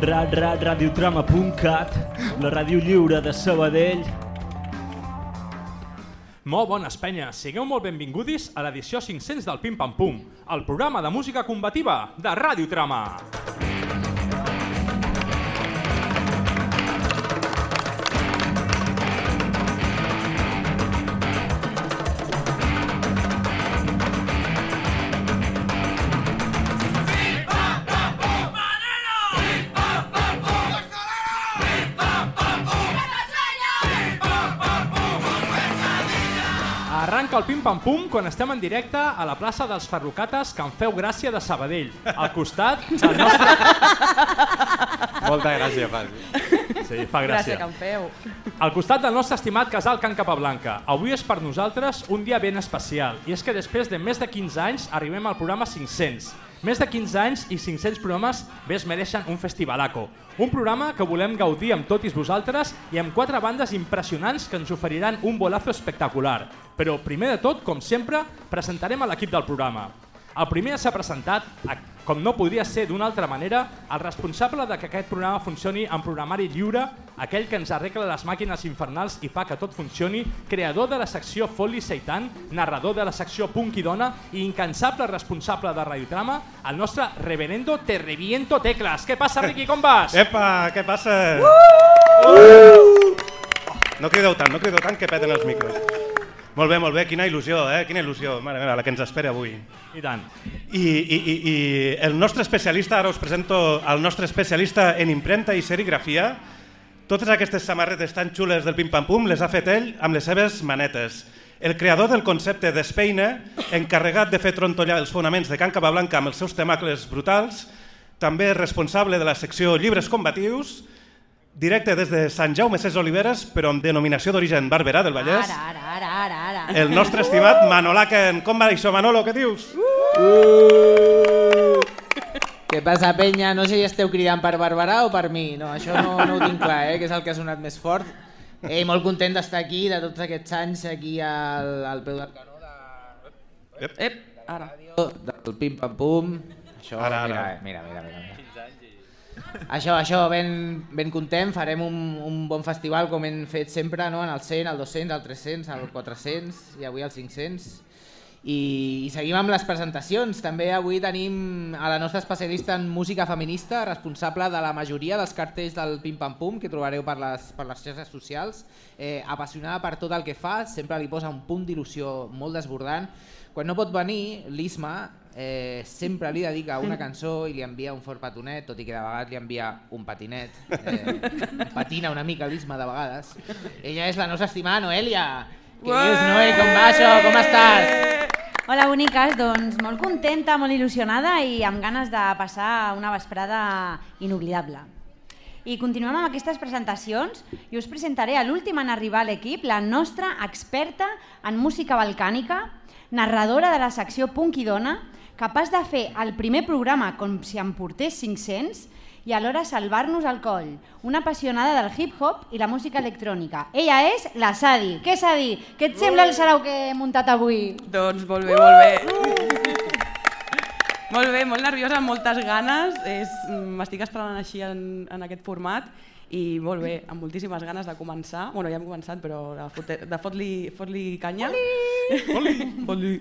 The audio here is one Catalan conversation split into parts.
Radiotrama.cat, la ràdio lliure de Sabadell. Molt bones penyes, sigueu molt benvingudis a l'edició 500 del Pim Pam Pum, el programa de música combativa de Ràdio Trama. Pam Pum quan estem en directe a la plaça dels Ferrocates que en feu gràcia de Sabadell, al costat del nostre... Molta gràcia, fas. Sí, fa Gràcies, gràcia. que em feu. Al costat del nostre estimat casal Can Capablanca. Avui és per nosaltres un dia ben especial, i és que després de més de 15 anys arribem al programa 500. Més de 15 anys i 500 programes bé es mereixen un festivalaco. Un programa que volem gaudir amb tots vosaltres i amb quatre bandes impressionants que ens oferiran un bolazo espectacular. Però primer de tot, com sempre, presentarem a l'equip del programa. El primer s'ha presentat, com no podria ser d'una altra manera, el responsable de que aquest programa funcioni en programari lliure, aquell que ens arregla les màquines infernals i fa que tot funcioni, creador de la secció Folli Seitan, narrador de la secció Punk i Dona i incansable responsable de Radiotrama, el nostre reverendo Te Reviento Tecles. Què passa, Riqui, com vas? Epa, què passa? Uh! No crideu tant, no crideu tant que peten els micros. Molt bé, molt bé, quina il·lusió, eh? Quina il·lusió, mare meva, la que ens espera avui. I tant. I, i, i, i el nostre especialista, ara us presento el nostre especialista en impremta i serigrafia. Totes aquestes samarretes tan xules del Pim Pam Pum les ha fet ell amb les seves manetes. El creador del concepte d'Espeina, encarregat de fer trontollar els fonaments de Can Capablanca amb els seus temacles brutals, també responsable de la secció Llibres Combatius, directe des de Sant Jaume Ses Oliveres, però amb denominació d'origen Barberà del Vallès, Ara, ara, ara, ara, ara. el nostre estimat Manolaken. Com va això, Manolo, què dius? Què passa, penya? No sé si esteu cridant per Barberà o per mi. No, això no, no ho tinc clar, eh? que és el que ha sonat més fort. Ei, molt content d'estar aquí, de tots aquests anys aquí al, al peu del canó de, Ep, ara. del pim-pam-pum. Això, Ara, ara. mira, mira, mira, mira. Això, això, ben, ben content, farem un, un bon festival com hem fet sempre, no? en el 100, el 200, el 300, el 400 i avui el 500. I, I seguim amb les presentacions. També avui tenim a la nostra especialista en música feminista, responsable de la majoria dels cartells del Pim Pam Pum que trobareu per les, per les xarxes socials, eh, apassionada per tot el que fa, sempre li posa un punt d'il·lusió molt desbordant. Quan no pot venir, l'Isma eh, sempre li dedica una cançó i li envia un fort petonet, tot i que de vegades li envia un patinet. Eh, patina una mica l'Isma de vegades. Ella és la nostra estimada Noelia. Què dius, Noe? Com va això? Com estàs? Hola, boniques. Doncs molt contenta, molt il·lusionada i amb ganes de passar una vesprada inoblidable. I continuem amb aquestes presentacions i us presentaré a l'última en arribar a l'equip, la nostra experta en música balcànica, narradora de la secció Punk i Dona, capaç de fer el primer programa com si en portés 500 i alhora salvar-nos el coll. Una apassionada del hip-hop i la música electrònica. Ella és la Sadi. Què, Sadi? Què et sembla el sarau que he muntat avui? Doncs molt bé, molt bé. molt bé, molt nerviosa, amb moltes ganes. És- M'estic estrenant així en, en aquest format i molt bé, amb moltíssimes ganes de començar. Bueno, ja hem començat, però de, fotre, de fot-li fot canya. Fot-li! Fot-li!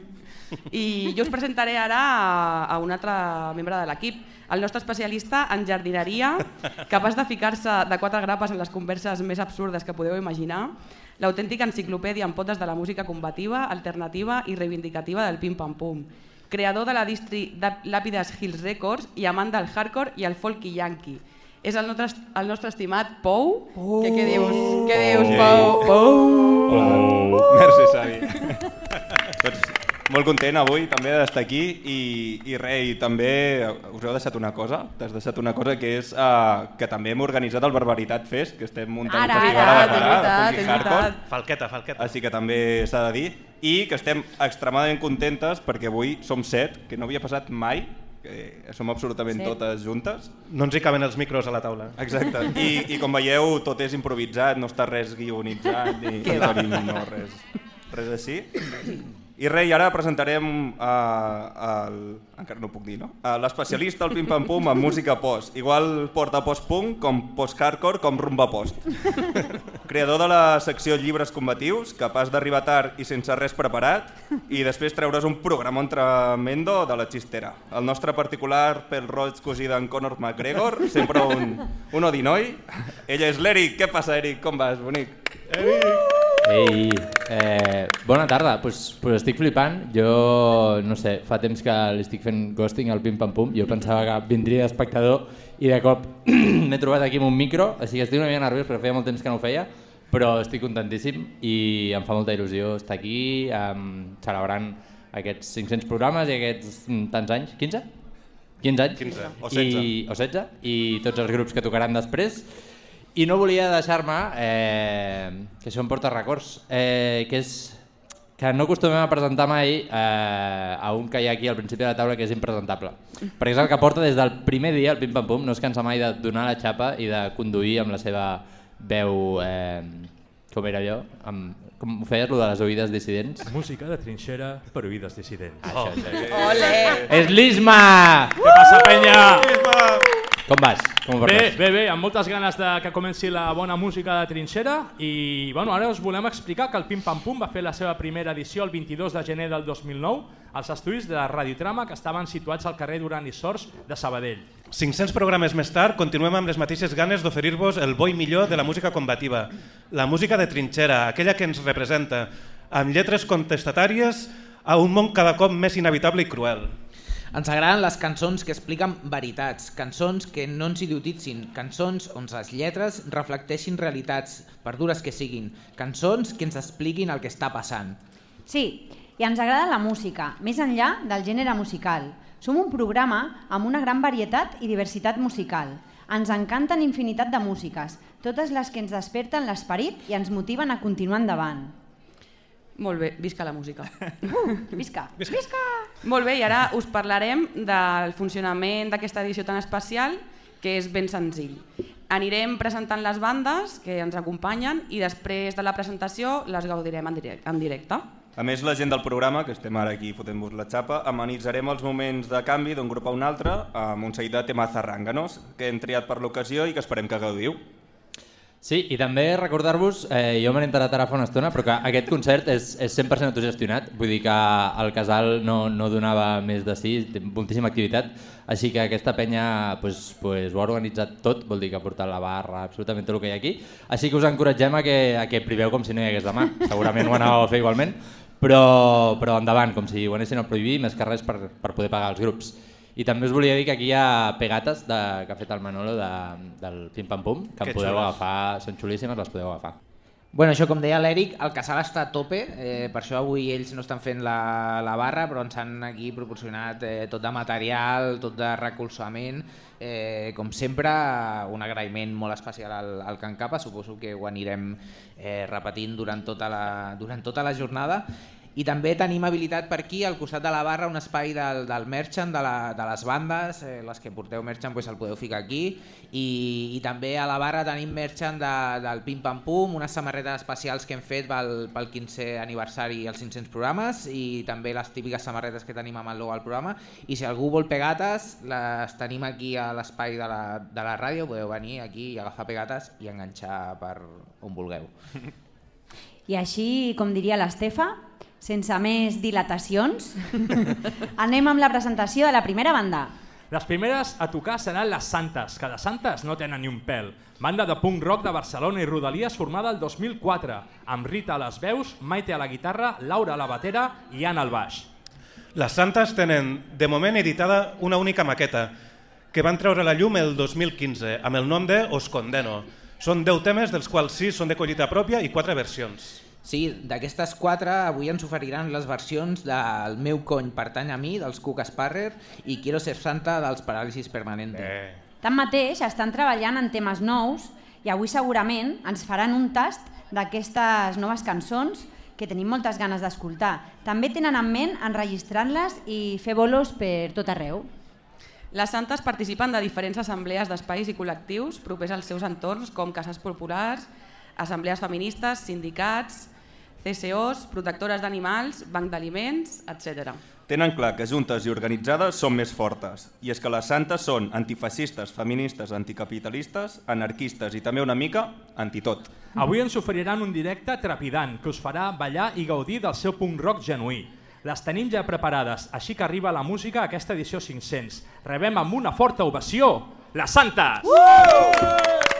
I jo us presentaré ara a, a un altre membre de l'equip, el nostre especialista en jardineria, capaç de ficar-se de quatre grapes en les converses més absurdes que podeu imaginar, l'autèntica enciclopèdia en potes de la música combativa, alternativa i reivindicativa del Pim Pam Pum, creador de la distri de Làpides Hills Records i amant del hardcore i el folky yankee. És el nostre, el nostre estimat Pou. Pou. Que, què dius? Què dius, Pou? Pou. Hola. Merci, Xavi. doncs, molt content avui també d'estar aquí i, i res, i també us heu deixat una cosa, t'has deixat una cosa que és uh, que també hem organitzat el Barbaritat Fest, que estem muntant Ara, un festival ara, a Barberà, veritat, de punk i és hardcore, veritat. Falqueta, falqueta. així que també s'ha de dir, i que estem extremadament contentes perquè avui som set, que no havia passat mai, que som absolutament Set. totes juntes, No ens hi caben els micros a la taula. Exacte. I, I com veieu, tot és improvisat, no està res guionitzat, ni, ni tenim no, res, res així. I res, i ara presentarem uh, el... encara no puc dir, no? Uh, L'especialista al Pim Pam Pum en música post. Igual porta post-punk, com post-hardcore, com rumba post. Creador de la secció Llibres Combatius, capaç d'arribar tard i sense res preparat, i després treure's un programa tremendo de la xistera. El nostre particular pel roig cosí d'en Conor McGregor, sempre un, un odinoi. Ella és l'Eric. Què passa, Eric? Com vas, bonic? Ei, eh, bona tarda, pues, pues estic flipant, jo no sé, fa temps que li estic fent ghosting al Pim Pam Pum, jo pensava que vindria d'espectador i de cop m'he trobat aquí amb un micro, així que estic una mica nerviós però feia molt temps que no ho feia, però estic contentíssim i em fa molta il·lusió estar aquí um, celebrant aquests 500 programes i aquests mm, tants anys, 15? 15 anys? 15, o 16. I, o 16 i tots els grups que tocaran després i no volia deixar-me, eh, que això em porta records, eh, que és que no acostumem a presentar mai eh, a un que hi ha aquí al principi de la taula que és impresentable. Perquè és el que porta des del primer dia, el Pim Pam Pum, no es cansa mai de donar la xapa i de conduir amb la seva veu, eh, com era allò, amb, com ho feies, lo de les oïdes dissidents? Música de trinxera per oïdes dissidents. Això, això. Ole! És l'Isma! Què passa, penya? Com vas? Com ho Bé, bé, bé, amb moltes ganes de que comenci la bona música de trinxera i bueno, ara us volem explicar que el Pim Pam Pum va fer la seva primera edició el 22 de gener del 2009 als estudis de Radiotrama que estaven situats al carrer Duran i Sors de Sabadell. 500 programes més tard, continuem amb les mateixes ganes d'oferir-vos el bo i millor de la música combativa, la música de trinxera, aquella que ens representa, amb lletres contestatàries a un món cada cop més inevitable i cruel. Ens agraden les cançons que expliquen veritats, cançons que no ens idiotitzin, cançons on les lletres reflecteixin realitats, per dures que siguin, cançons que ens expliquin el que està passant. Sí, i ens agrada la música, més enllà del gènere musical. Som un programa amb una gran varietat i diversitat musical. Ens encanten infinitat de músiques, totes les que ens desperten l'esperit i ens motiven a continuar endavant. Molt bé, visca la música. Uh, visca! Visca! Molt bé, i ara us parlarem del funcionament d'aquesta edició tan especial, que és ben senzill. Anirem presentant les bandes que ens acompanyen i després de la presentació les gaudirem en directe. En directe. A més, la gent del programa, que estem ara aquí fotent-vos la xapa, amenitzarem els moments de canvi d'un grup a un altre amb un seguit de temes zarranganos que hem triat per l'ocasió i que esperem que gaudiu. Sí, i també recordar-vos, eh, jo m'he enterat ara fa una estona, però que aquest concert és, és 100% autogestionat, vull dir que el casal no, no donava més de sí, té moltíssima activitat, així que aquesta penya pues, pues, ho ha organitzat tot, vol dir que ha portat la barra, absolutament tot el que hi ha aquí, així que us encoratgem a que, a que priveu com si no hi hagués demà, segurament ho anàveu a fer igualment, però, però endavant, com si ho anessin a prohibir, més que res per, per poder pagar els grups. I també us volia dir que aquí hi ha pegates de, que ha fet el Manolo de, del Pim Pam Pum, que Que en podeu xules. agafar, són xulíssimes, les podeu agafar. Bueno, això com deia l'Eric, el casal està a tope, eh, per això avui ells no estan fent la, la barra, però ens han aquí proporcionat eh, tot de material, tot de recolzament, eh, com sempre un agraïment molt especial al, al Can Capa, suposo que ho anirem eh, repetint durant tota, la, durant tota la jornada, i també tenim habilitat per aquí, al costat de la barra, un espai del, del merchant, de, la, de les bandes, eh, les que porteu merchant pues, el podeu ficar aquí, i, i també a la barra tenim merchant de, del Pim Pam Pum, unes samarretes especials que hem fet pel, pel 15è aniversari i els 500 programes, i també les típiques samarretes que tenim amb el logo del programa, i si algú vol pegates, les tenim aquí a l'espai de, la, de la ràdio, podeu venir aquí i agafar pegates i enganxar per on vulgueu. I així, com diria l'Estefa, sense més dilatacions, anem amb la presentació de la primera banda. Les primeres a tocar seran les Santes, que de Santes no tenen ni un pèl. Banda de punk rock de Barcelona i Rodalies formada el 2004, amb Rita a les veus, Maite a la guitarra, Laura a la batera i Anna al baix. Les Santes tenen, de moment, editada una única maqueta, que van treure a la llum el 2015, amb el nom de Os Condeno. Són 10 temes, dels quals 6 són de collita pròpia i 4 versions. Sí, d'aquestes quatre avui ens oferiran les versions del meu cony pertany a mi, dels Cuc Sparrer, i Quiero ser santa dels Paràlisis Permanente. Eh. Tanmateix, estan treballant en temes nous i avui segurament ens faran un tast d'aquestes noves cançons que tenim moltes ganes d'escoltar. També tenen en ment enregistrant-les i fer bolos per tot arreu. Les santes participen de diferents assemblees d'espais i col·lectius propers als seus entorns, com cases populars, assemblees feministes, sindicats, CCOs, protectores d'animals, banc d'aliments, etc. Tenen clar que juntes i organitzades són més fortes. I és que les santes són antifascistes, feministes, anticapitalistes, anarquistes i també una mica antitot. Avui ens oferiran un directe trepidant que us farà ballar i gaudir del seu punk rock genuí. Les tenim ja preparades, així que arriba la música a aquesta edició 500. Rebem amb una forta ovació les Santes! Uh!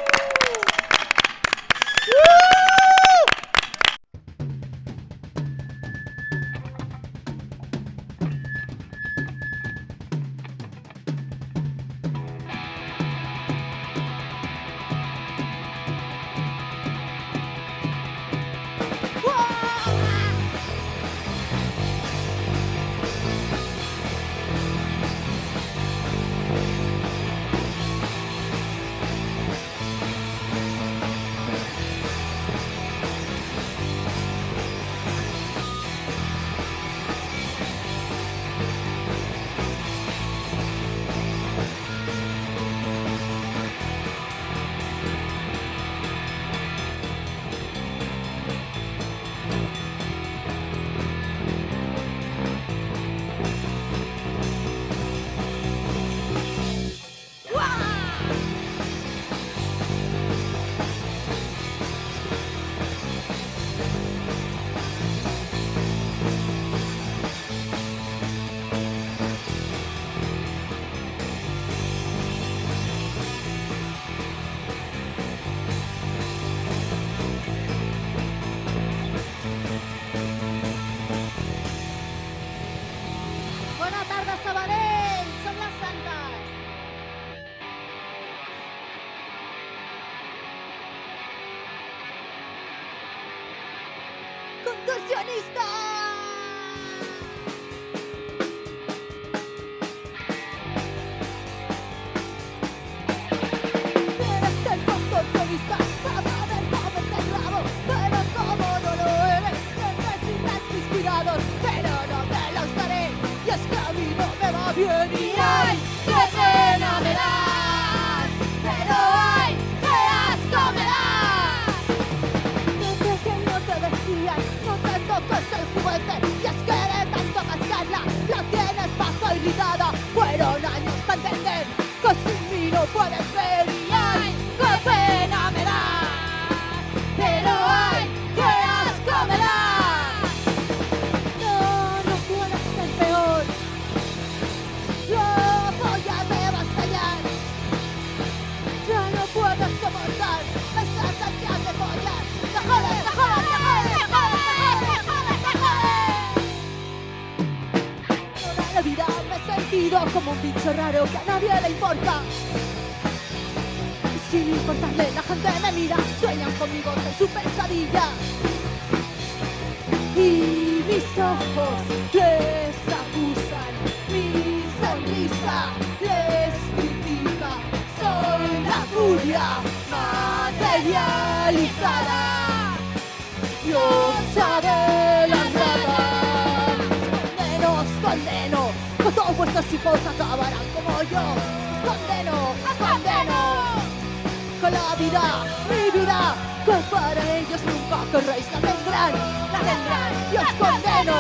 Vida, mi vida, que para ellos nunca querréis la tendrán, la tendrán y os condeno.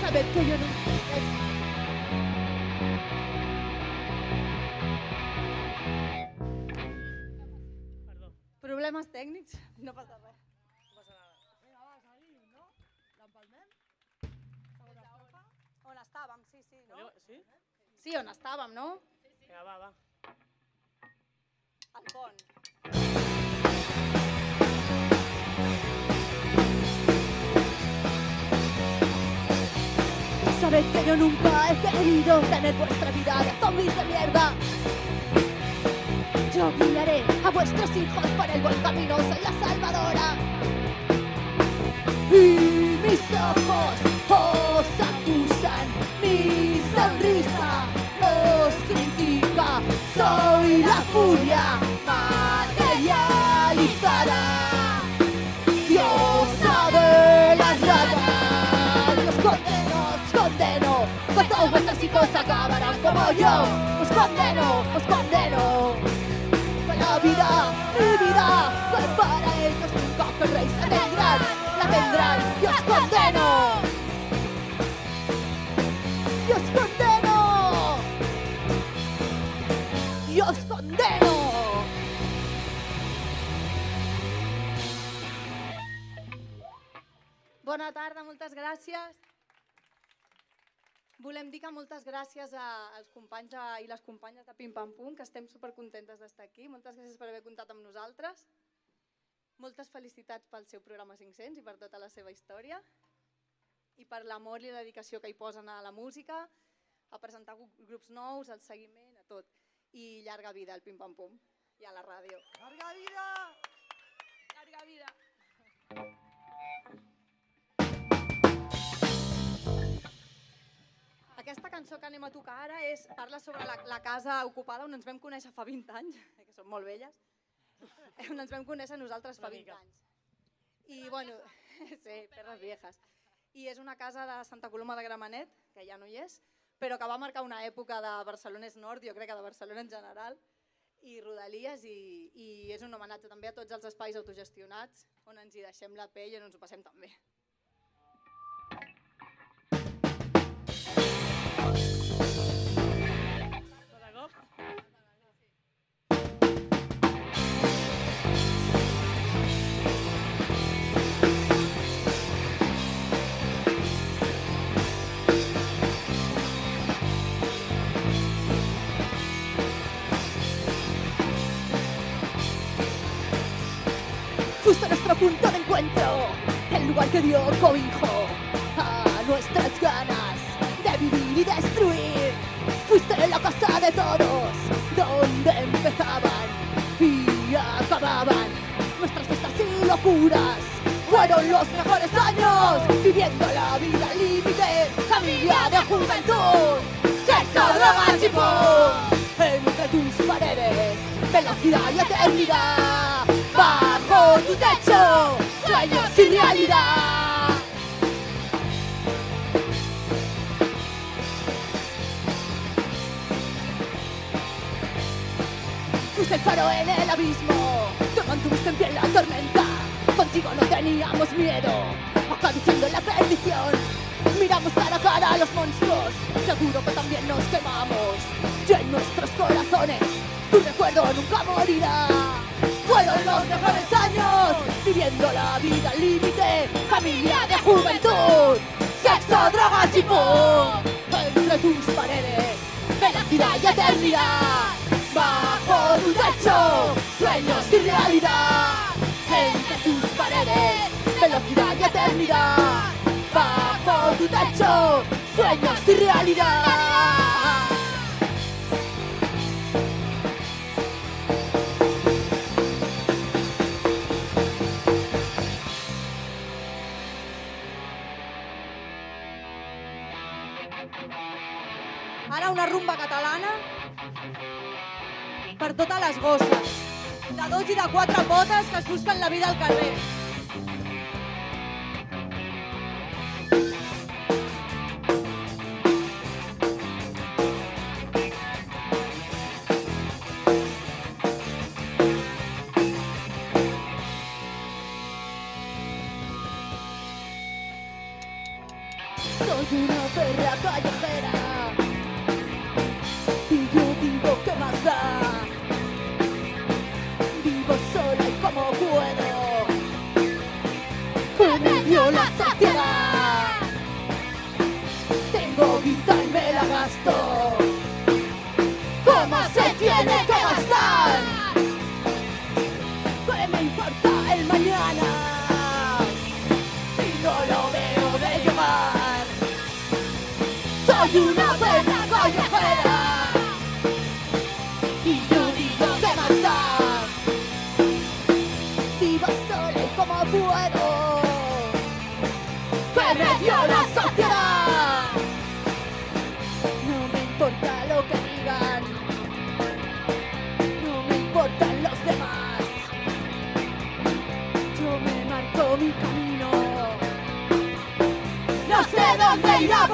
Sabed que yo no... Problemes tècnics? No passa res. Sí, on estàvem, no? Vinga, va, va. Al pont. Sabed que yo nunca he querido tener vuestra vida de zombies de mierda. Yo guiaré a vuestros hijos por el buen camino, soy la salvadora. Y mis ojos os acusan, mi sonrisa soy la furia materializada, diosa de las ratas. Os condeno, os condeno, con todos vuestros hijos acabarán como yo. Os condeno, os condeno. Que la vida, mi vida, que para ellos nunca querréis tendrán, la tendrán. Y os condeno. Bona tarda, moltes gràcies. Volem dir que moltes gràcies a- als companys de, i les companyes de Pim Pam Pum, que estem supercontentes d'estar aquí. Moltes gràcies per haver comptat amb nosaltres. Moltes felicitats pel seu programa 500 i per tota la seva història. I per l'amor i la dedicació que hi posen a la música, a presentar gru- grups nous, al seguiment, a tot. I llarga vida al Pim Pam Pum i a la ràdio. Larga vida! Larga vida! Aquesta cançó que anem a tocar ara és, parla sobre la, la casa ocupada on ens vam conèixer fa 20 anys, que són molt velles, on ens vam conèixer nosaltres fa 20 anys. I, bueno, sí, perres viejas. I és una casa de Santa Coloma de Gramenet, que ja no hi és, però que va marcar una època de Barcelona és nord, jo crec que de Barcelona en general, i Rodalies, i, i és un homenatge també a tots els espais autogestionats, on ens hi deixem la pell i on ens ho passem també. Fuiste nuestro punto de encuentro, el lugar que dio cobijo a nuestras ganas de vivir y destruir. De todos, donde empezaban y acababan nuestras fiestas y locuras. Fueron los mejores años, viviendo la vida límite, familia de juventud, sexo, drogas y. Entre tus paredes, velocidad y eternidad, bajo tu techo, sueños y realidad. Fuiste el faro en el abismo, te mantuviste en pie en la tormenta. Contigo no teníamos miedo, acariciando la perdición. Miramos cara a cara a los monstruos, seguro que también nos quemamos. Y en nuestros corazones, tu recuerdo nunca morirá. Fueron los mejores años, viviendo la vida al límite, familia de juventud, sexo, drogas y pum. Entre tus paredes, velocidad y eternidad. Bajo tu techo, sueños y realidad. Entre tus paredes, velocidad y eternidad. Bajo tu techo, sueños y realidad. Ara una rumba catalana per totes les gosses, de dos i de quatre potes que es busquen la vida al carrer. Soy una perra callejera no sé dónde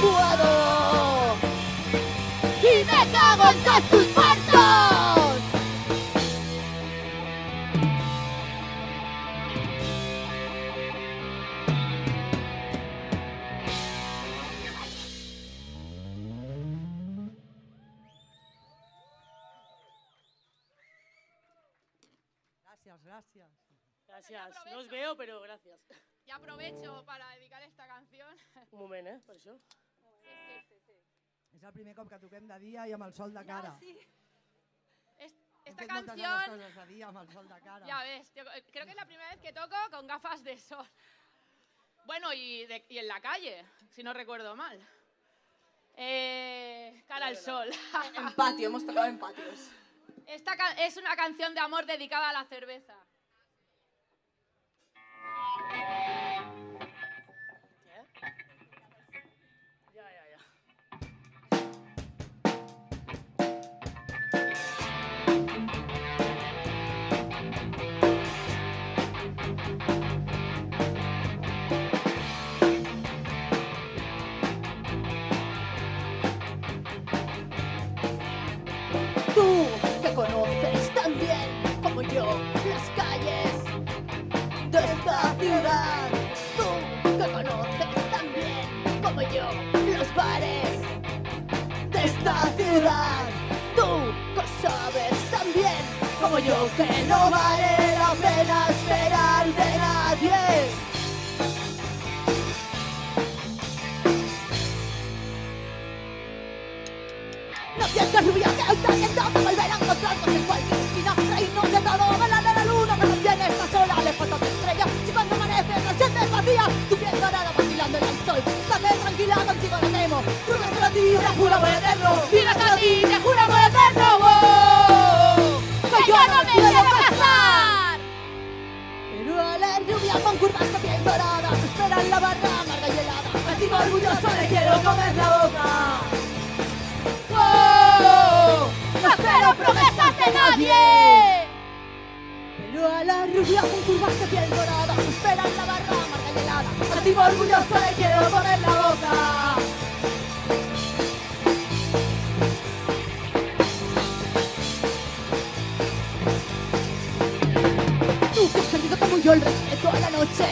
puedo. Y me cago en todos tus muertos. Gracias, gracias. Gracias. No os veo, pero gracias. Y aprovecho para dedicar esta canción. Un moment, eh, per això. Primer cop que toquem de dia i amb el sol de cara. No, sí. Es- Hem esta fet moltes altres canción... coses de dia amb el sol de cara. Ya ves, tío, creo que es la primera vez que toco con gafas de sol. Bueno, y, de- y en la calle, si no recuerdo mal. Eh, cara al sol. En patio, hemos tocado en patios. Esta es una canción de amor dedicada a la cerveza. Tú que sabes tan bien como yo que no vale la pena esperar de nadie. No pienses rubia que hoy también te volver a encontrarnos en cualquier esquina Reírnos de todo, velarle la luna que también está sola Le falta tu estrella, si cuando amanece la sientes vacía Tu piel dorada vacilando en el sol. Dame tranquila, contigo no temo. Rubia a ti, te juro amor eterno wow. Que yo no me quiero casar Pero a la rubia con curvas de piel dorada Me espera en la barra amarga y helada Contigo orgulloso le quiero comer la boca ¡Oh! ¡No espero promesas de nadie! Pero a la rubia con curvas de piel dorada Me espera en la barra amarga y helada Contigo orgulloso le quiero comer la boca yo el respeto a la noche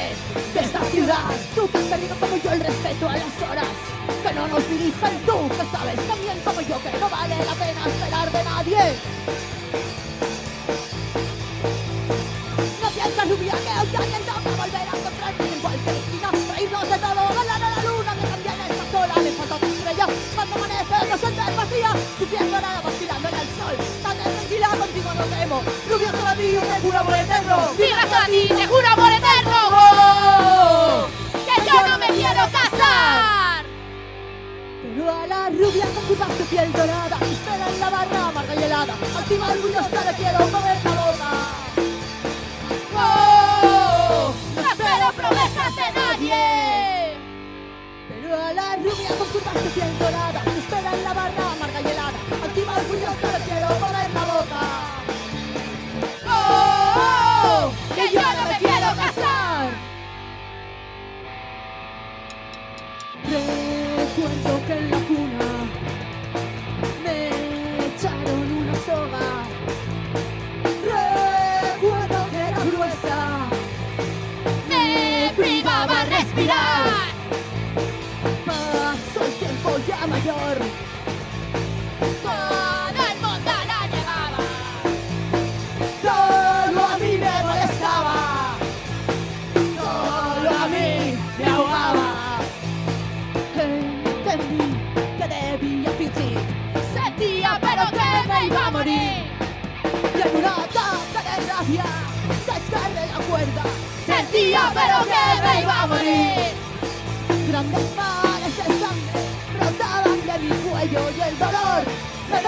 de esta ciudad. Tú que has tenido como yo el respeto a las horas. Que no nos dirigen Tú que sabes también como yo que no vale la pena esperar de nadie a ti te juro amor eterno solo a ti, te juro amor eterno. ¡Oh! Que yo no me quiero casar. Pero a la rubia con curvas de piel dorada espera en la barra amarga y helada Activa orgullosa le quiero mover la boca ¡Oh! No espero promesas de nadie. Pero a la rubia con curvas de piel dorada espera en la barra rabia descargué la cuerda. Sentía pero que me iba a morir. Grandes mares de sangre brotaban de mi cuello y el dolor me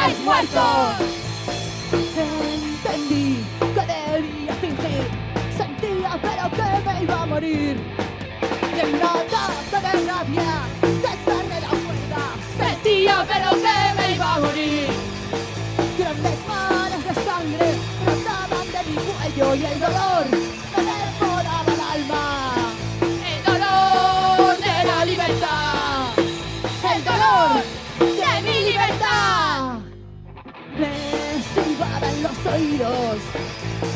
estáis muertos. Thank you.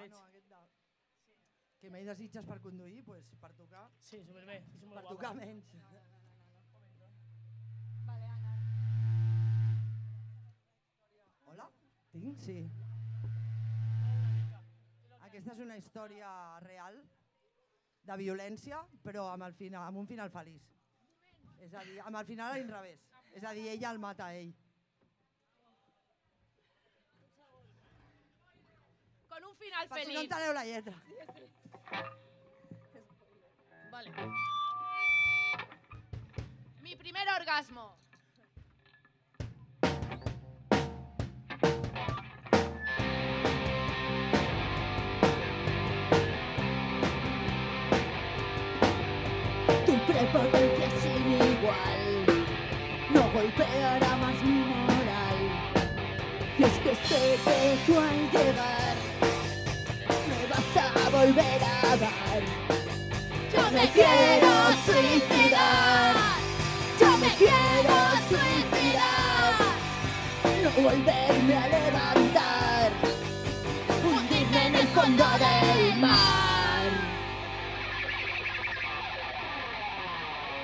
Del No veig. aquest de... Que m'hi desitges per conduir, pues, per tocar. Sí, superbé. Sí, molt per guapa. tocar menys. Vale, Ana. Hola? Tinc? Sí. Aquesta és una història real de violència, però amb, el final, amb un final feliç. És a dir, amb el final a l'inrevés. És a dir, ella el mata a ell. Con un final si feliz. enteneu la lletra. Vale. Mi primer orgasmo. Tu prepotencia sin igual no golpeará más mi moral. Y es que sé que tú al a volver a dar. Yo me quiero suicidar, yo me quiero suicidar, no volverme a levantar, hundirme en el fondo del mar.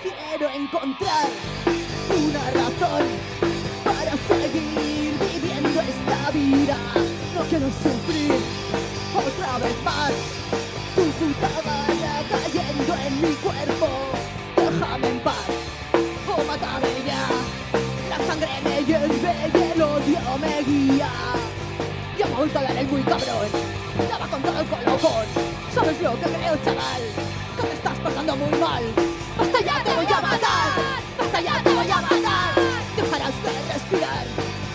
Quiero encontrar una razón para seguir viviendo esta vida. No quiero sufrir otra vez más gana cayendo en mi cuerpo. Déjame en paz o mátame ya. La sangre me hierve y el odio me guía. Ya me vuelto a dar el muy cabrón. Ya va con todo el colocón. ¿Sabes lo que creo, chaval? Que te estás pasando muy mal. ¡Basta ya, te voy a matar! ¡Basta ya, te voy a matar! Dejarás de respirar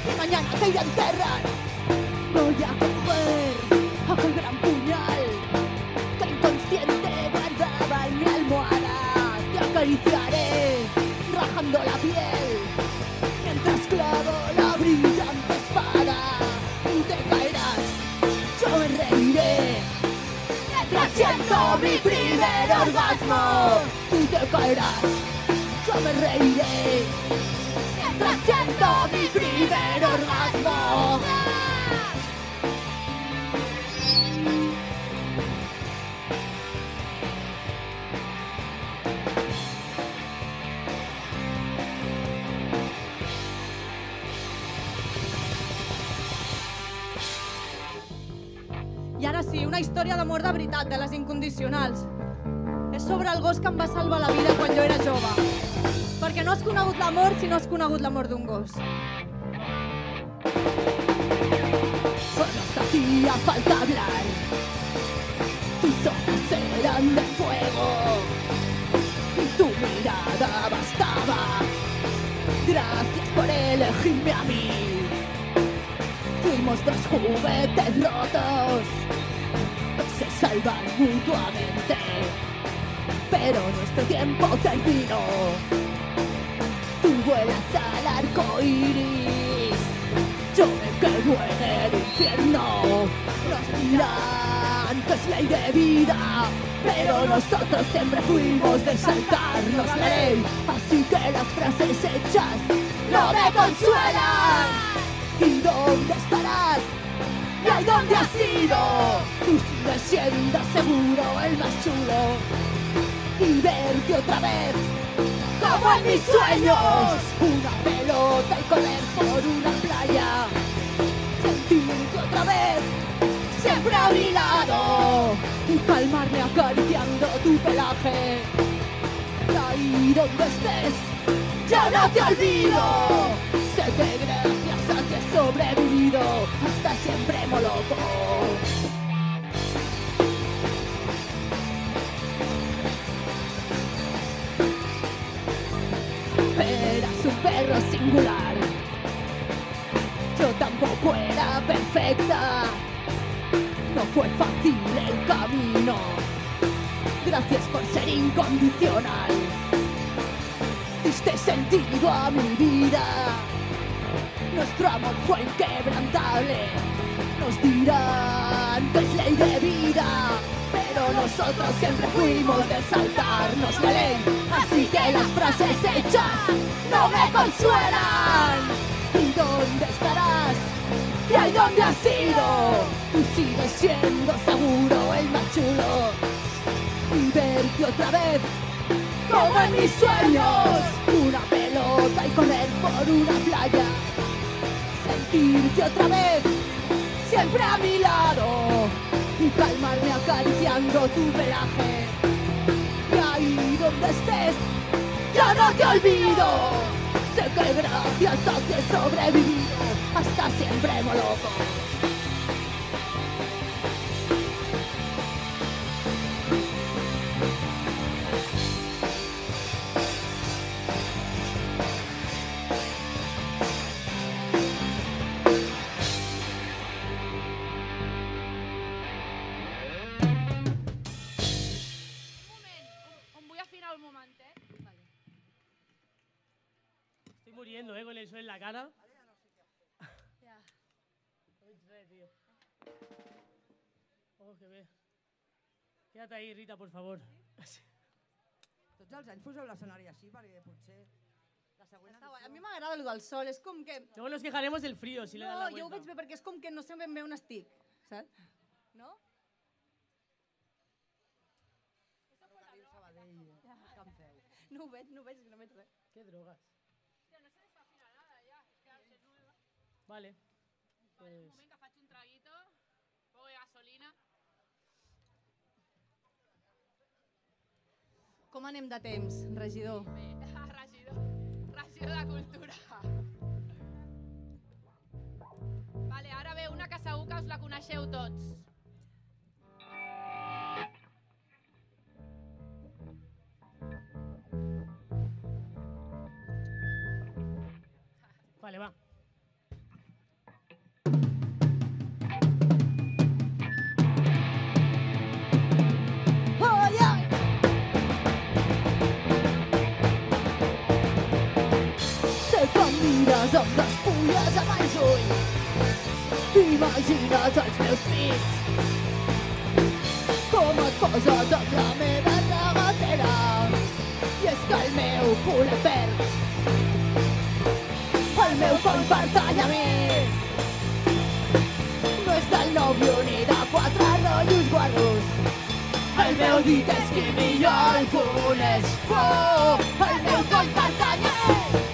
y mañana te iré a enterrar. La piel mientras clavo la brillante espada. Te caerás, yo me reiré. Mientras siento mi primer orgasmo, tú te caerás, yo me reiré. Mientras siento mi primer orgasmo. Una història d'amor de veritat, de les incondicionals. És sobre el gos que em va salvar la vida quan jo era jove. Perquè no has conegut l'amor si no has conegut l'amor d'un gos. Nos hacía falta hablar. Tus ojos eran de fuego y tu mirada bastaba. Gracias por elegirme a mí. Fuimos dos juguetes rotos salvan mutuamente. pero nuestro tiempo terminó. Tú vuelas al arco iris, yo me quedo en el infierno. Nos dirán ley de vida, pero nosotros siempre fuimos de saltarnos ley. Así que las frases hechas no me consuelan. ¿Y dónde estarás? ¿Y ahí dónde has ido? Tú sigues siendo seguro el más chulo. Y verte otra vez, como en mis sueños. Una pelota y correr por una playa. Sentirte otra vez, siempre a mi lado. Y calmarme acariciando tu pelaje. Y ahí donde estés, yo no te olvido. Incondicional. Diste sentido a mi vida. Nuestro amor fue inquebrantable. Nos dirán que es ley de vida. Pero nosotros siempre fuimos de saltarnos la ley. Así que las frases hechas no me consuelan. ¿Y dónde estarás? ¿Y ahí dónde has ido? Tú sigues siendo seguro. Y verte otra vez como en mis sueños. Una pelota y correr por una playa. Sentirte otra vez, siempre a mi lado. Y calmarme acariciando tu pelaje. Y ahí donde estés, yo no te olvido. Sé que gracias a ti he sobrevivido hasta siempre moloco. Quédate ahí, Rita, por favor. Tots els anys poseu l'escenari així perquè potser la següent Està guai. A mi m'agrada el del sol, és com que... Luego nos quejaremos del frío si le dan No, la jo ho vuelta. veig bé perquè és com que no sé ben bé on estic, saps? No? No ho veig, no ho veig, no veig res. Qué drogas. Vale. Pues... Un moment que faig un traguito, un poco de gasolina. Com anem de temps, regidor? Bé, regidor, regidor de cultura. Vale, ara ve una que segur que us la coneixeu tots. Vale, va. Mires amb despulles amb els ulls Imagines els meus pits Com et poses amb la meva regatera I és que el meu cul és verd El meu coll pertany a mi No és del nòvio ni de quatre rotllos guarros el meu dit és qui millor el coneix. Oh, el meu coll pertany a ell.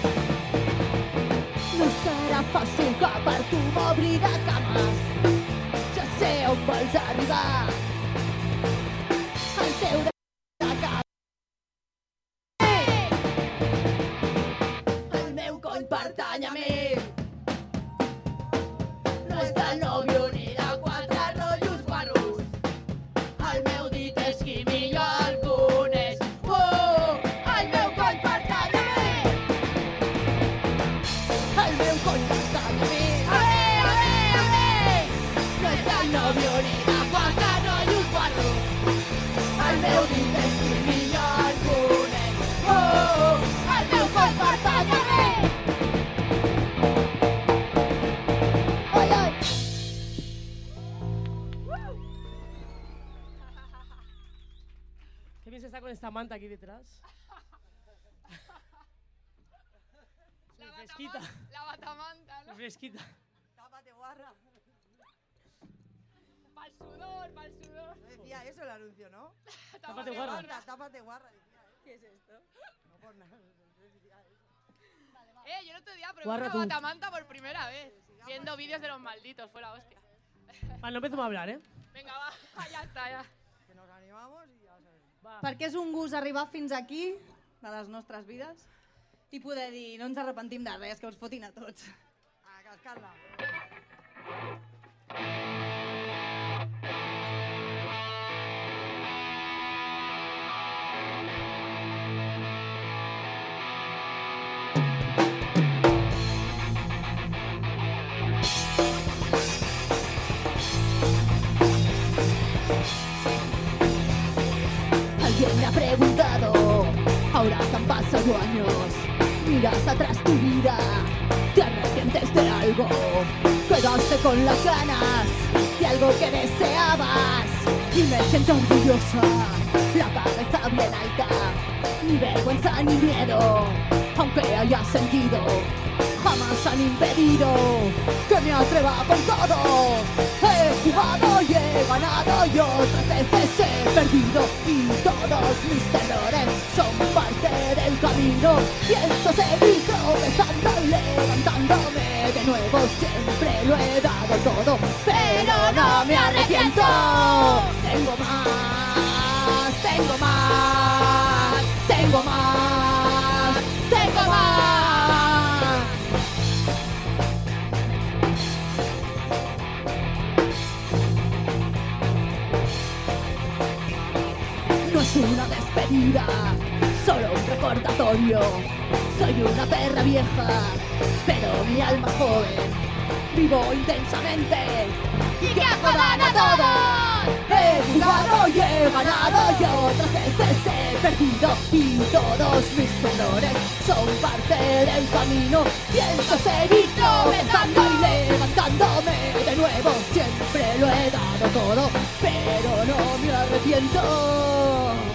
Serà fàcil que per tu m'obri de cames. Ja sé on vols arribar. Aquí detrás. La fresquita. La batamanta, ¿no? Fresquita. Tápate, guarra. Pa'l sudor, pa'l sudor. Decía eso el anuncio, ¿no? Tápate, guarra. Tápate, guarra. Decía, ¿eh? ¿Qué es esto? No por nada. eso. Eh, yo el otro día probé Guarra una tú. batamanta por primera vez. Viendo vídeos de los malditos, fue la hostia. Vale, no empecemos a hablar, ¿eh? Venga, va, ya está, ya. Que nos animamos Perquè és un gust arribar fins aquí, de les nostres vides, i poder dir, no ens arrepentim de res, que us fotin a tots. A cascar-la. Alguien preguntado, ahora que han pasado años, miras atrás tu vida, te arrepientes de algo, quedaste con las ganas de algo que deseabas. Y me siento orgullosa, la cabeza bien alta, ni vergüenza ni miedo, aunque haya sentido, jamás han impedido que me atreva con todo. Jugado y he ganado y otras veces he perdido y todos mis errores son parte del camino. Pienso seguir tropezando levantándome de nuevo. Siempre lo he dado todo, pero no me arrepiento. Tengo más, despedida, solo un recordatorio. Soy una perra vieja, pero mi alma es joven. Vivo intensamente y que jodan a todos. He jugado y he ganado y otras veces he perdido y todos mis errores son parte del camino. Pienso seguir tropezando y levantándome de nuevo. Siempre lo he dado todo, pero no me arrepiento.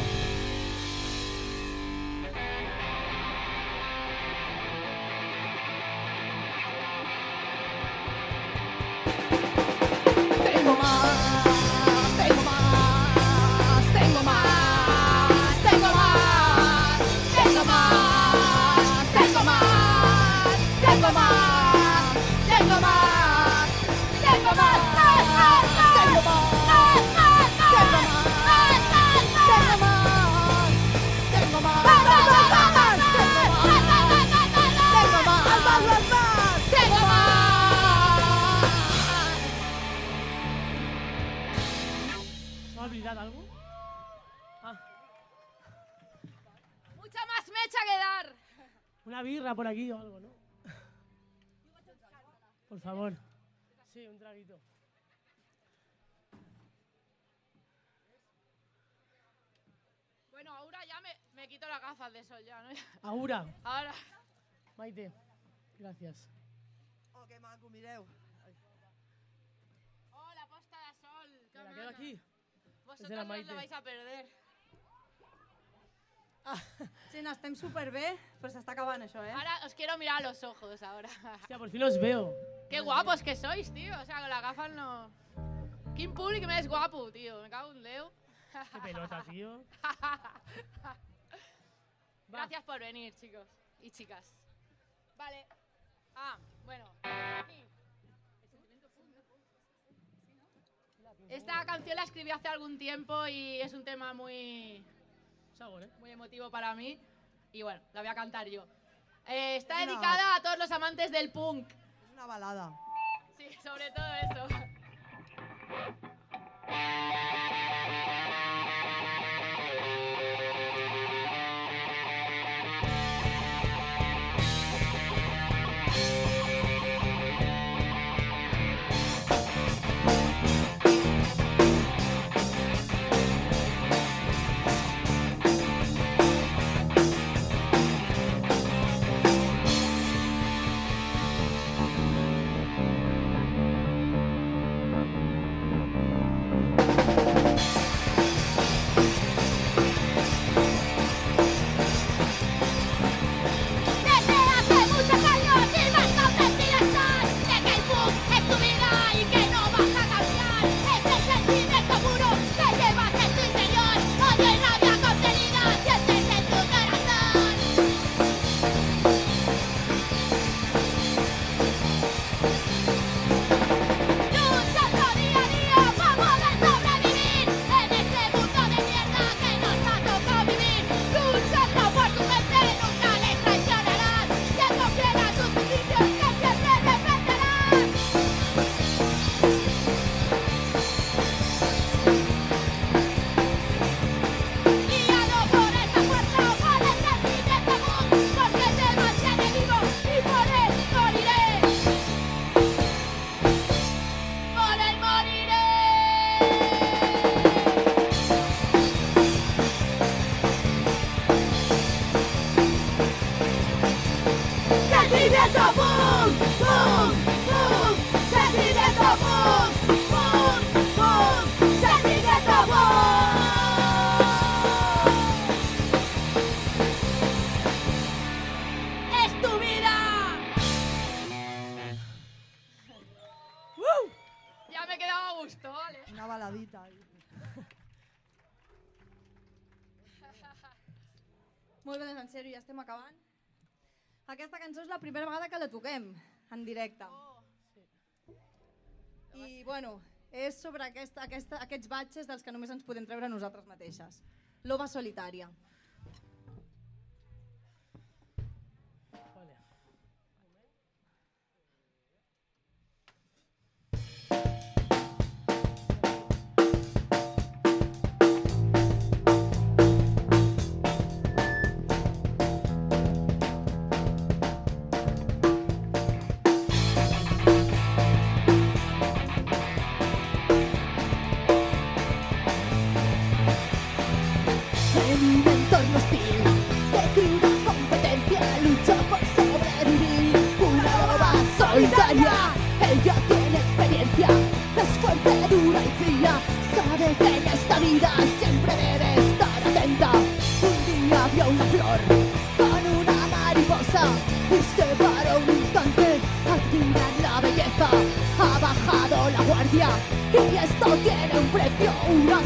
Una birra por aquí o algo, ¿no? Por favor. Sí, un traguito. Bueno, ahora ya me, me quito las gafas de sol ya, ¿no? Aura, Ahora. Maite, gracias. Oh, que maco, mireu. Oh, la posta de sol. qué Me la quedo mana. aquí. Vosotros la no lo vais a perder. Gent, estem superbé, però s'està acabant això, eh? Ahora os quiero mirar a los ojos ahora. Hostia, por fin os veo. Qué guapos que sois, tío. O sea, con las gafas no. Quin públic més guapo, tío. Me cago en Déu. Qué pelota, tío. Gracias por venir, chicos y chicas. Vale. Ah, bueno. Esta canción la escribí hace algún tiempo y es un tema muy, Sabor, ¿eh? muy emotivo para mí. Y bueno, la voy a cantar yo. Eh, está Es una- dedicada a todos los amantes del punk. És una balada. Sí, sobre todo eso. cançó és la primera vegada que la toquem en directe. Oh. I, bueno, és sobre aquesta, aquesta, aquests batxes dels que només ens podem treure nosaltres mateixes. L'ova solitària. Y esto tiene un precio, una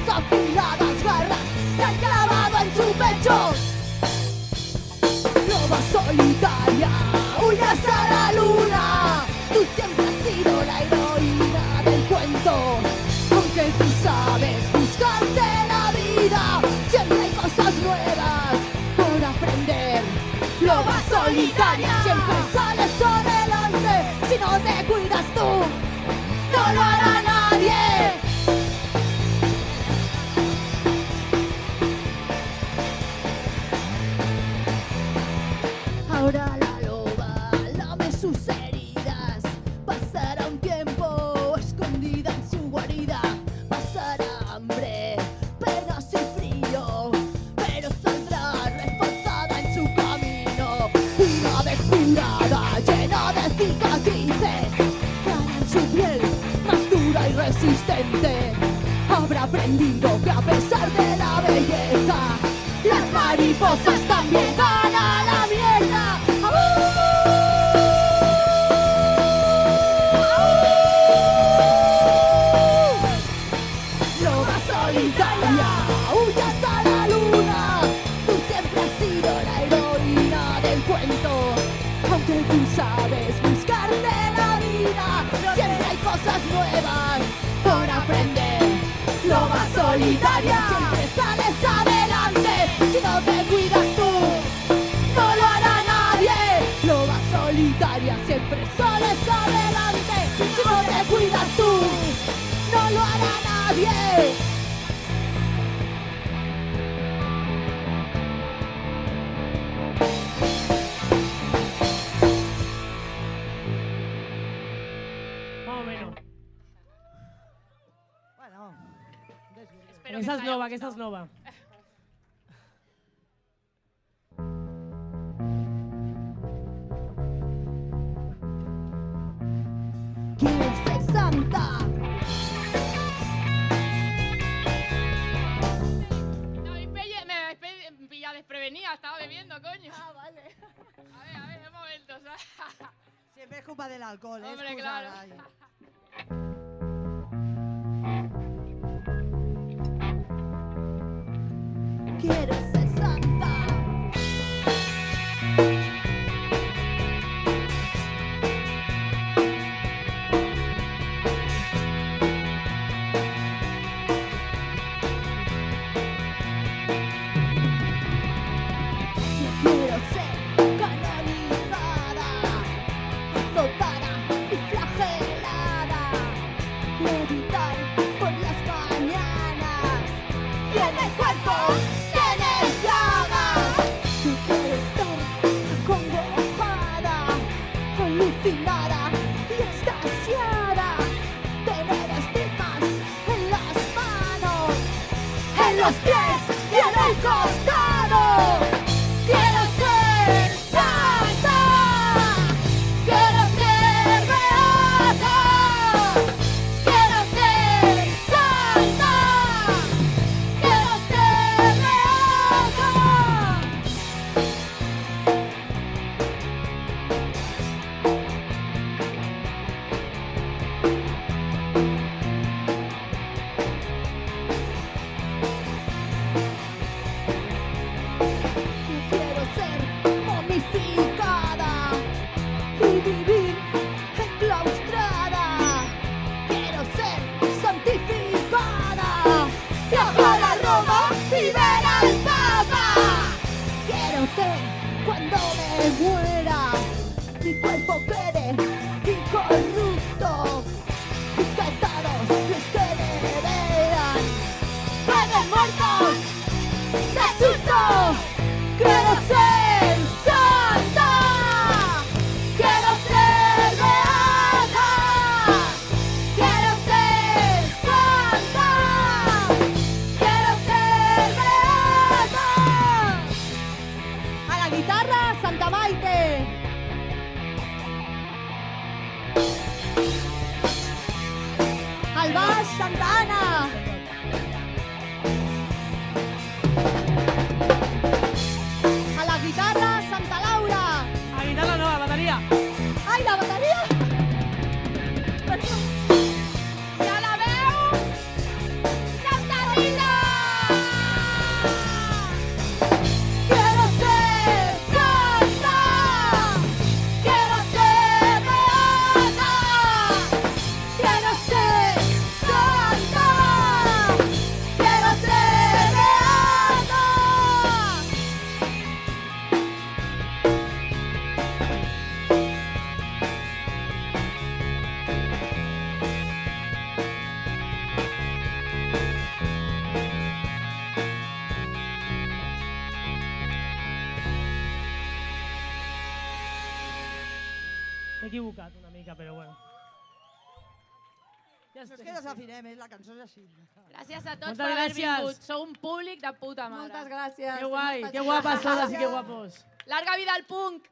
un públic de puta mare. Moltes gràcies. Qué guai, guapas supergràcies. todas y qué guapos. Larga vida al punk!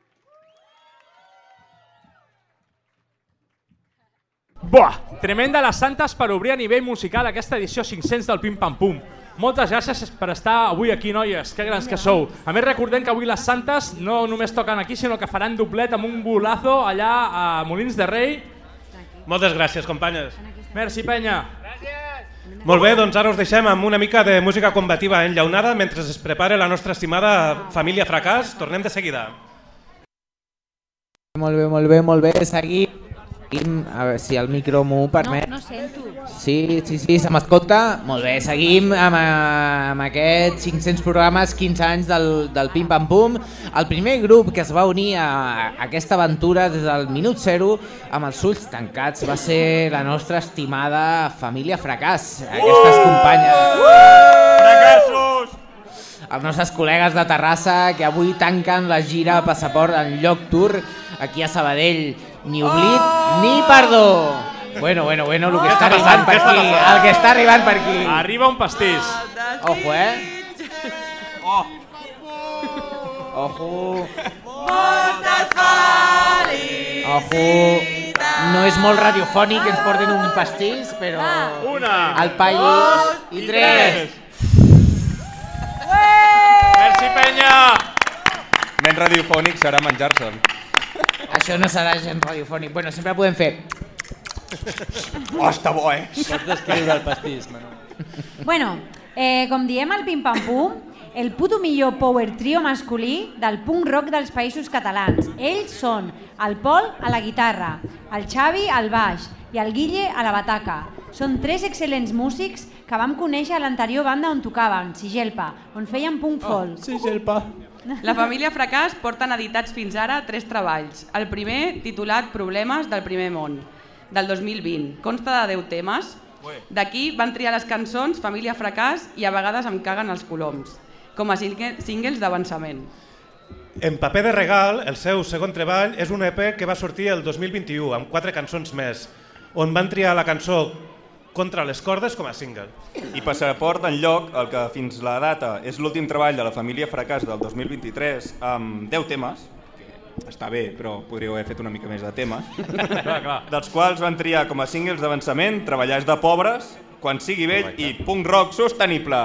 Buah! Tremenda les santes per obrir a nivell musical aquesta edició 500 del Pim Pam Pum. Moltes gràcies per estar avui aquí, noies. Que grans que sou. A més, recordem que avui les santes no només toquen aquí, sinó que faran doblet amb un bolazo allà a Molins de Rei. Moltes gràcies, companyes. Merci, penya. Molt bé, doncs ara us deixem amb una mica de música combativa enllaunada mentre es prepara la nostra estimada família Fracàs. Tornem de seguida. Molt bé, molt bé, molt bé. Seguim. Seguim, a veure si el micro m'ho permet. No, no sento. Sí, sí, sí, se m'escolta? Molt bé, seguim amb, eh, amb aquests 500 programes, 15 anys del, del Pim Pam Pum. El primer grup que es va unir a, a aquesta aventura des del minut zero amb els ulls tancats va ser la nostra estimada família Fracàs, aquestes companyes. Fracassos! Els nostres col·legues de Terrassa que avui tanquen la gira Passaport en lloc tour aquí a Sabadell. Ni oblit ni perdó. Bueno, bueno, bueno, el que està arribant per aquí. El que està arribant per aquí. Arriba un pastís. Ojo, eh? Oh! Ojo. Moltes felicitats. Ojo. No és molt radiofònic que ens porten un pastís, però... Una. El país i tres. Merci, penya! Menys radiofònic serà menjar-se'n. Això no serà gens radiofònic. Bueno, sempre podem fer... Oh, està bo, eh? Pots descriure el pastís, Manu. Bueno, eh, com diem al Pim Pam Pum, el puto millor power trio masculí del punk rock dels països catalans. Ells són el Pol a la guitarra, el Xavi al baix i el Guille a la bataca. Són tres excel·lents músics que vam conèixer a l'anterior banda on tocaven, Sigelpa, on feien punk folk. Sí, Gelpa. La família Fracàs porten editats fins ara tres treballs. El primer, titulat Problemes del primer món, del 2020. Consta de 10 temes. D'aquí van triar les cançons Família Fracàs i a vegades em caguen els coloms, com a single- singles d'avançament. En paper de regal, el seu segon treball és un EP que va sortir el 2021 amb quatre cançons més, on van triar la cançó Contra les cordes com a single. I Passaport en lloc, el que fins la data és l'últim treball de la família Fracàs del 2023, amb 10 temes, que està bé, però podríeu haver fet una mica més de temes, Clar, clar. dels quals van triar com a singles d'avançament Treballar és de pobres, Quan sigui vell i Punk Rock Sostenible.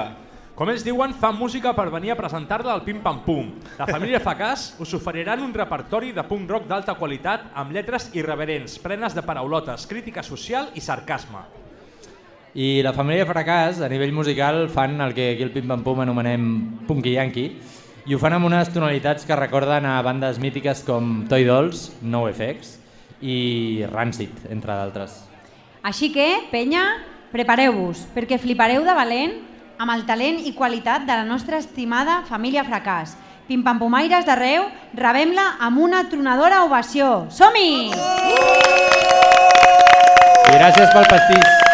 Com ells diuen, fan música per venir a presentar-la al Pim Pam Pum. La família Fracàs us oferiran un repertori de punk rock d'alta qualitat amb lletres irreverents, plenes de paraulotes, crítica social i sarcasme. I la família Fracàs, a nivell musical, fan el que aquí el Pim Pam Pum anomenem punky yankee, i ho fan amb unes tonalitats que recorden a bandes mítiques com Toy Dolls, No FX i Rancid, entre d'altres. Així que, penya, prepareu-vos, perquè flipareu de valent amb el talent i qualitat de la nostra estimada família Fracàs. Pimpampomaires d'arreu, rebem-la amb una tronadora ovació. Som-hi! Gràcies pel pastís.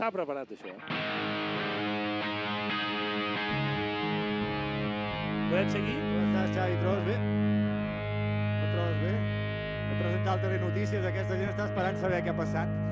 estava preparat, això. Eh? Podem seguir? Com estàs, Xavi? Trobes bé? No trobes bé? He presentat el darrer notícies, aquesta gent està esperant saber què ha passat.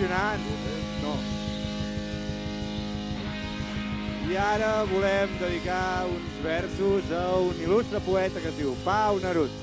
impressionant. No. I ara volem dedicar uns versos a un il·lustre poeta que es diu Pau Narut.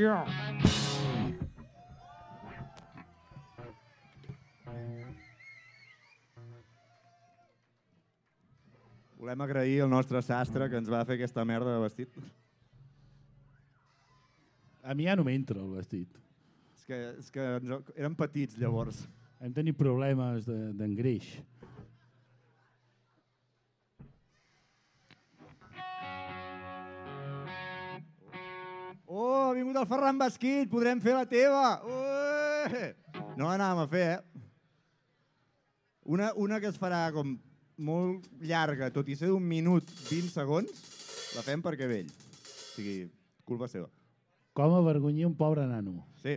Atenció! Volem agrair al nostre sastre que ens va fer aquesta merda de vestit. A mi ja no m'entra el vestit. És que, és que ens- érem petits llavors. Hem tenit problemes de- Oh, ha vingut el Ferran Basquit, podrem fer la teva. Ué! No l'anàvem a fer, eh? Una, una que es farà com molt llarga, tot i ser d'un minut 20 segons, la fem perquè ve ell. O sigui, culpa seva. Com avergonyir un pobre nano. Sí.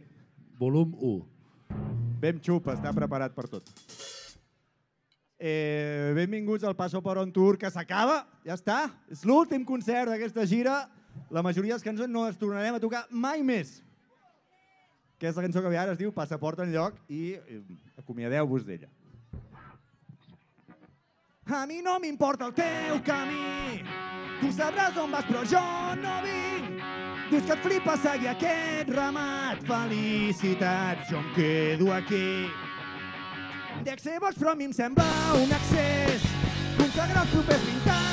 Volum 1. Bem xup, està preparat per tot. Eh, benvinguts al Paso por on Tour, que s'acaba, ja està. És l'últim concert d'aquesta gira. La majoria de les cançons no les tornarem a tocar mai més. Aquesta cançó que ve ara es diu Passaport en lloc i eh, acomiadeu-vos d'ella. A mi no m'importa el teu camí, tu sabràs on vas però jo no vinc. Dius que et flipa seguir aquest ramat, felicitats, jo em quedo aquí. Dec ser boig però a mi em sembla un excés, consagrar els propers 20 anys, que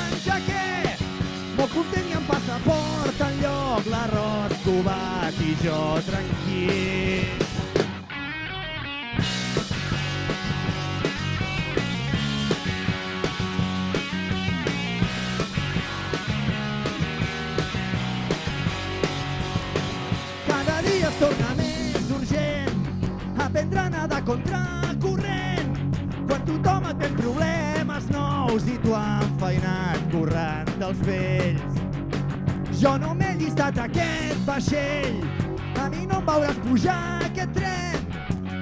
content i amb passaport en lloc, l'arròs cubat i jo tranquil. Cada dia es torna més urgent aprendre a nedar contracorrent quan tothom et té problemes nous i tu enfeinat corrent dels vells. Jo no m'he llistat aquest vaixell, a mi no em veuràs pujar aquest tren.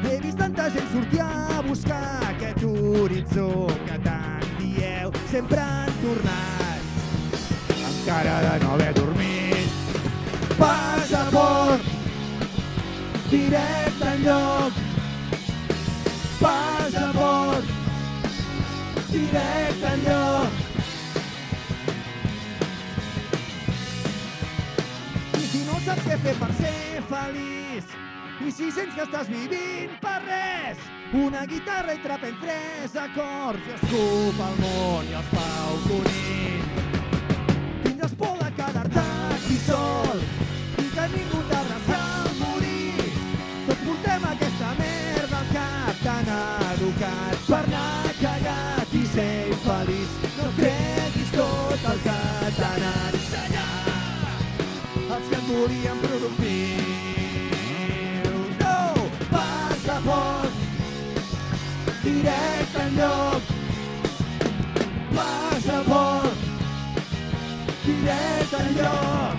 He vist tanta gent sortir a buscar aquest horitzó que tant dieu sempre han tornat. Encara de no haver dormit, passaport, directe enlloc. Directe enlloc. I si no saps què fer per ser feliç, i si sents que estàs vivint per res, una guitarra i trap en tres acords i escup el món i els pau conill. Tindràs por de quedar-te aquí sol i que ningú t'abraci al morir. Tots portem aquesta merda al cap tan educat per anar volien productiu. No! Passaport directe enlloc Passaport directe enlloc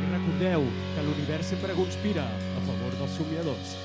I recordeu que l'univers sempre conspira a favor dels somiadors.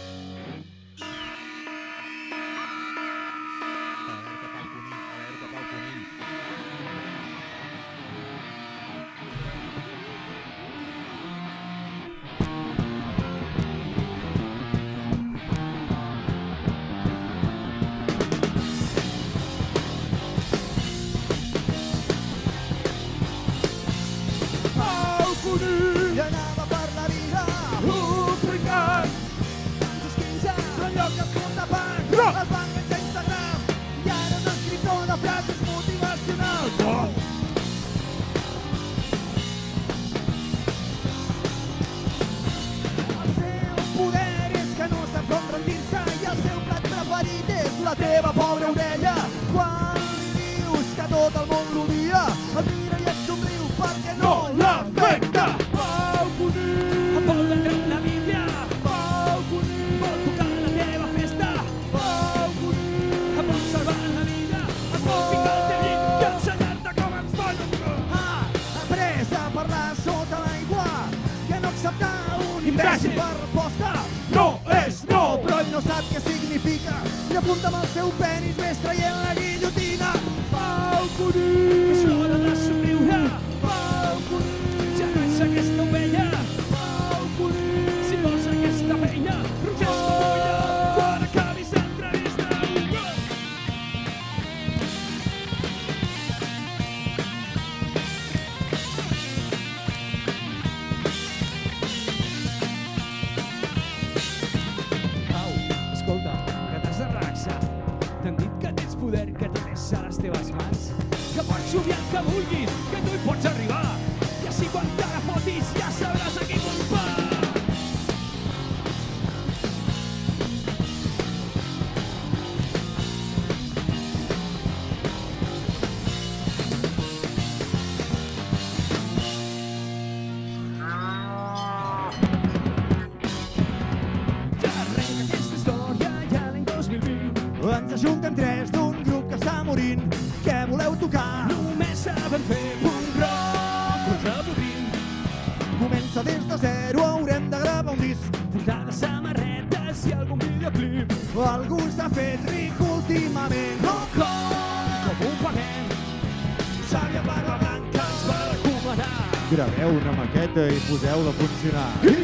i poseu-la a funcionar.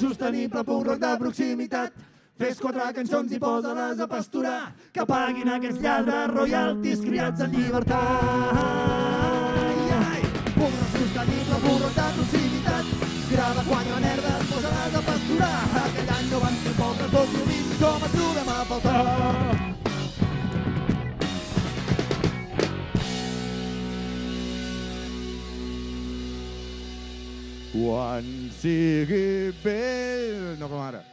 sostenible, punk rock de proximitat. Fes quatre cançons i posa-les a pasturar, que paguin aquests lladres royalties criats en llibertat. Ai, ai, punk rock sostenible, punk rock de proximitat. Grava, quatre merdes, posa-les a pasturar. Aquell any no van ser pobres, tot sovint com et trobem a faltar. One. se bem no Comara.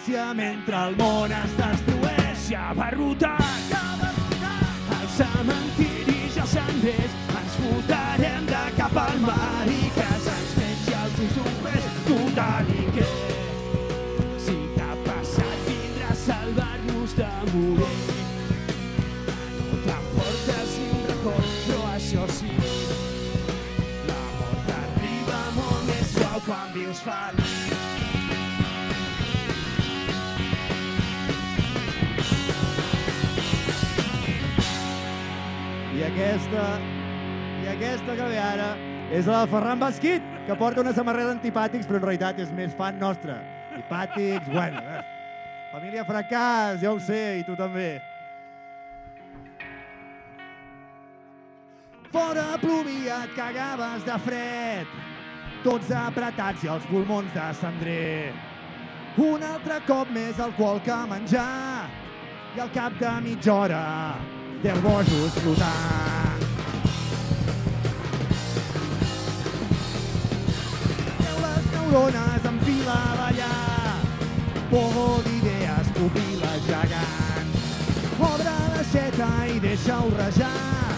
justícia mentre el món està és la del Ferran Basquit, que porta una samarreta antipàtics, però en realitat és més fan nostra. Antipàtics, bueno. Eh. Família Fracàs, ja ho sé, i tu també. Fora plovia, et cagaves de fred, tots apretats i els pulmons de cendrer. Un altre cop més alcohol que menjar, i al cap de mitja hora, deu bojos flotant. Neurones en fila a ballar, pogo d'idees, pupil·les gegants. Obre l'aixeta i deixa-ho rajar,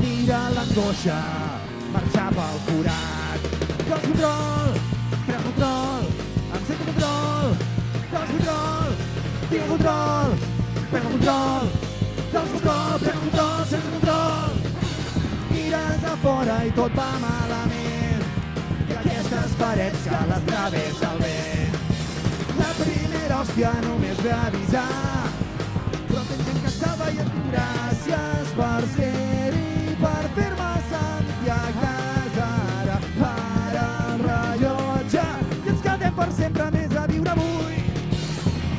mira l'angoixa, marxar pel forat. Dos control, pren control, encén el control, dos control, tinc control, el control, dos control, el control, sense control. Mires a fora i tot va malament, aquestes parets que les travessa el vent. La primera hòstia només ve a avisar, però tens gent que estava i et gràcies per ser-hi, per fer-me sentir a casa ara. Para el rellotge i ens quedem per sempre més a viure avui.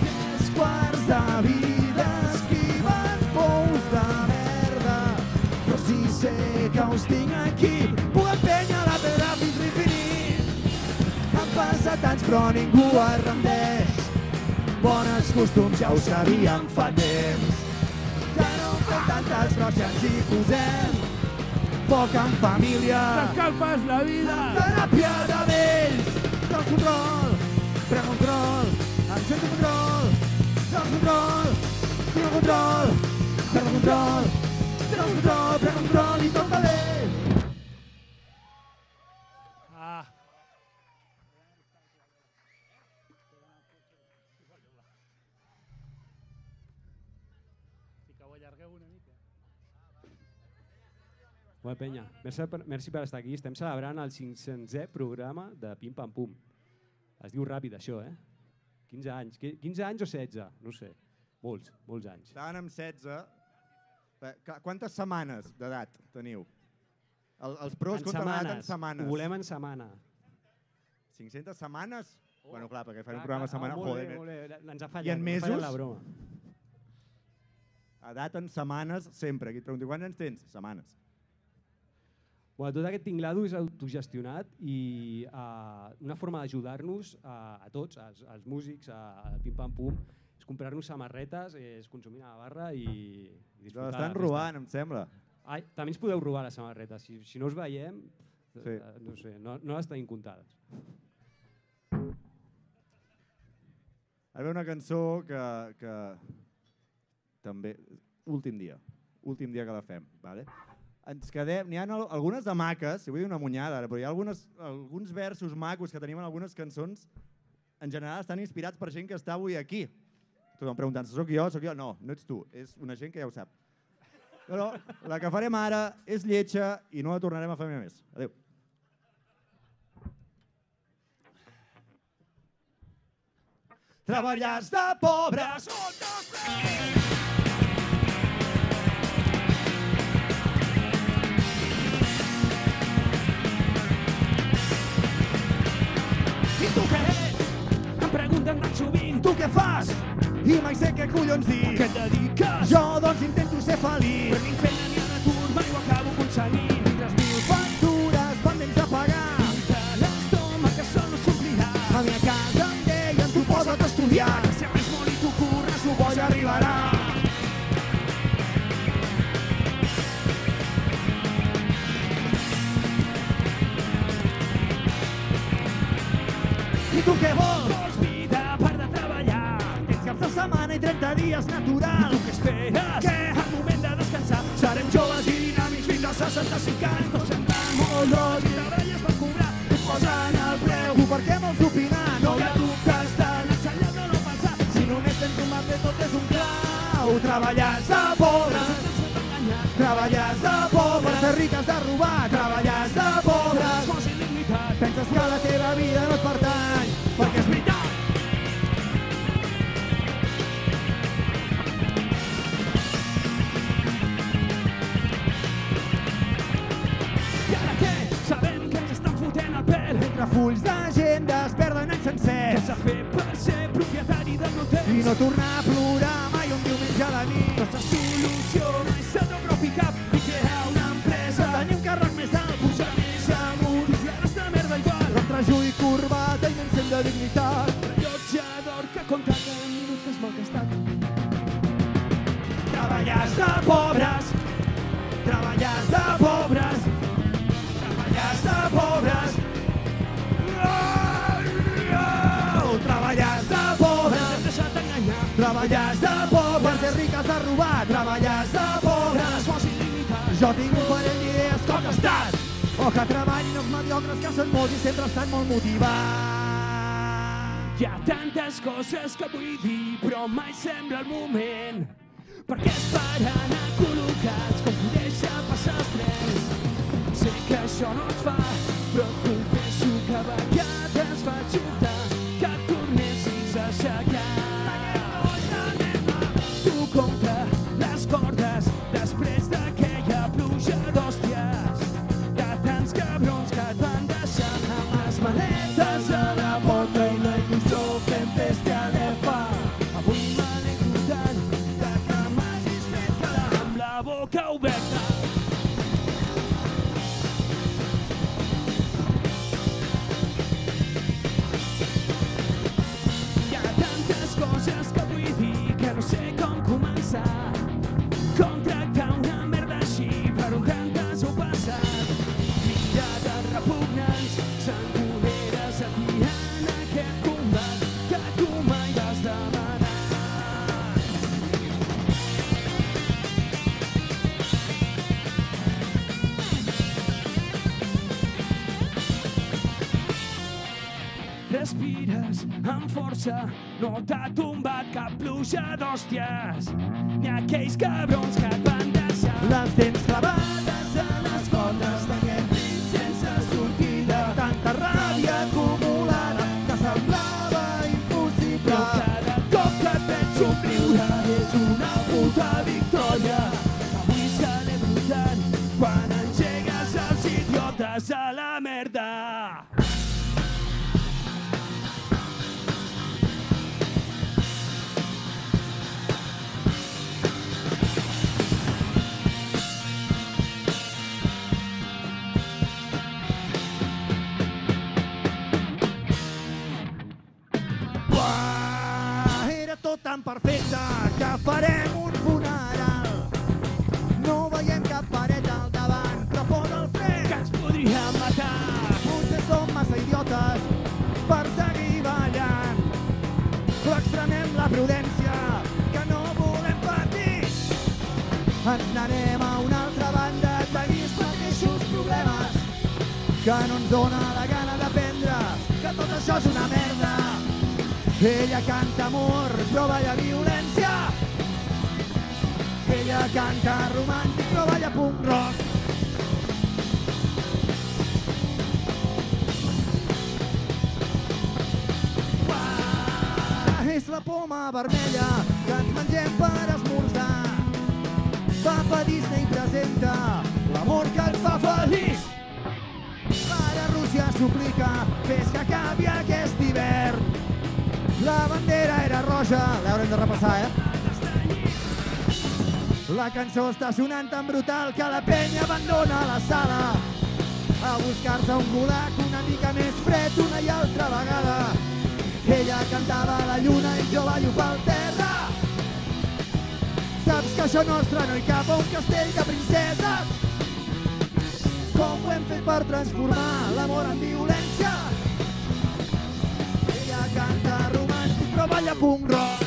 Tres quarts de vida esquivant pous de merda, però si sé que us tinc aquí, Anys però ningú es rendeix, bons costums ja ho sabíem fa temps. Ja no en fem tantes, però si ens hi posem, foc en família, T'escalfes la vida. teràpia de vells, del control, pren control, encén el control, del control, tinc el control, pren el control, tens el control, pren control i tot va bé. Bueno, penya, merci per, merci per estar aquí. Estem celebrant el 500è programa de Pim Pam Pum. Es diu ràpid, això, eh? 15 anys. Qui- 15 anys o 16? No sé. Molts, molts anys. Estaven amb 16. Bé, ca- Quantes setmanes d'edat teniu? El, els pros En compten l'edat en setmanes. Ho volem en setmana. 500 setmanes? Oh. Bueno, clar, perquè farem Clar, un programa clar, setmana. ah, molt joder, bé, molt bé. Ens ha fallat, I en ens ha fallat mesos? la broma. Edat en setmanes, sempre. Aquí et pregunto, quants anys tens? Setmanes. Bueno, tot aquest tinglado és autogestionat i uh, una forma d'ajudar-nos a, a tots, als, als músics, a, a Pim Pam Pum, és comprar-nos samarretes, és consumir a la barra i, i disfrutar. festa. robant, em sembla. Ai, també ens podeu robar les samarretes. Si, si no us veiem, Sí. sí. no sé, no, no les tenim comptades. Ara ve una cançó que, que també... Últim dia. Últim dia que la fem. Vale? Ens quedem... N'hi ha al- algunes de maques, si vull dir una munyada però hi ha algunes, alguns versos macos que tenim en algunes cançons en general estan inspirats per gent que està avui aquí. Tothom preguntant, soc jo, soc jo? No, no ets tu, és una gent que ja ho sap. Però la que farem ara és lletja i no la tornarem a fer mai més. Adéu. Treballars de pobres, un, dos, tres! Tu què fas? I mai sé què collons dir. A què et dediques? Jo doncs intento ser feliç. Per mi feina ni a l'atur mai ho acabo aconseguint. Mentre mil factures pendents de pagar. De l'estómac que sol no s'omplirà. A mi a casa em deien tu posa't a estudiar. Que si res molt i tu curres, ho Bo ja arribarà. I tu què vols? Setmana i 30 dies natural. I tu què esperes? Que al moment de descansar serem joves i dinàmics fins als 65 anys. Se'n va molt dos i treballes per cobrar. Et posen el preu. Tu per què vols opinar? No hi ha dubtes de no pensar. Si només tens un mapper tot és un clau. Treballars de pobres. Treballars de pobres. Ser riques de robar. Treballars de il·limitat. Penses que la teva vida no et quatre fulls d'agenda es perden anys sencers. Què s'ha fet per ser propietari del meu temps? I no tornar a plorar mai un diumenge a la nit. Nostra solució no és el teu propi cap i crear una empresa. Tenir un càrrec més alt, Pujar més amunt i fer esta merda igual. L'entrejú i corbata i m'encén de dignitat. Rellotge d'or que compta cada minut que es malgastat. Treballes de pobres, Jo tinc un parell d'idees com l'estat. O que treballin els mediocres que són molts i sempre estan molt motivats. Hi ha tantes coses que vull dir, però mai sembla el moment. Perquè es paren anar col·locats com deixa passar els trens. Sé que això no es fa, però força, no t'ha tombat cap pluja d'hòsties. Ni aquells cabrons que et van vermella que ens mengem per esmorzar. Papa Disney presenta l'amor que ens fa feliç. Para Rússia suplica, fes que acabi aquest hivern. La bandera era roja, l'haurem de repassar, eh? La cançó està sonant tan brutal que la penya abandona la sala a buscar-se un gulac una mica més fred una i altra vegada. Ella cantava la lluna i jo ballo pel terra. Saps que això nostre no hi cap a un castell de princeses. Com ho hem fet per transformar l'amor en violència? Ella canta romàntic però balla punk rock.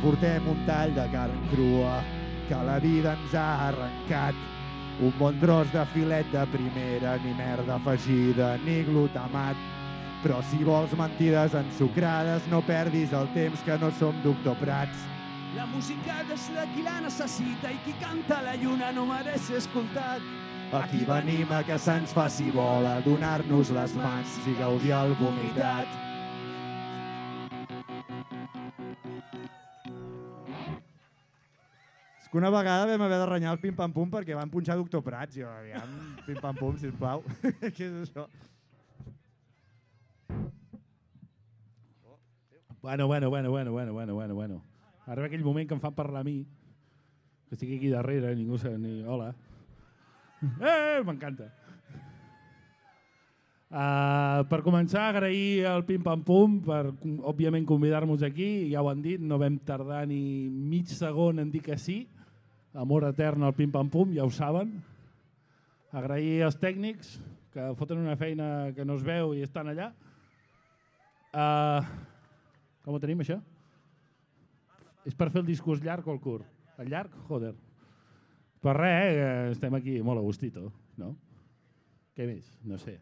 Portem un tall de carn crua que la vida ens ha arrencat. Un bon tros de filet de primera, ni merda afegida, ni glutamat. Però si vols mentides ensucrades, no perdis el temps que no som doctor Prats. La música és la qui la necessita i qui canta la lluna no mereix ser escoltat. Aquí venim a que se'ns faci bola, donar-nos les mans i gaudir el vomitat. Que una vegada vam haver de renyar el pim-pam-pum perquè van punxar Doctor Prats. Jo, aviam, pim-pam-pum, sisplau. Què és això? Bueno, bueno, bueno, bueno, bueno, bueno, bueno, bueno. Arriba aquell moment que em fan parlar a mi, que estic aquí darrere, ningú sap ni... Hola. Eh, m'encanta. Uh, per començar, agrair al Pim Pam Pum per, òbviament, convidar-nos aquí. Ja ho han dit, no vam tardar ni mig segon en dir que sí. Amor etern al Pim Pam Pum, ja ho saben. Agrair als tècnics, que foten una feina que no es veu i estan allà. Uh, com ho tenim, això? És per fer el discurs llarg o el curt? El llarg? Joder. Per res, eh, estem aquí molt a gustito, no? Què més? No sé.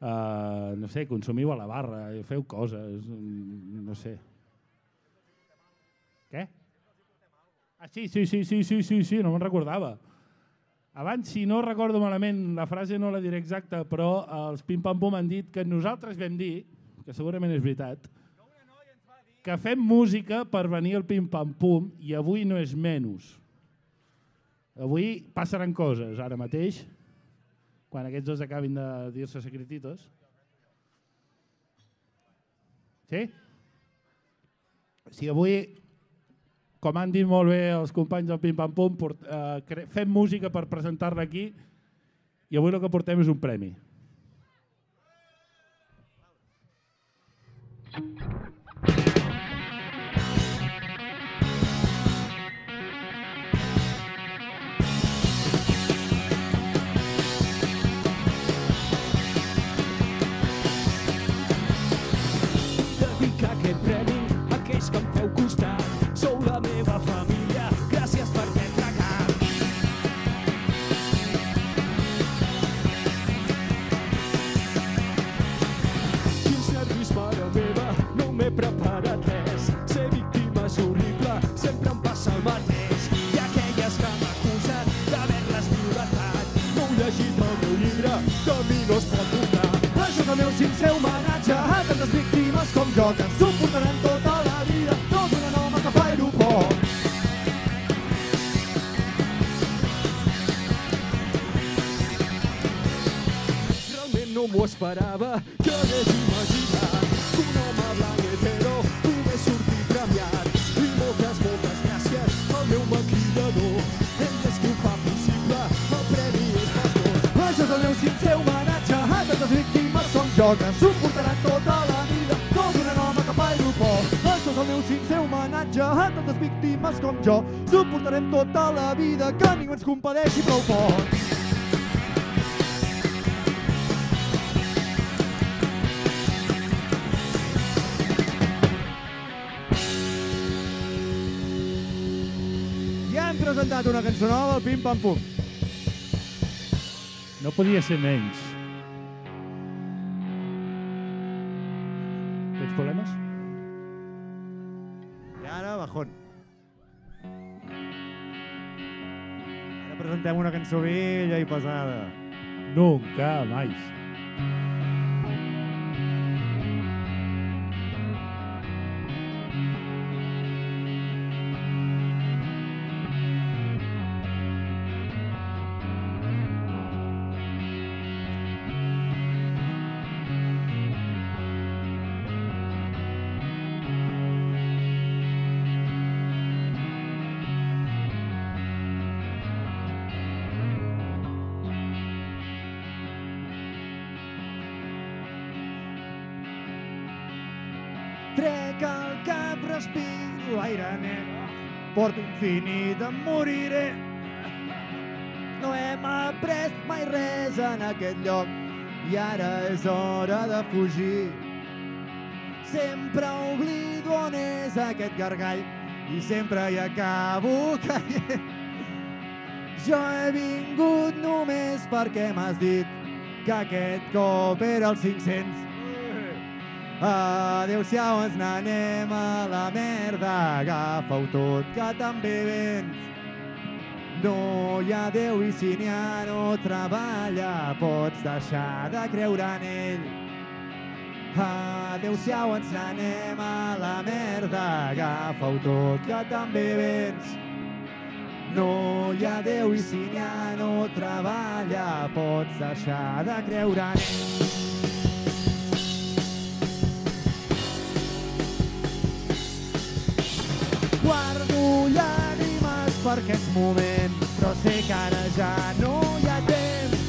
Uh, no sé, consumiu a la barra, feu coses, mm, no sé. Què? Ah, sí, sí, sí, sí, sí, sí, sí, no me'n recordava. Abans, si no recordo malament, la frase no la diré exacta, però els Pim Pam Pum han dit que nosaltres vam dir, que segurament és veritat, que fem música per venir al Pim Pam Pum i avui no és menys. Avui passaran coses, ara mateix, quan aquests dos acabin de dir-se secretitos. Sí? Si avui, com han dit molt bé els companys del Pim Pam Pum, port, eh, fem música per presentar-la aquí i avui el que portem és un premi. Dedica aquest premi a aquells que em feu costat. Víctima horrible, sempre que m'acusen d'haver-les. No el llibre, a víctimes com jo que tota la vida. No donen home cap a aeroport. Realment no esperava, que hagués imaginat qui ho fa possible, el premi és fastós. Això és el meu sincer homenatge a tantes víctimes com jo que tota la vida. No donen home cap a aeroport. Això és el meu sincer homenatge a tantes víctimes com jo. Suportarem tota la vida que ningú ens compadeixi prou fort. Presentat una cançó nova al Pim Pam Pum. No podia ser menys. Tens problemes? I ara, bajón. Ara presentem una cançó vella i pesada. Nunca mais. Porto infinit, em moriré. No hem après mai res en aquest lloc i ara és hora de fugir. Sempre oblido on és aquest gargall i sempre hi acabo caient. Jo he vingut només perquè m'has dit que aquest cop era el 500. Adéu-siau, ens n'anem a la merda, agafa-ho tot, que també vens. No hi ha Déu i si n'hi ha no treballa, pots deixar de creure en ell. Adéu-siau, ens n'anem a la merda, agafa-ho tot, que també vens. No hi ha Déu i si n'hi ha no treballa, pots deixar de creure en ell. Guardo llàgrimes per aquests moments, però sé que ara ja no hi ha temps.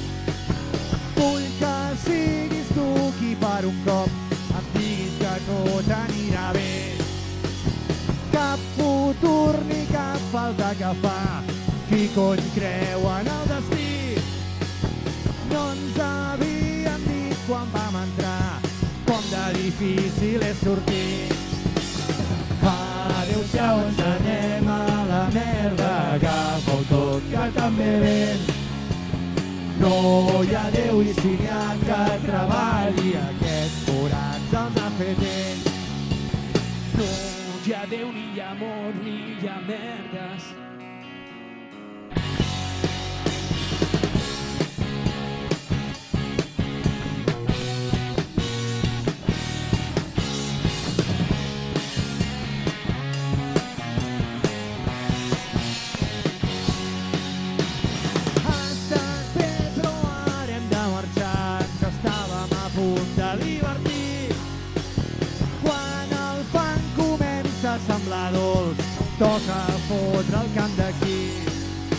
Vull que siguis tu qui per un cop em diguis que tot anirà bé. Cap futur ni cap falta que fa, qui cony creu en el destí? No ens havien dit quan vam entrar, com de difícil és sortir. Adéu-siau, ens anem a la merda, agafa-ho tot, que també vens. No hi ha Déu i si n'hi ha que treballi, aquests forats els ha fet ell. No hi ha Déu, ni hi ha amor, ni hi ha merdes. Toca fotre el camp d'aquí.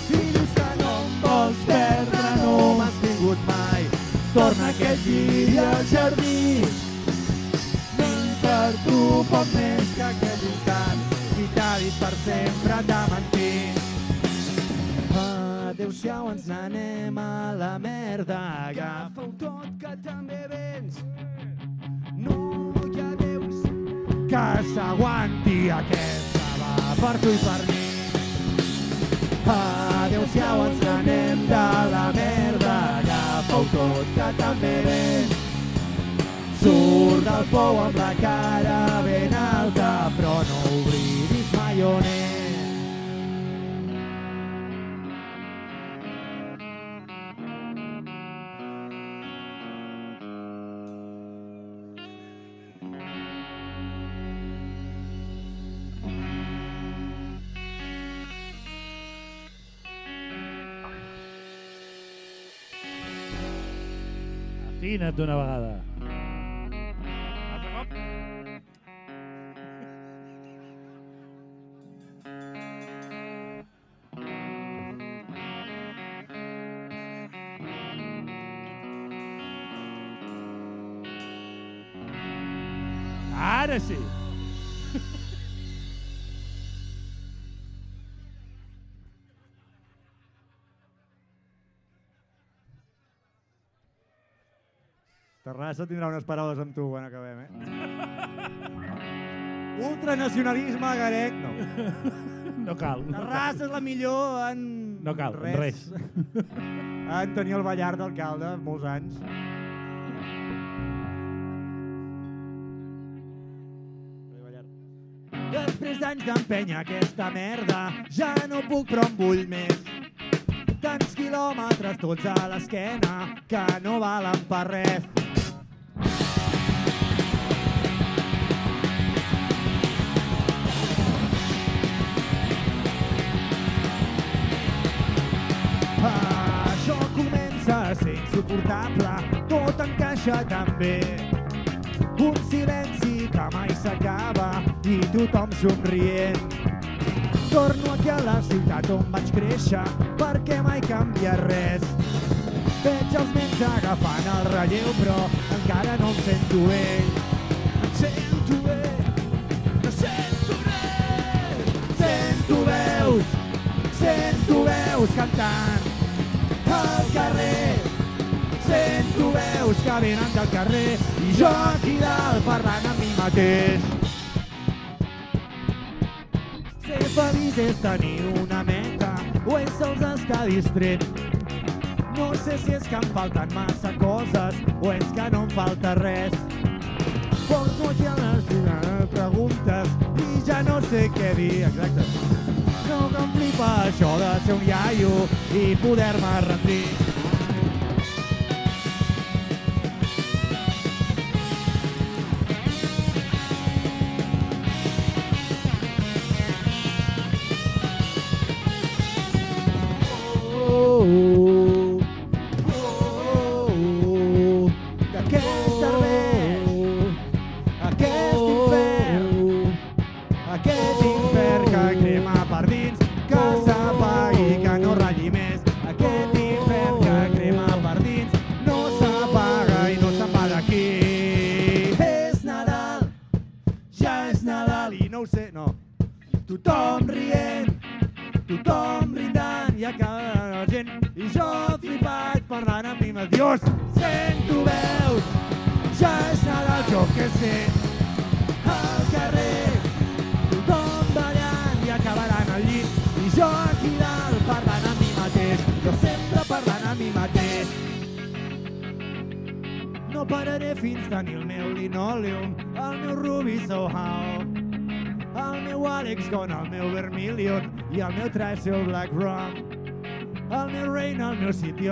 Fills que no em vols perdre, no m'has tingut mai, torna que et giri al jardí. Per tu poc més que aquest instant, qui t'ha dit per sempre de mentir. Adéu-siau, ens n'anem a la merda. Agafa-ho tot, que també vens. No hi ha Déus que s'aguanti aquest per tu i per mi. Adéu-siau, ens n'anem de la merda. Agafa-ho tot, que també vens. Surt del pou amb la cara ben alta, però no oblidis mai on és. Afina't d'una vegada. Altre cop? Ara sí. Terrassa tindrà unes paraules amb tu quan acabem, eh? Ultranacionalisme garec, no. No cal. Terrassa és la millor en... No cal, en res. en tenir el Ballar d'alcalde, molts anys. Després d'anys d'empènyer aquesta merda, ja no puc però en vull més. Tants quilòmetres tots a l'esquena que no valen per res. Insuportable, tot encaixa tan bé. Un silenci que mai s'acaba i tothom somrient. Torno aquí a la ciutat on vaig créixer perquè mai canvia res. Veig els nens agafant el relleu però encara no em sento bé. Em sento bé, no sento res. Sento veus, sento veus cantant al carrer. Sento veus que venen del carrer i jo aquí dalt parlant amb mi mateix. Ser feliç és tenir una meta o és sols estar distret. No sé si és que em falten massa coses o és que no em falta res. Porto aquí a les preguntes i ja no sé què dir. Exacte. No que em flipa això de ser un iaio i poder-me rendir.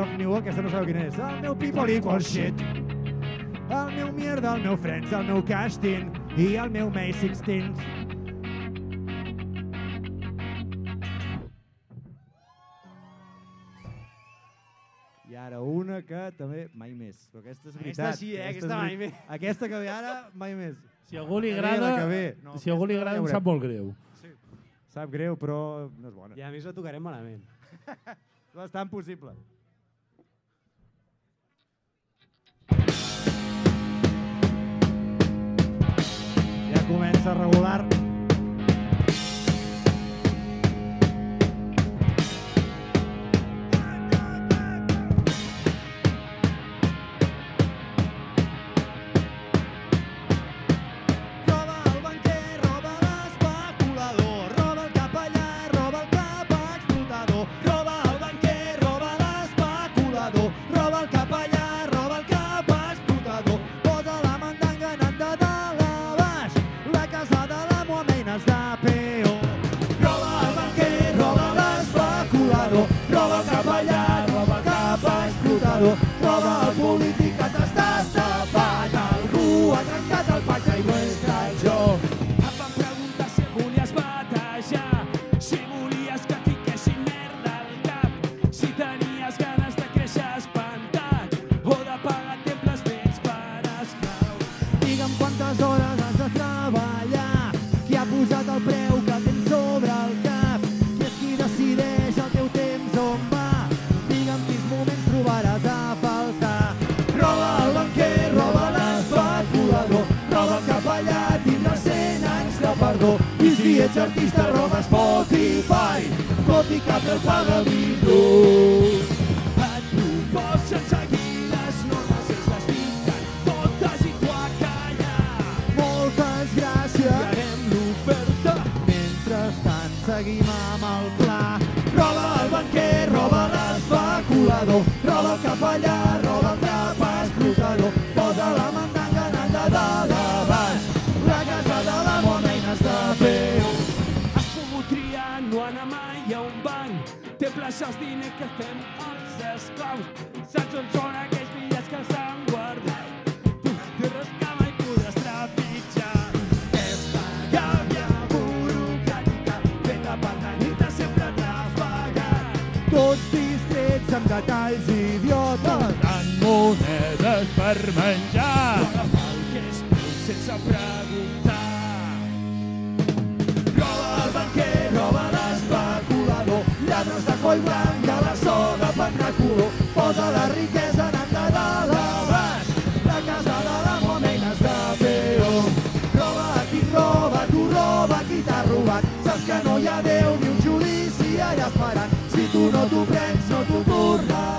Of New, aquesta no sabeu quin és. El meu People Equal Shit. El meu Mierda, el meu Friends, el meu Casting i el meu May 16. I ara una que també mai més. Però aquesta és Aquesta veritat. sí, eh? és Aquesta mai més. Aquesta que ve ara, mai més. Si algú li agrada, que ve. No, si a algú li aquesta agrada, em sap molt greu. Sap greu, però no és bona. I a més la tocarem malament. És bastant possible. Comença regular. faig artista arroba Spotify, tot i que te'l paga Bildu. Et proposen seguir les normes i es les totes i tu a callar. Moltes gràcies. I anem l'oferta. Mentrestant seguim a Deixa els diners que fem els esclaus. Saps on són aquells bitllets que s'han guardat? Tu, tu que mai podràs trepitjar. És pagàvia burocràtica, feta per tenir-te sempre trafegat. Tots distrets amb detalls idiotes, tant monedes per menys. posa la riquesa en entrada a l'abast. La casa de la moneda és de peó. Roba a qui roba, tu roba qui t'ha robat. Saps que no hi ha Déu ni un judici allà esperant. Si tu no t'ho prens, no t'ho tornaràs.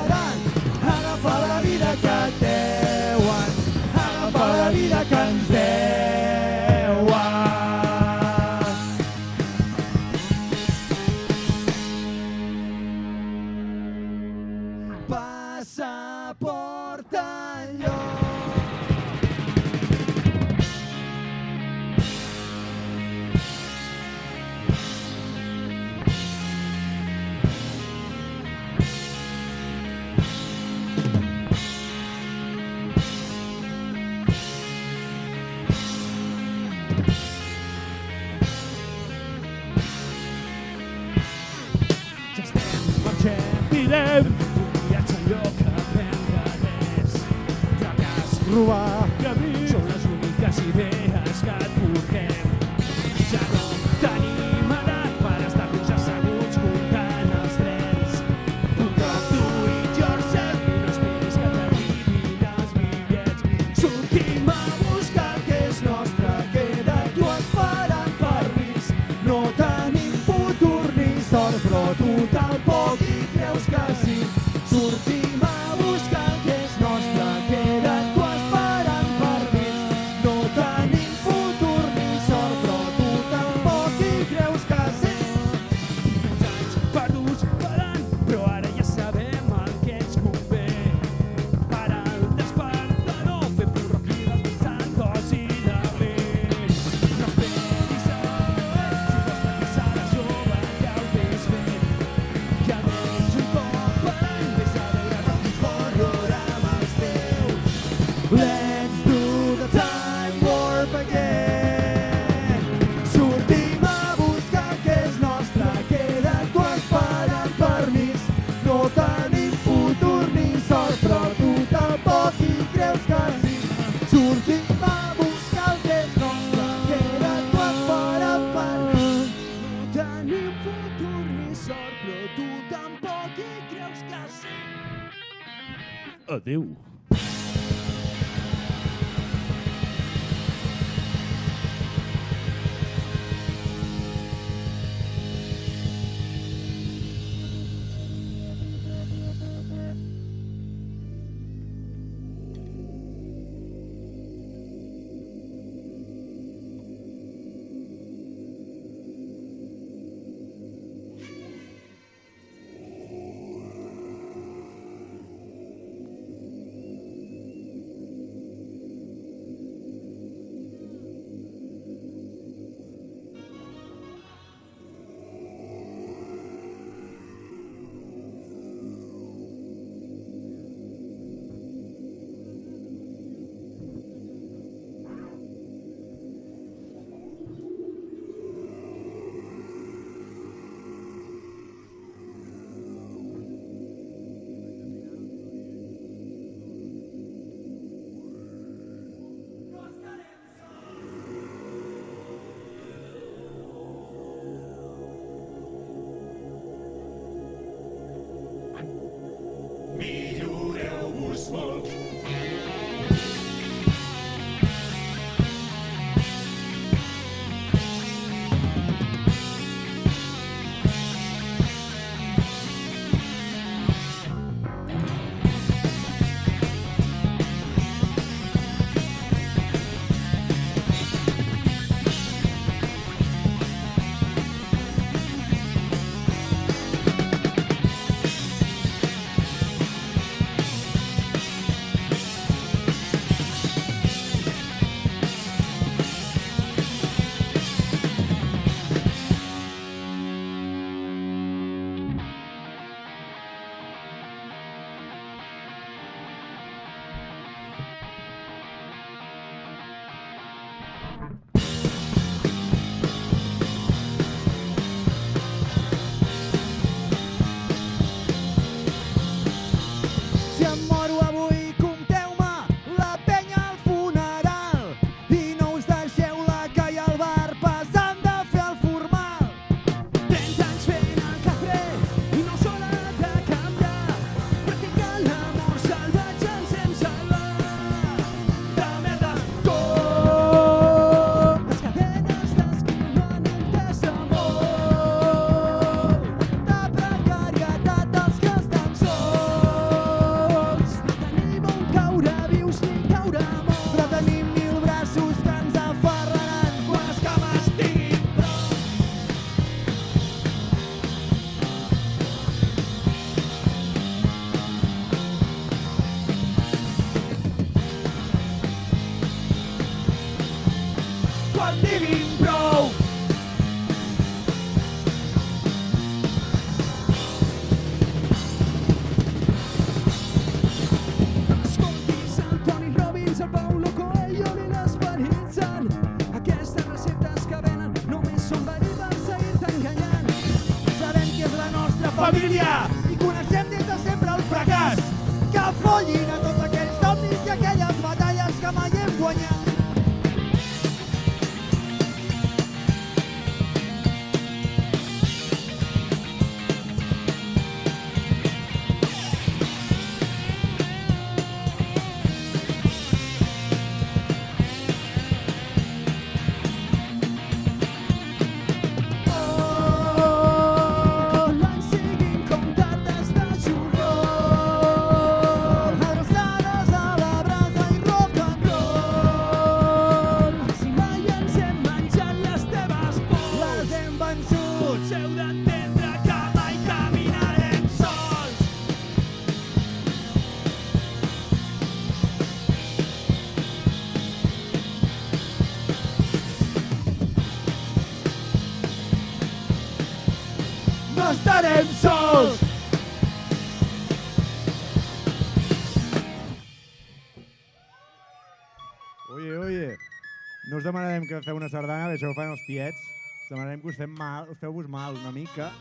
Que feu una sardana, això ho fan els tiets. Us demanarem que us fem mal, us feu-vos mal una mica,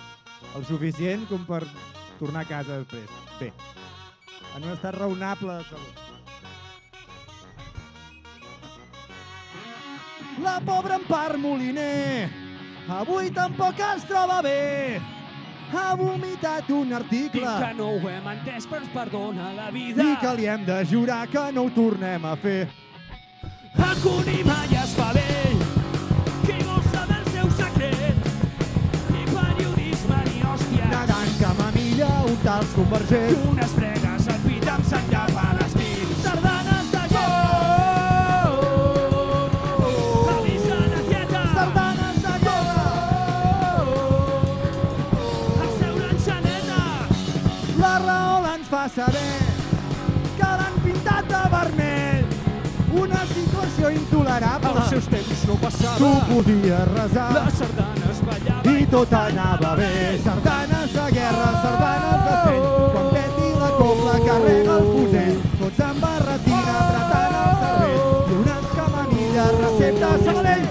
el suficient com per tornar a casa després. Bé, en un estat raonable de salut. La pobra Empar Moliner avui tampoc es troba bé. Ha vomitat un article Dic que no ho hem entès, però ens perdona la vida. i que li hem de jurar que no ho tornem a fer. El cuní camamilla, un tals convergent. I unes fregues al pit amb sang de palestins. Sardanes de Avisa la tieta. Sardanes de guerra. El seu l'enxaneta. La Rahola ens fa saber que l'han pintat de vermell. Una situació intolerable. Als seus temps no passava. Tu podies resar. Les sardanes ballaven. I tot anava bé. Sardanes de guerra, sardanes de seny. Quan peti la cobla carrega el fusell. Tots amb barretina apretant el cervell. I unes camamilles recepta a Sabadell.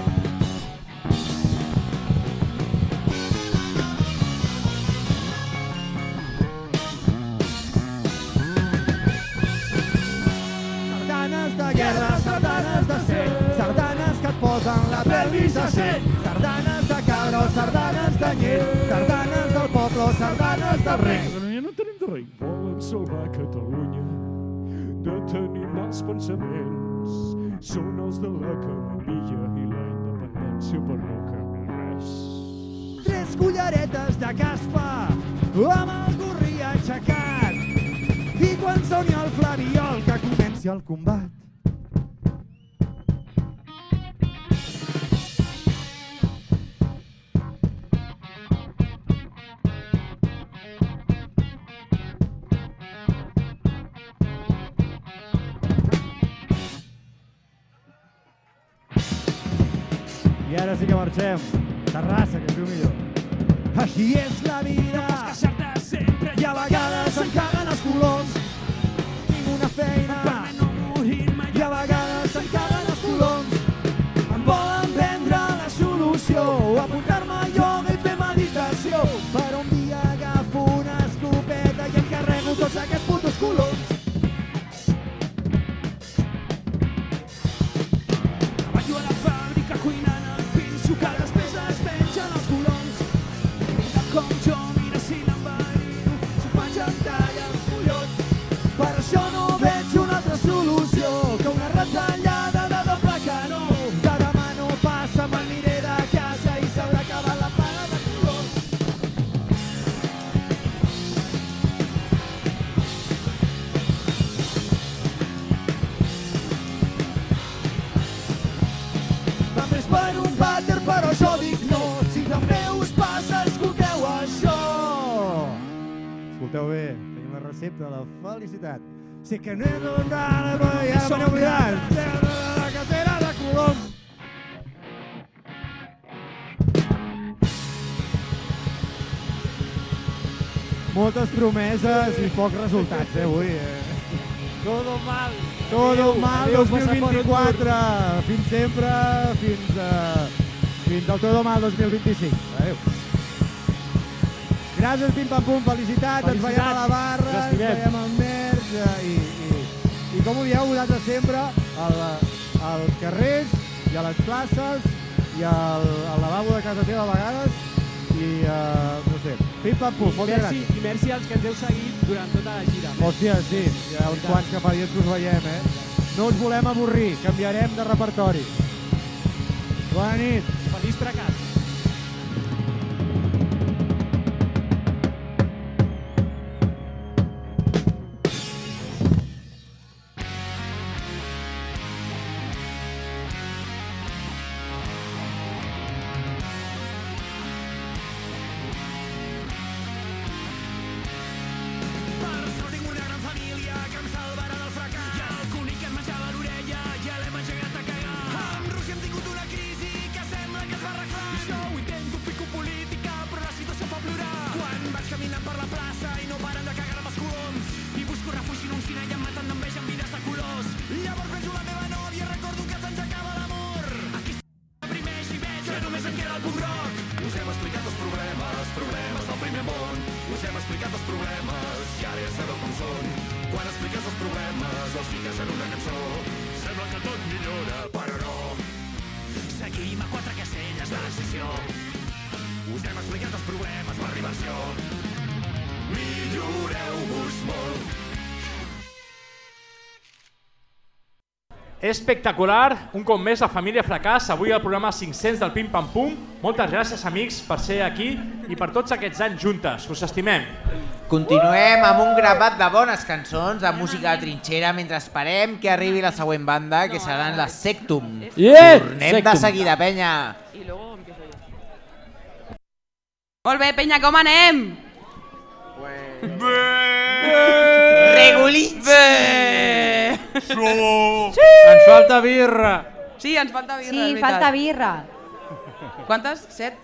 Sardanes de guerra, sardanes de seny, sardanes que et posen la pelvis a seny, sardanes de cabra o sardanes de sardanes del poble o sardanes del rei. Catalunya no tenim de rei. Volen salvar Catalunya de tenir mals pensaments. Són els de la camamilla i la independència per no canviar res. Tres culleretes de caspa amb el gorri aixecat i quan soni el flabiol que comenci el combat. Sí que marxem. Terrassa, que es diu millor. Així és la vida. Sé que no és un rara, però ja m'he oblidat. La casera de Colom. Moltes promeses i pocs resultats, eh, avui. Eh. Todo mal. Todo mal adéu, passa fora, 2024. Fins sempre, fins, a, fins al Todo mal 2025. Adéu. Gràcies, Pim Pam Pum, felicitats, ens veiem a la Felicitats. barra, ens veiem eh, i, i, i com ho dieu vosaltres sempre, al, als carrers i a les places i al, al lavabo de casa teva a vegades i, uh, no sé, Pim Pam Pum, moltes gràcies. I merci als que ens heu seguit durant tota la gira. Hòstia, sí, hi ha uns quants que fa dies que us veiem, eh? No us volem avorrir, canviarem de repertori. Bona nit. Espectacular, un cop més la família Fracàs, avui al programa 500 del Pim Pam Pum. Moltes gràcies, amics, per ser aquí i per tots aquests anys juntes. Us estimem. Continuem amb un grapat de bones cançons de música de trinxera mentre esperem que arribi la següent banda, que seran les Sectum. Yeah! Tornem de Sectum. seguida, penya. I luego empiezo yo. Molt bé, penya, com anem? Regulits! Bé! Sí! Ens falta birra. Sí, ens falta birra, Sí, és veritat. falta birra. Quantes? Set?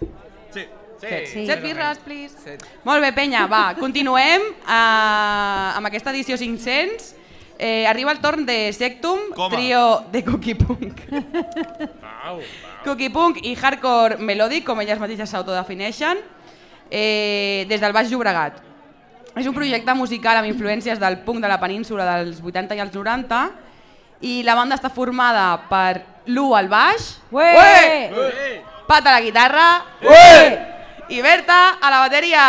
Sí. Set, Sí. Set birres, please. Molt bé, penya, va, continuem uh, amb aquesta edició 500. Eh, arriba el torn de Sectum, Coma. trio de Cookie Punk. Cookie Punk i Hardcore Melodic, com elles mateixes s'autodefineixen, eh, des del Baix Llobregat. És un projecte musical amb influències del punk de la península dels 80 i els 90 i la banda està formada per Lu al baix, Ué! Ué! Pat a la guitarra i Berta a la bateria.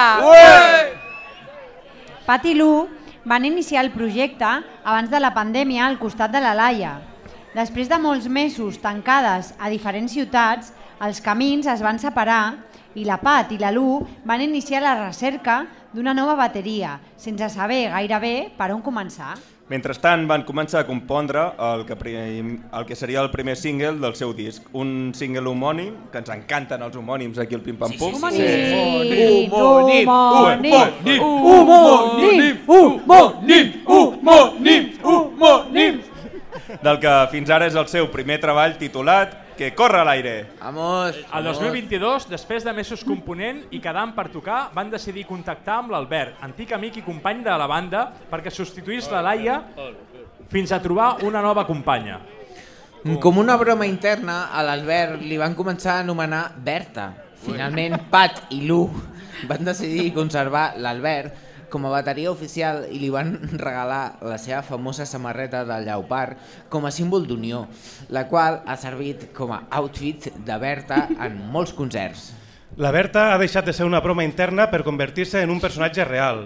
Pat i Lu van iniciar el projecte abans de la pandèmia al costat de la Laia. Després de molts mesos tancades a diferents ciutats, els camins es van separar i la Pat i la Lu van iniciar la recerca d'una nova bateria, sense saber gairebé per on començar. Mentrestant van començar a compondre el que, prim, el que seria el primer single del seu disc, un single homònim, que ens encanten els homònims aquí al Pim Pam Pum. Homònim, Homònim, homònim, homònim, homònim, homònim, homònim. Del que fins ara és el seu primer treball titulat Que corre a l'aire. Vamos. El 2022, després de mesos component i quedant per tocar, van decidir contactar amb l'Albert, antic amic i company de la banda, perquè substituís la Laia fins a trobar una nova companya. Com una broma interna, a l'Albert li van començar a anomenar Berta. Finalment, Pat i Lu van decidir conservar l'Albert com a bateria oficial i li van regalar la seva famosa samarreta de lleopard com a símbol d'unió, la qual ha servit com a outfit de Berta en molts concerts. La Berta ha deixat de ser una broma interna per convertir-se en un personatge real.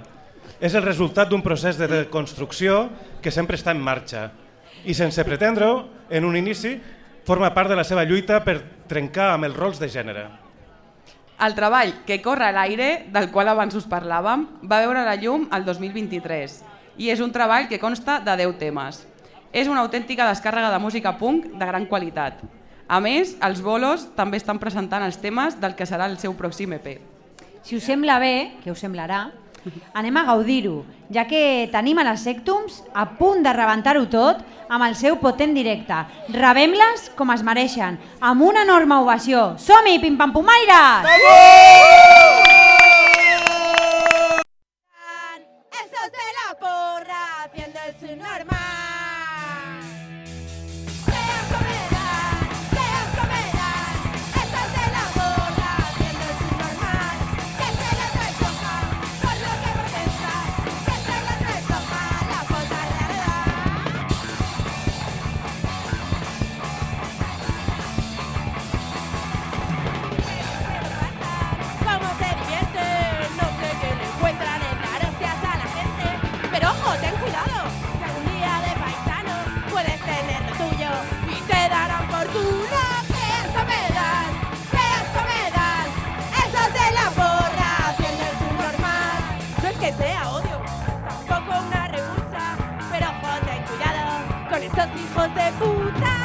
És el resultat d'un procés de construcció que sempre està en marxa i sense pretendre-ho, en un inici, forma part de la seva lluita per trencar amb els rols de gènere. El treball que corre a l'aire, del qual abans us parlàvem, va veure la llum el 2023 i és un treball que consta de 10 temes. És una autèntica descàrrega de música punk de gran qualitat. A més, els bolos també estan presentant els temes del que serà el seu pròxim EP. Si us sembla bé, que us semblarà, anem a gaudir-ho, ja que tenim a les Sectums a punt de rebentar-ho tot amb el seu potent directe. Rebem-les com es mereixen, amb una enorme ovació. Som-hi, pim-pam-pumaires! Esos de la porra haciendo el subnormal. Hijos de puta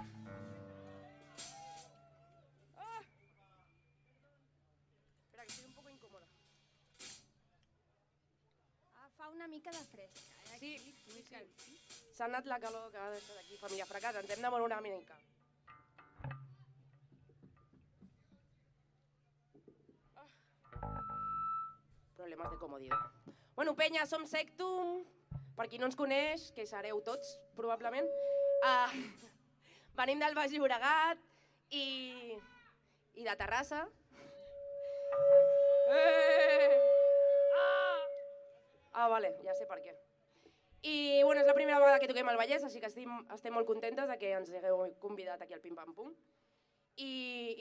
sí. S'ha anat la calor que ha d'estar aquí, família fracàs. Ens hem de moure una mica. Ah. Problemes de comoditat. Bueno, penya, som Sectum. Per qui no ens coneix, que sereu tots, probablement. Uh, venim del Baix Llobregat i, i de Terrassa. Eh! Ah! ah, vale, ja sé per què. I bueno, és la primera vegada que toquem al Vallès, així que estem, estem molt contentes de que ens hagueu convidat aquí al Pim Pam Pum. I,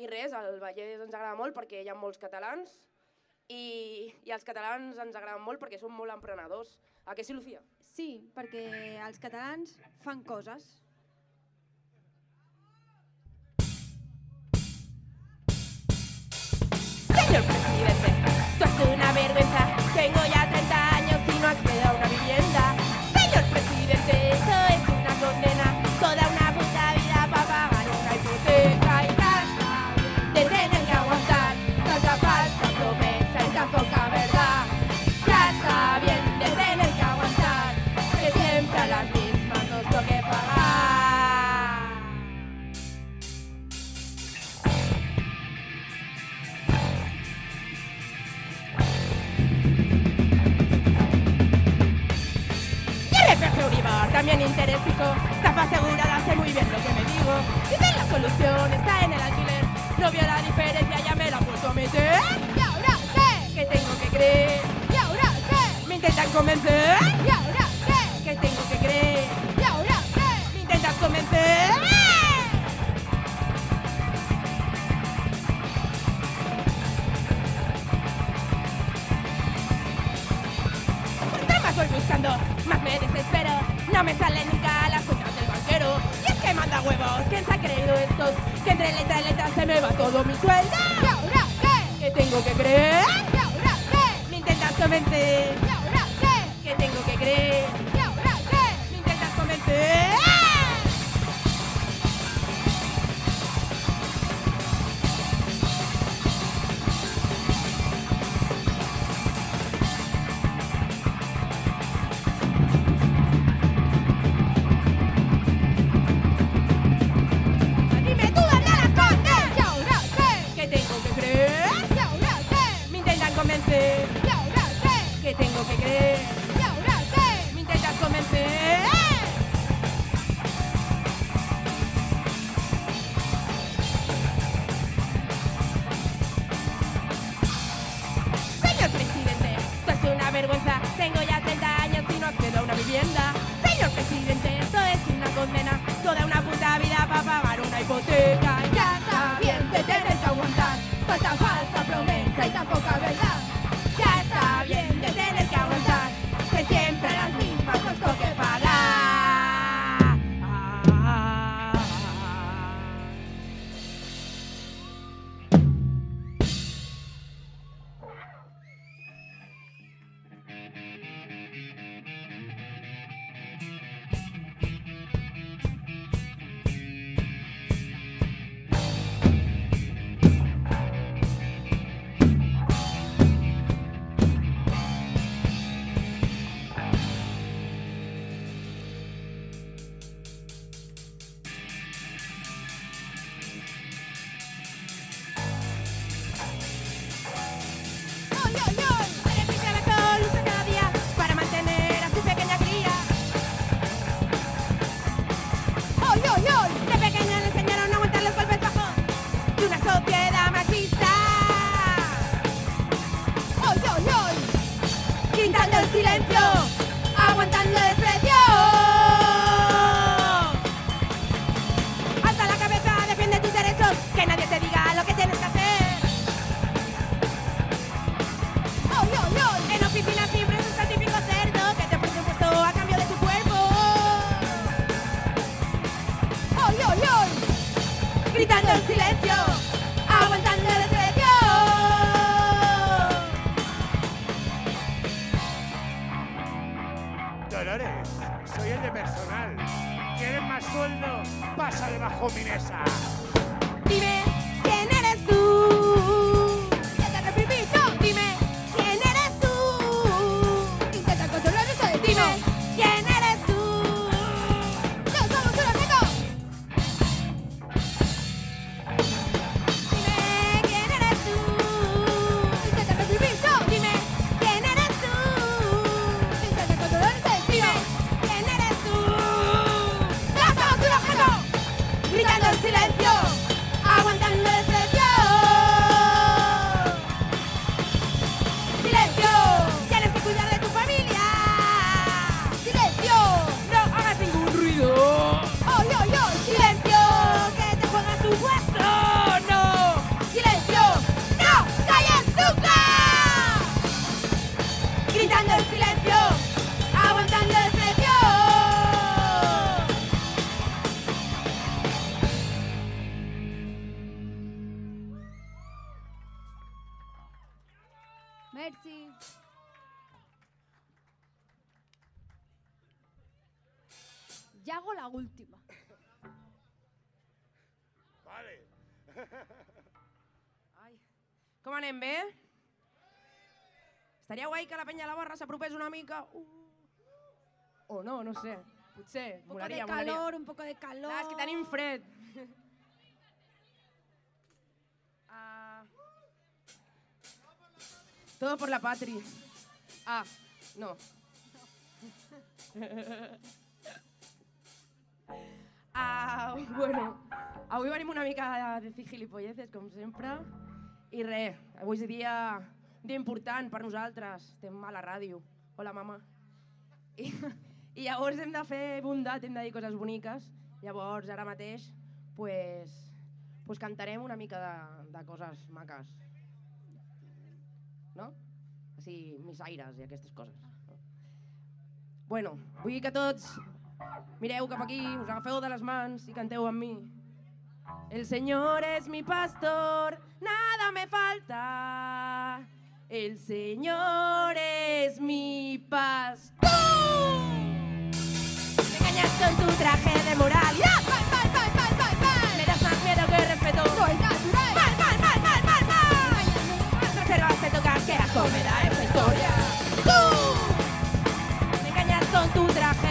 I res, el Vallès ens agrada molt perquè hi ha molts catalans i, i els catalans ens agraden molt perquè són molt emprenedors. A què sí, Lucía? Sí, perquè els catalans fan coses. Señor presidente, esto es una vergüenza. Tengo ya 30 Interés fijo. Estafa asegurada, sé muy bien lo que me digo. Dicen la solución está en el alquiler. No veo la diferencia, ya me la a meter. ¿Y ahora qué? ¿Qué tengo que creer? ¿Y ahora qué? ¿Me intentan convencer? ¿Y ahora qué? ¿Qué tengo que creer? ¿Y ahora qué? ¿Me intentas convencer? Por tramas voy buscando, más me. No me sale nunca las cuentas del banquero. Y es que manda huevos, ¿quién se ha creído estos? Que entre letra y letra se me va todo mi sueldo. ¿Y ahora qué? ¿Qué tengo que creer? ¿Y ahora qué? ¿Me intentas convencer? ¿Y ahora qué? ¿Qué tengo que creer? ¿Y ahora qué? ¿Me intentas convencer? Estaria guai que la penya de la barra s'apropés una mica. Uh. O no, no sé. Potser, Un poco molaria, de calor, molaria. un poco de calor. Clar, és que tenim fred. Ah. Todo por la patria. Ah, no. Ah, bueno, avui venim una mica de dir gilipolleces, com sempre. I res, avui dia, dia important per nosaltres. Estem a la ràdio. Hola, mama. I, I llavors hem de fer bondat, hem de dir coses boniques. Llavors, ara mateix, pues, pues cantarem una mica de, de coses maques. No? Així, missaires i aquestes coses. No? Bueno, vull que tots mireu cap aquí, us agafeu de les mans i canteu amb mi. El Señor es mi pastor, nada me falta. El Señor es mi pastor. Me engañas con tu traje de moralidad. Mal, mal, mal, mal, mal, mal. Me das más miedo que respeto. Soy natural. Mal, mal, mal, mal, mal, mal. Reservas te tocas que asco me da esa historia. Tú me engañas con tu traje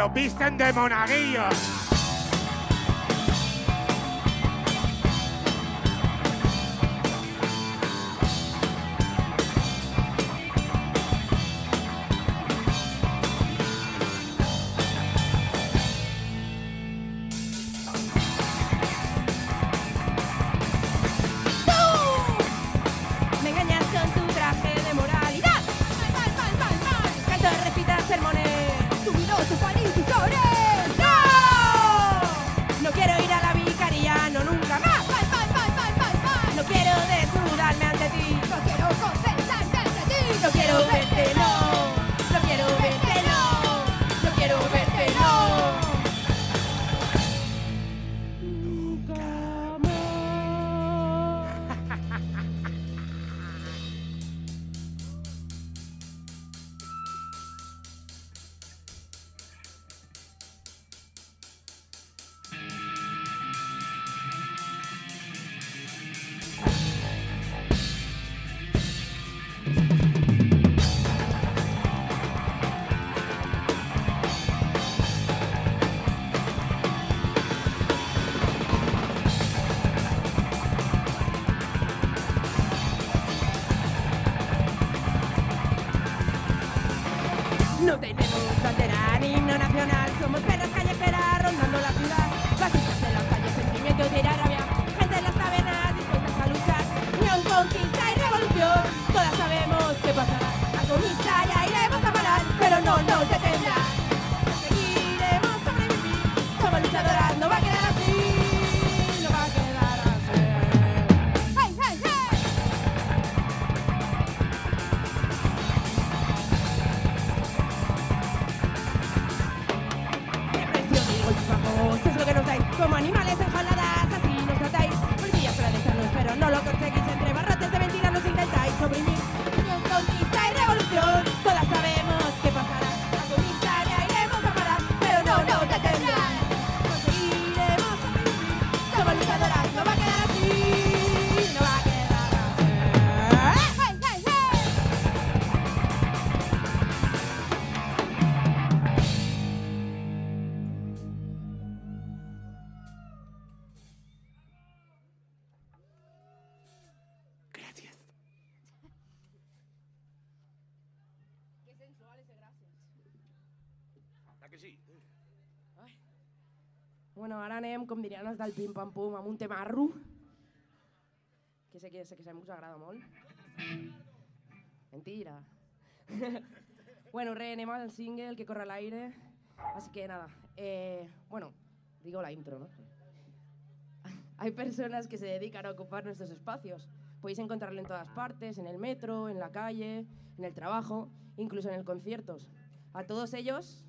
los visten de monaguillos. i que sabem que us agrada. Mentira. bueno, re, anem al single que corre l'aire. Así que nada, eh, bueno, digo la intro, ¿no? Hay personas que se dedican a ocupar nuestros espacios. Podéis encontrarlo en todas partes, en el metro, en la calle, en el trabajo, incluso en el conciertos. A todos ellos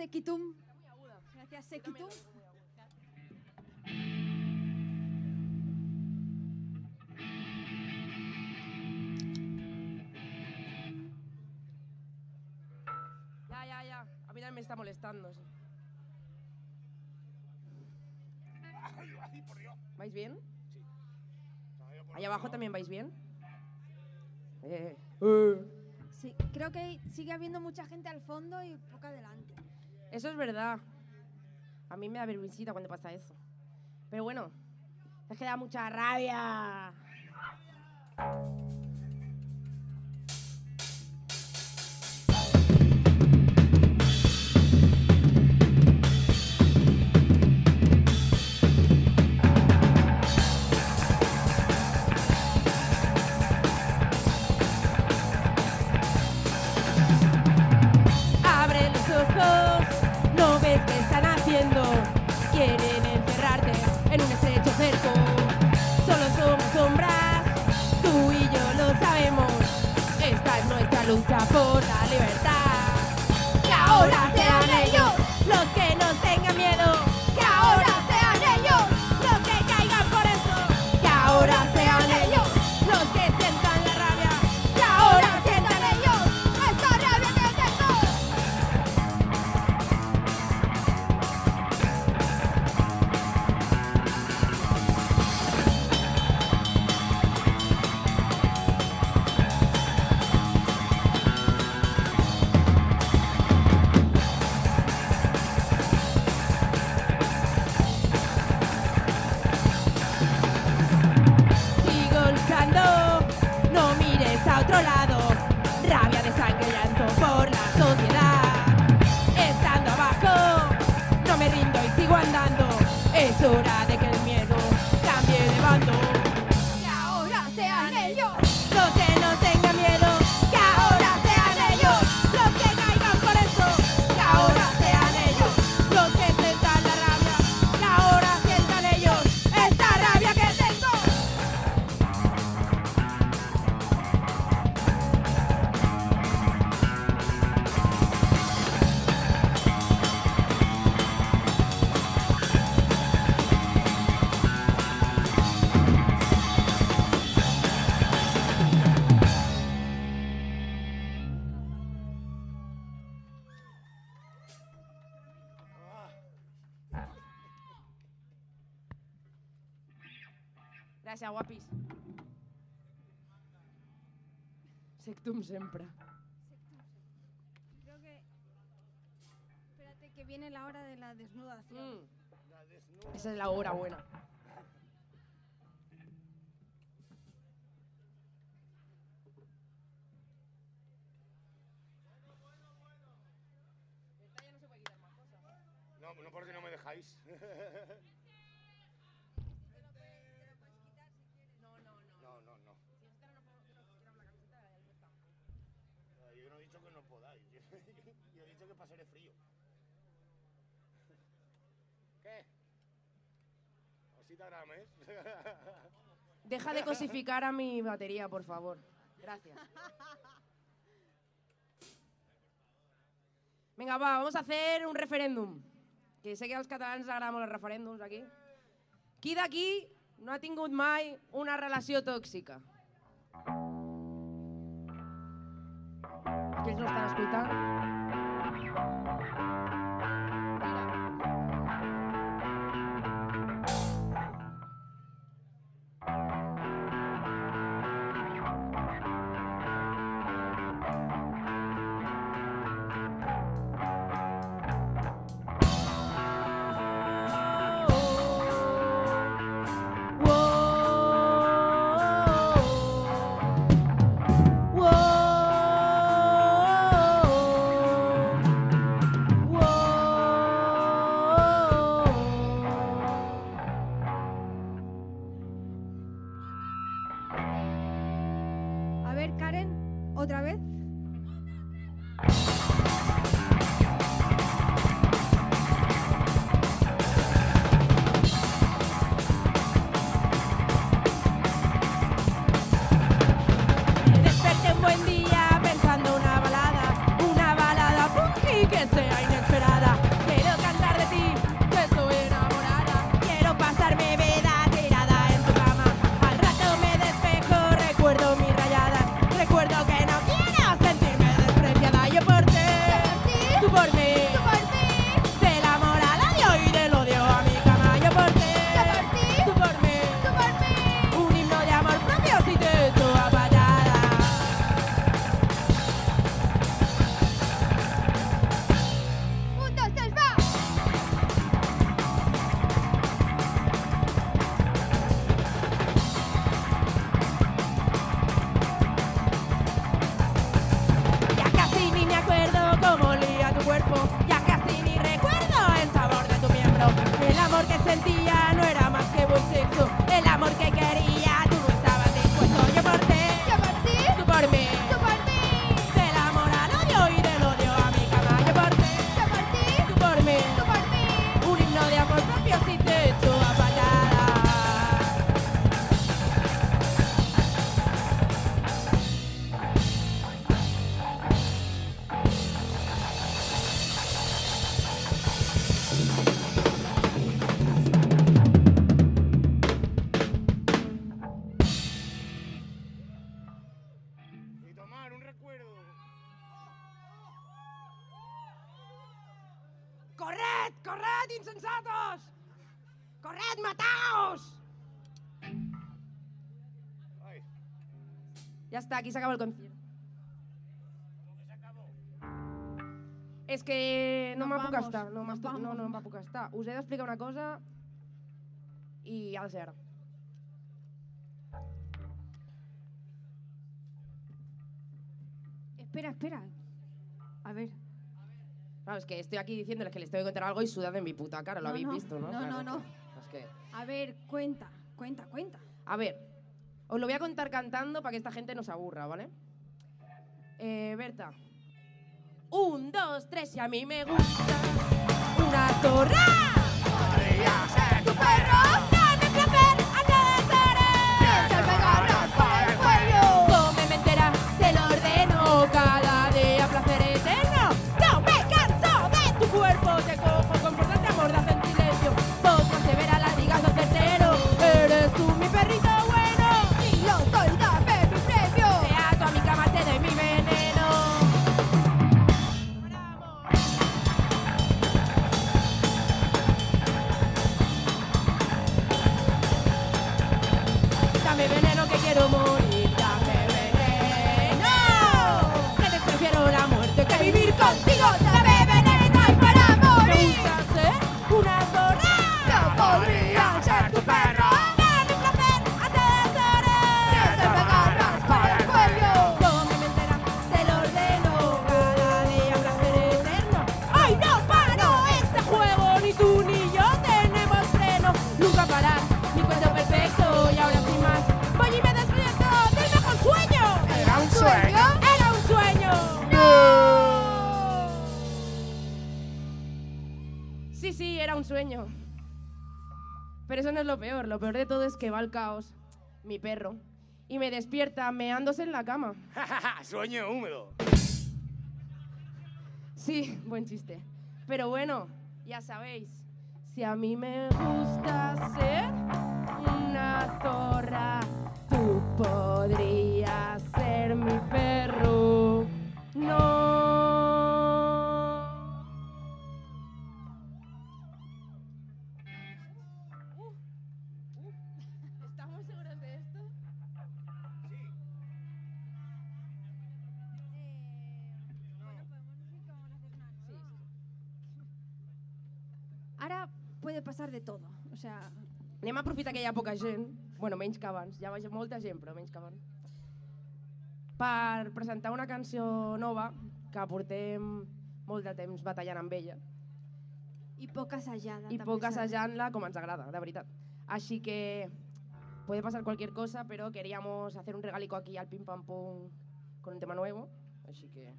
Sekitum. Gracias, Sekitum. Ya, ya, ya. A mí me está molestando. Sí. ¿Vais bien? Sí. Ahí abajo también vais bien. Sí, creo que sigue habiendo mucha gente al fondo y poca adelante. Eso es verdad. A mí me da vergüencita cuando pasa eso. Pero bueno, es que da mucha rabia. Sectum sempre. Creo que... Espérate, que viene la hora de la desnudación. Esa es la hora buena. Deja de cosificar a mi batería, por favor. Gracias. Venga, va, vamos a hacer un referéndum. Que sé que als catalans els agraden molt els referèndums aquí. Qui d'aquí no ha tingut una relació tòxica? Aquells no estan escoltant? Está, aquí se acaba el concierto. És que no Nos m'ha puc estar, no, no, vamos. no m'ha puc estar. Us he d'explicar una cosa i ser ara. Espera, espera. A ver. Claro, es que estoy aquí diciéndoles que les tengo que contar algo y sudan en mi puta cara, lo No, habéis no, visto, ¿no? no, Claro. no, no. Es que... A ver, cuenta, cuenta, cuenta. A ver, os lo voy a contar cantando para que esta gente no se aburra, ¿vale? Eh, Berta. Un, dos, tres, y a mí me gusta una torra. Podría. Lo peor. De todo es que va al caos, mi perro, y me despierta meándose en la cama. Sueño húmedo. Sí, buen chiste. Pero bueno, ya sabéis, si a mí me gusta ser una zorra, tú podrías ser mi perro. No. Pasar de todo. O sea, Anem a aprofitar que hi ha poca gent, bueno, menys que abans, hi ha molta gent, però menys que abans, per presentar una cançó nova que portem molt de temps batallant amb ella y poca assajada. i poc assajant-la com ens agrada, de veritat. Així que puede pasar cualquier cosa, pero queríamos hacer un regalico aquí al Pim Pam Pum con un tema nuevo, así que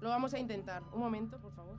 lo vamos a intentar. Un momento, por favor.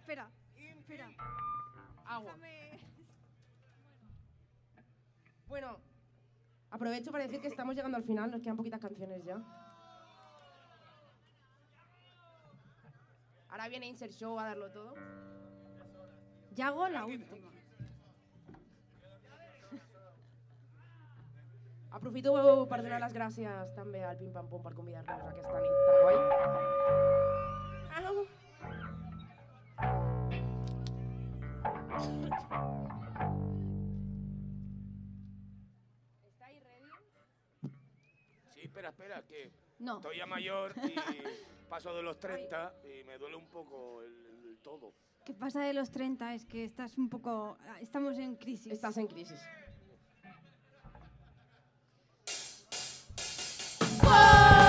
Espera, espera. Agua. Bueno, aprovecho para decir que estamos llegando al final, nos quedan poquitas canciones ya. Ahora viene Insert Show a darlo todo. Ya hago la última. Aprofito per donar les gràcies també al Pim Pam Pum per convidar-nos a aquesta nit tan guai. ¿Estáis ready? Sí, espera, espera, que no. estoy ya mayor y paso de los 30 y me duele un poco el, todo. ¿Qué pasa de los 30? Es que estás un poco... Estamos en crisis. Estás en crisis. ¡Oh!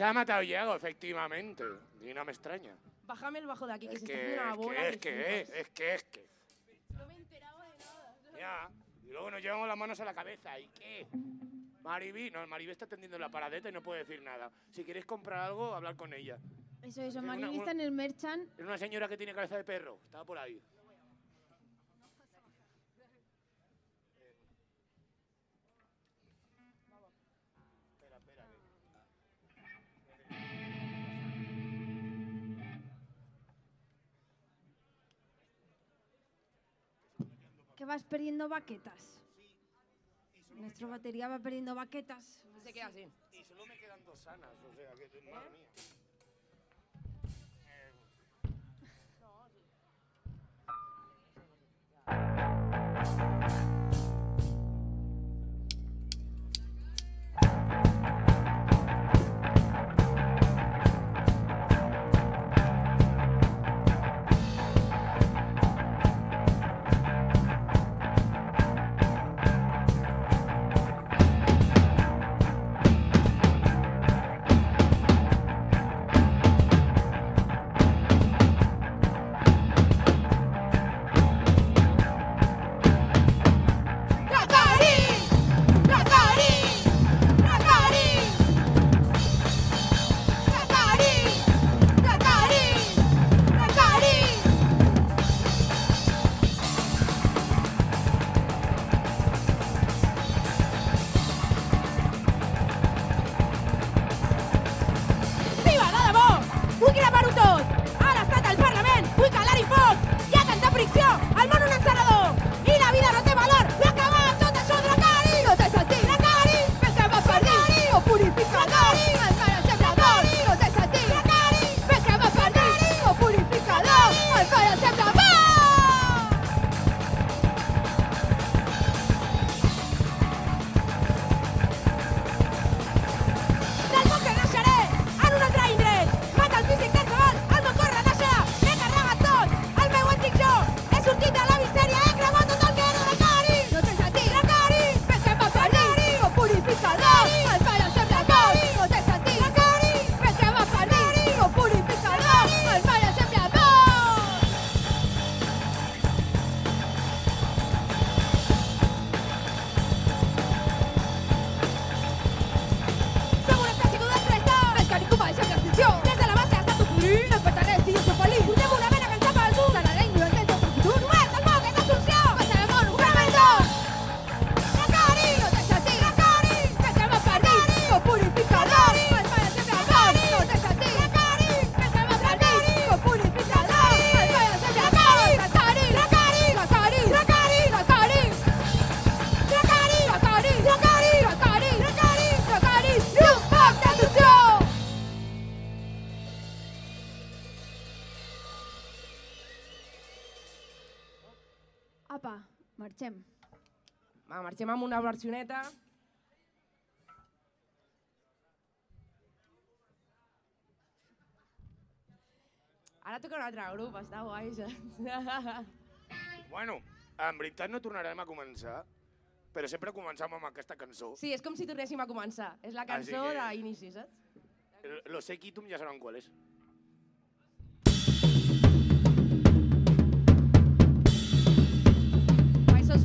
Se ha matado Diego, efectivamente. Y no me extraña. Bájame el bajo de aquí, que Es se que, está haciendo una es bola. que, es que flipas. es que, es que. No me enteraba de nada. Ya. Y luego nos llevamos las manos a la cabeza. ¿Y qué? Maribí, no, Maribí está atendiendo la paradeta y no puede decir nada. Si queréis comprar algo, hablar con ella. Eso, eso, Maribí una- está en el merchant. Es una señora que tiene cabeza de perro. Estaba por ahí. Que vas perdiendo baquetas. Nuestra batería va perdiendo baquetas. Se queda así. Y solo me quedan dos sanas, o sea que, madre mía. Viva una versioneta. Ara toca un altre grup, està guai, saps? Bueno, en veritat no tornarem a començar, però sempre començam amb aquesta cançó. Sí, és com si tornéssim a començar. És la cançó que- d'inici, saps? Los Equitum ya saben cuál es. Ai, sos.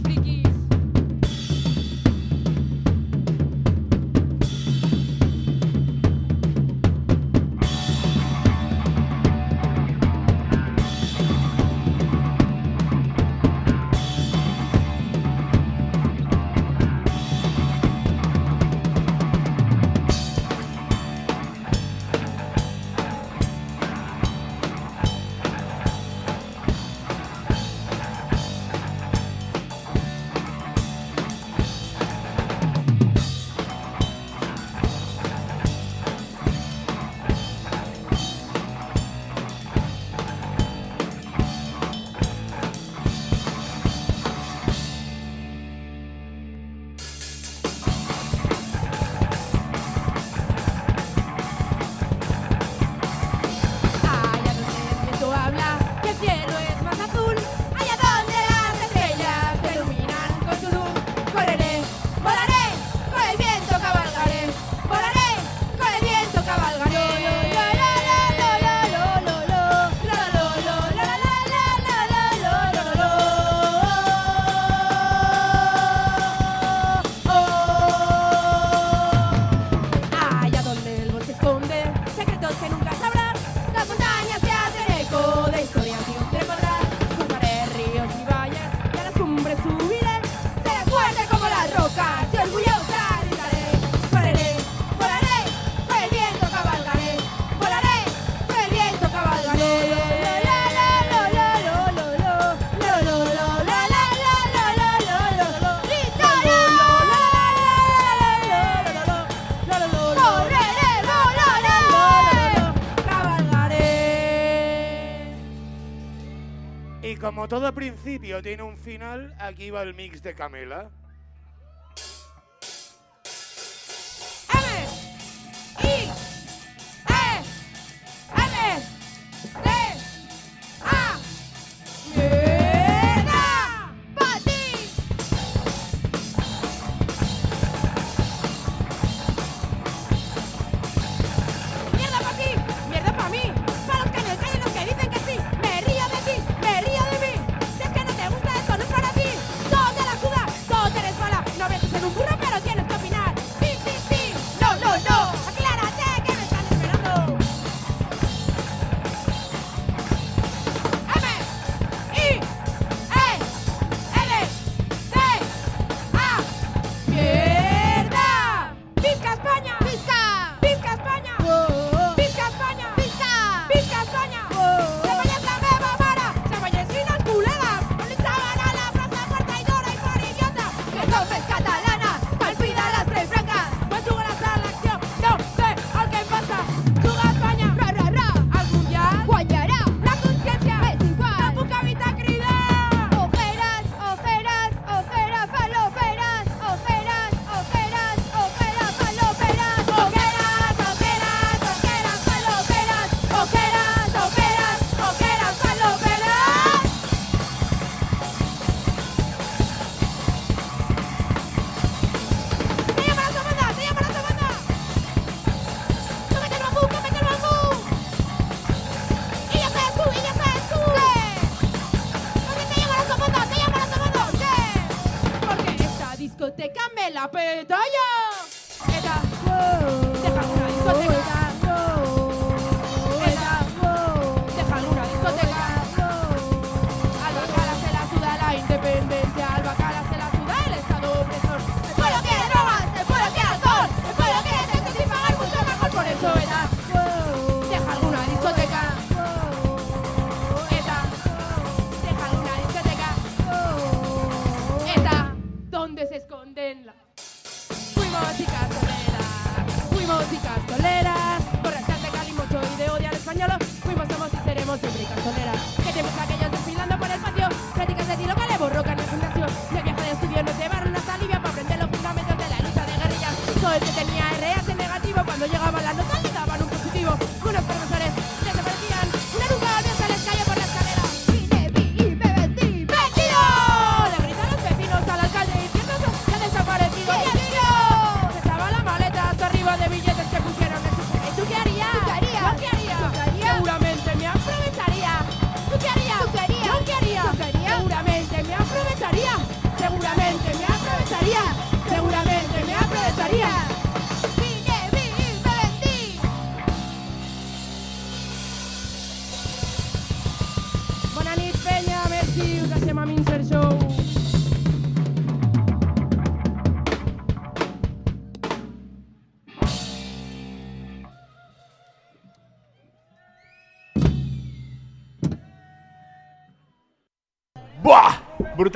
Todo principio tiene un final, aquí va el mix de Camela.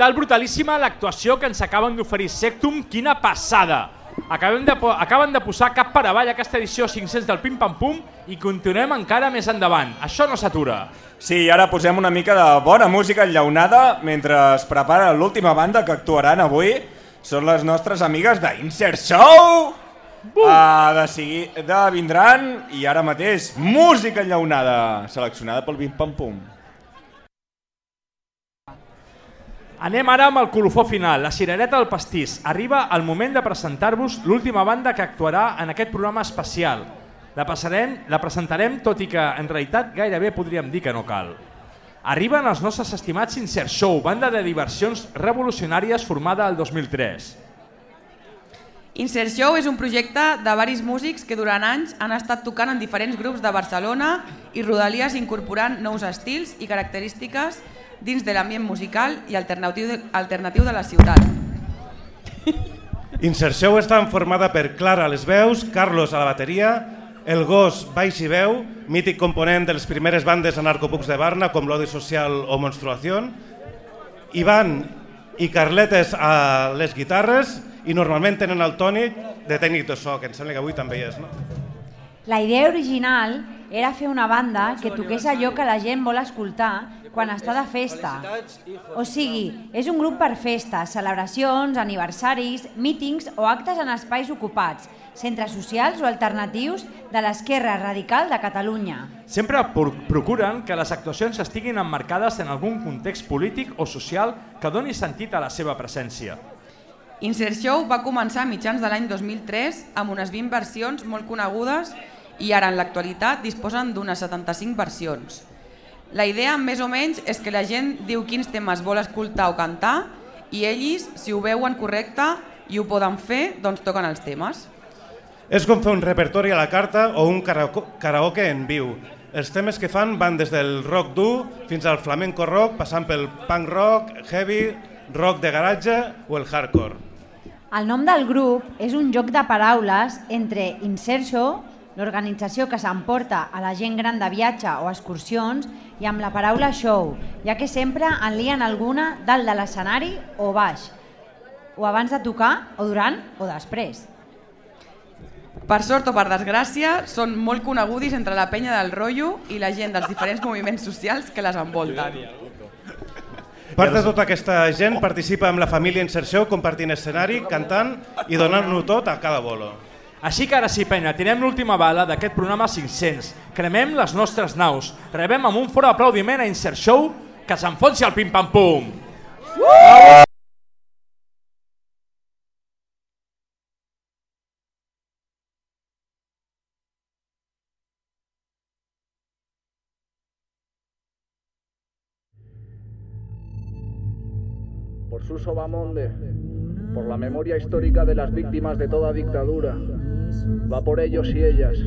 Brutal, brutalíssima l'actuació que ens acaben d'oferir Sectum. Quina passada! Acabem de, acaben de posar cap per avall aquesta edició 500 del Pim Pam Pum i continuem encara més endavant. Això no s'atura. Sí, ara posem una mica de bona música enllaunada mentre es prepara l'última banda que actuaran avui. Són les nostres amigues d'Insert Show! Uh, de, seguir, de vindran i ara mateix música enllaunada seleccionada pel Pim Pam Pum. Anem ara amb el colofó final, la cirereta del pastís. Arriba el moment de presentar-vos l'última banda que actuarà en aquest programa especial. La, passarem, la presentarem, tot i que en realitat gairebé podríem dir que no cal. Arriben els nostres estimats Insert Show, banda de diversions revolucionàries formada el 2003. Insert Show és un projecte de varis músics que durant anys han estat tocant en diferents grups de Barcelona i Rodalies incorporant nous estils i característiques dins de l'ambient musical i alternatiu de, alternatiu de la ciutat. Inserció està formada per Clara a les veus, Carlos a la bateria, el Gos baix i veu, mític component de les primeres bandes anarcopucs de Barna com l'Odi Social o Monstruación, Ivan i Carletes a les guitarres i normalment tenen el tònic de tècnic de so, que em sembla que avui també hi és, no? La idea original era fer una banda que toqués allò que la gent vol escoltar quan està de festa. O sigui, és un grup per festes, celebracions, aniversaris, mítings o actes en espais ocupats, centres socials o alternatius de l'esquerra radical de Catalunya. Sempre pro- procuren que les actuacions estiguin emmarcades en algun context polític o social que doni sentit a la seva presència. Insert Show va començar a mitjans de l'any 2003 amb unes 20 versions molt conegudes i ara en l'actualitat disposen d'unes 75 versions. La idea més o menys és que la gent diu quins temes vol escoltar o cantar i ells, si ho veuen correcte i ho poden fer, doncs toquen els temes. És com fer un repertori a la carta o un karaoke en viu. Els temes que fan van des del rock dur fins al flamenco rock, passant pel punk rock, heavy, rock de garatge o el hardcore. El nom del grup és un joc de paraules entre Inserso, l'organització que s'emporta a la gent gran de viatge o excursions, i amb la paraula show, ja que sempre en lien alguna dalt de l'escenari o baix, o abans de tocar, o durant, o després. Per sort o per desgràcia, són molt conegudis entre la penya del rotllo i la gent dels diferents moviments socials que les envolten. Part de tota aquesta gent participa amb la família Inserció compartint escenari, cantant i donant-ho tot a cada bolo. Així que ara sí, penya, tirem l'última bala d'aquest programa 500. Cremem les nostres naus. Rebem amb un fort aplaudiment a Insert Show que s'enfonsi el pim-pam-pum. Uh! por Suso Bamonde, por la memoria histórica de las víctimas de toda dictadura. Va por ellos y ellas,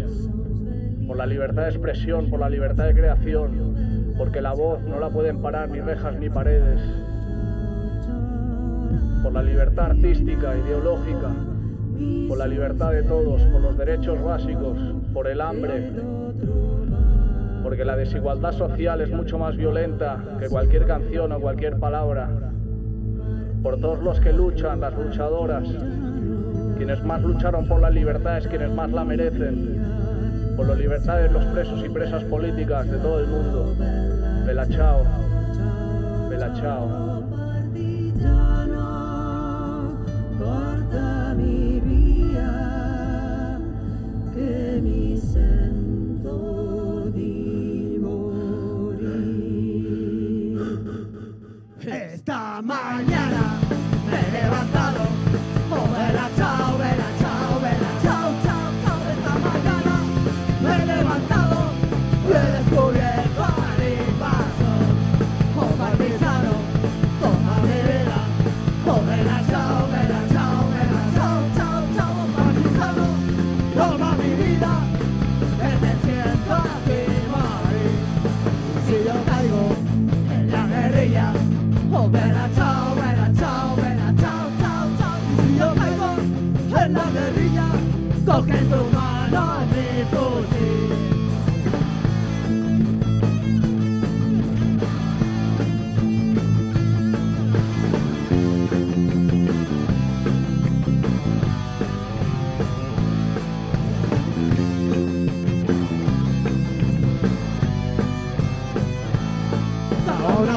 por la libertad de expresión, por la libertad de creación, porque la voz no la pueden parar ni rejas ni paredes, por la libertad artística, ideológica, por la libertad de todos, por los derechos básicos, por el hambre, porque la desigualdad social es mucho más violenta que cualquier canción o cualquier palabra. Por todos los que luchan, las luchadoras, quienes más lucharon por la libertad es quienes más la merecen, por la libertad de los presos y presas políticas de todo el mundo. Bella chao, bella chao. Porta mi. Esta mañana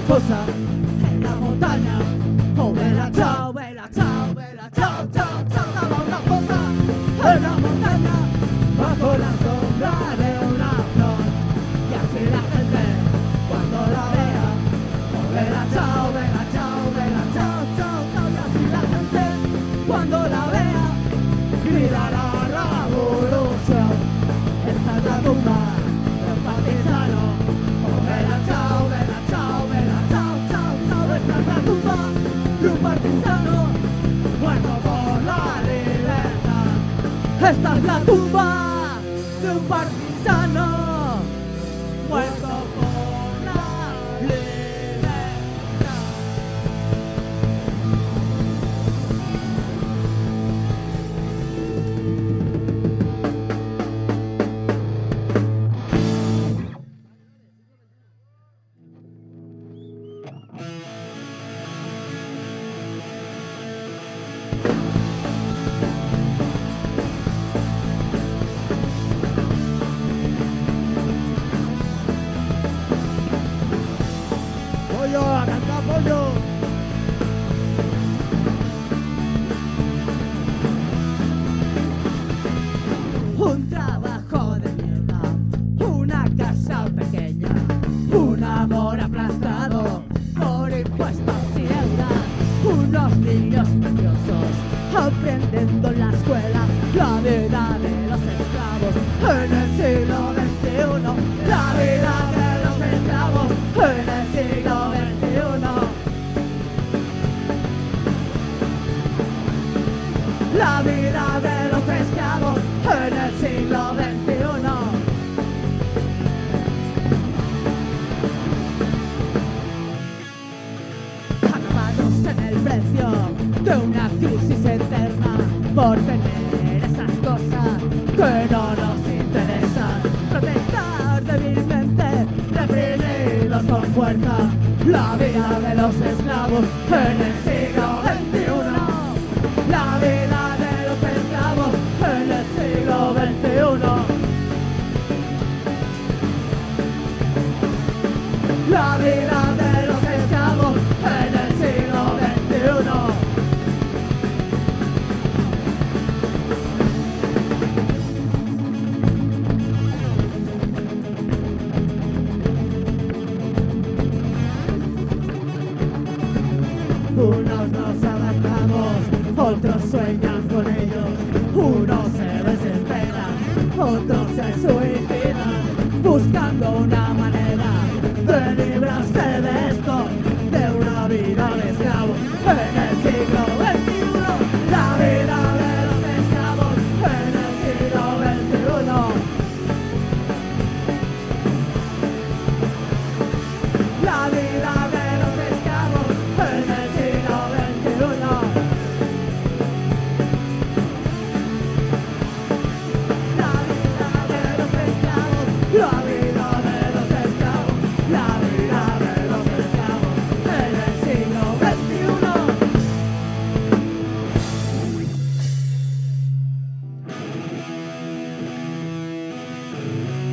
fosa Esta es la tumba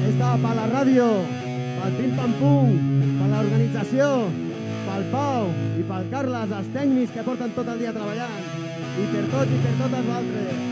Esta per la ràdio, pel Pim Pam Pum, per l'organització, pel Pau i pel Carles, els tècnics que porten tot el dia treballant, i per tots i per totes vosaltres.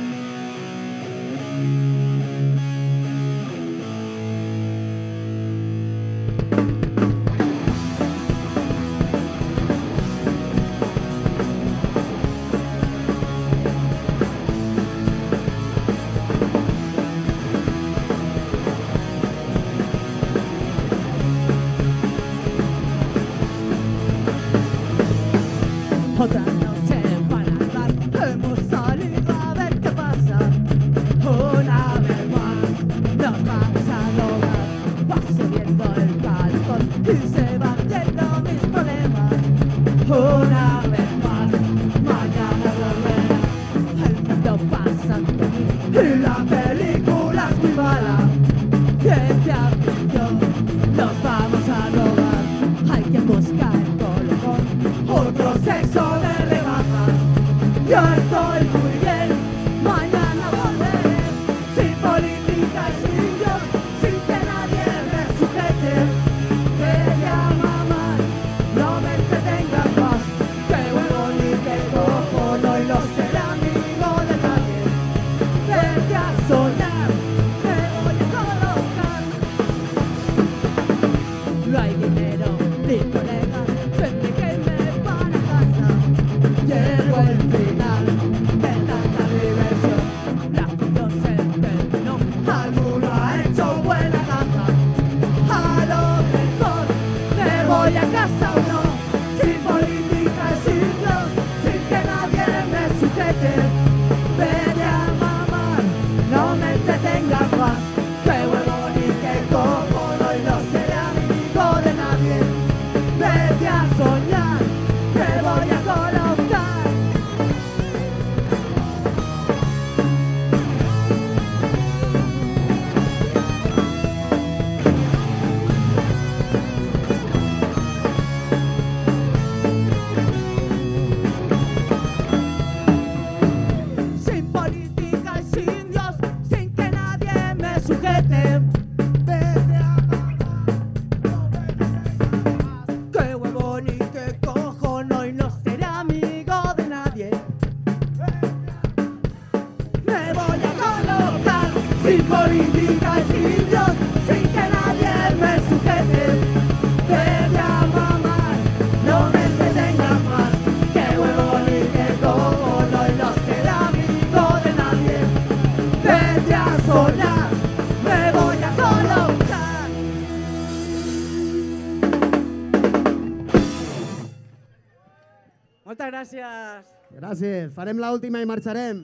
Gràcies. Gràcies. Farem l'última i marxarem.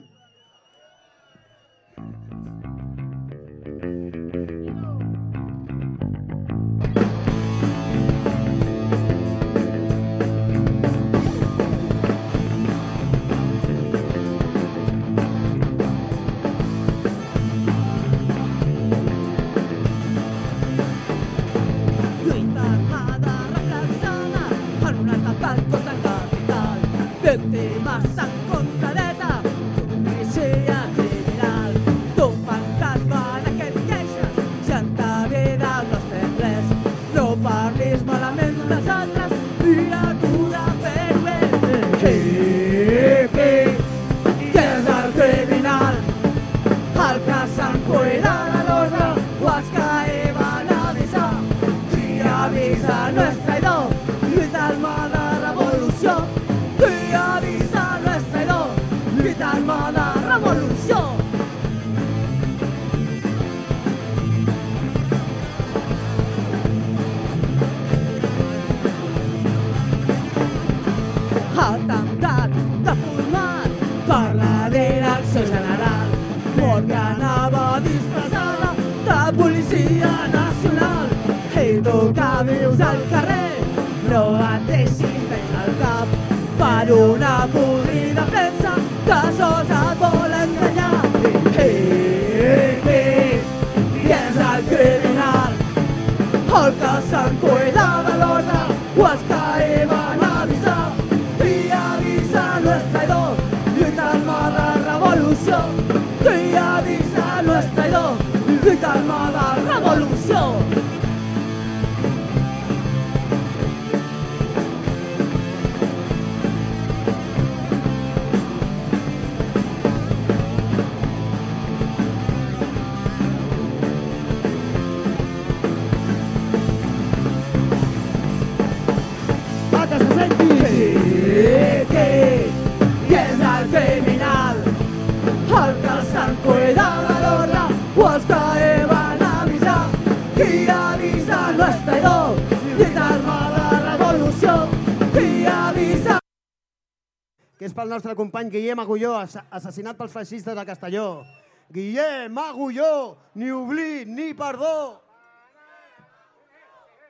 Nostre company Guillem Agulló, assa- assassinat pels feixistes de Castelló. Guillem Agulló, ni oblit ni perdó.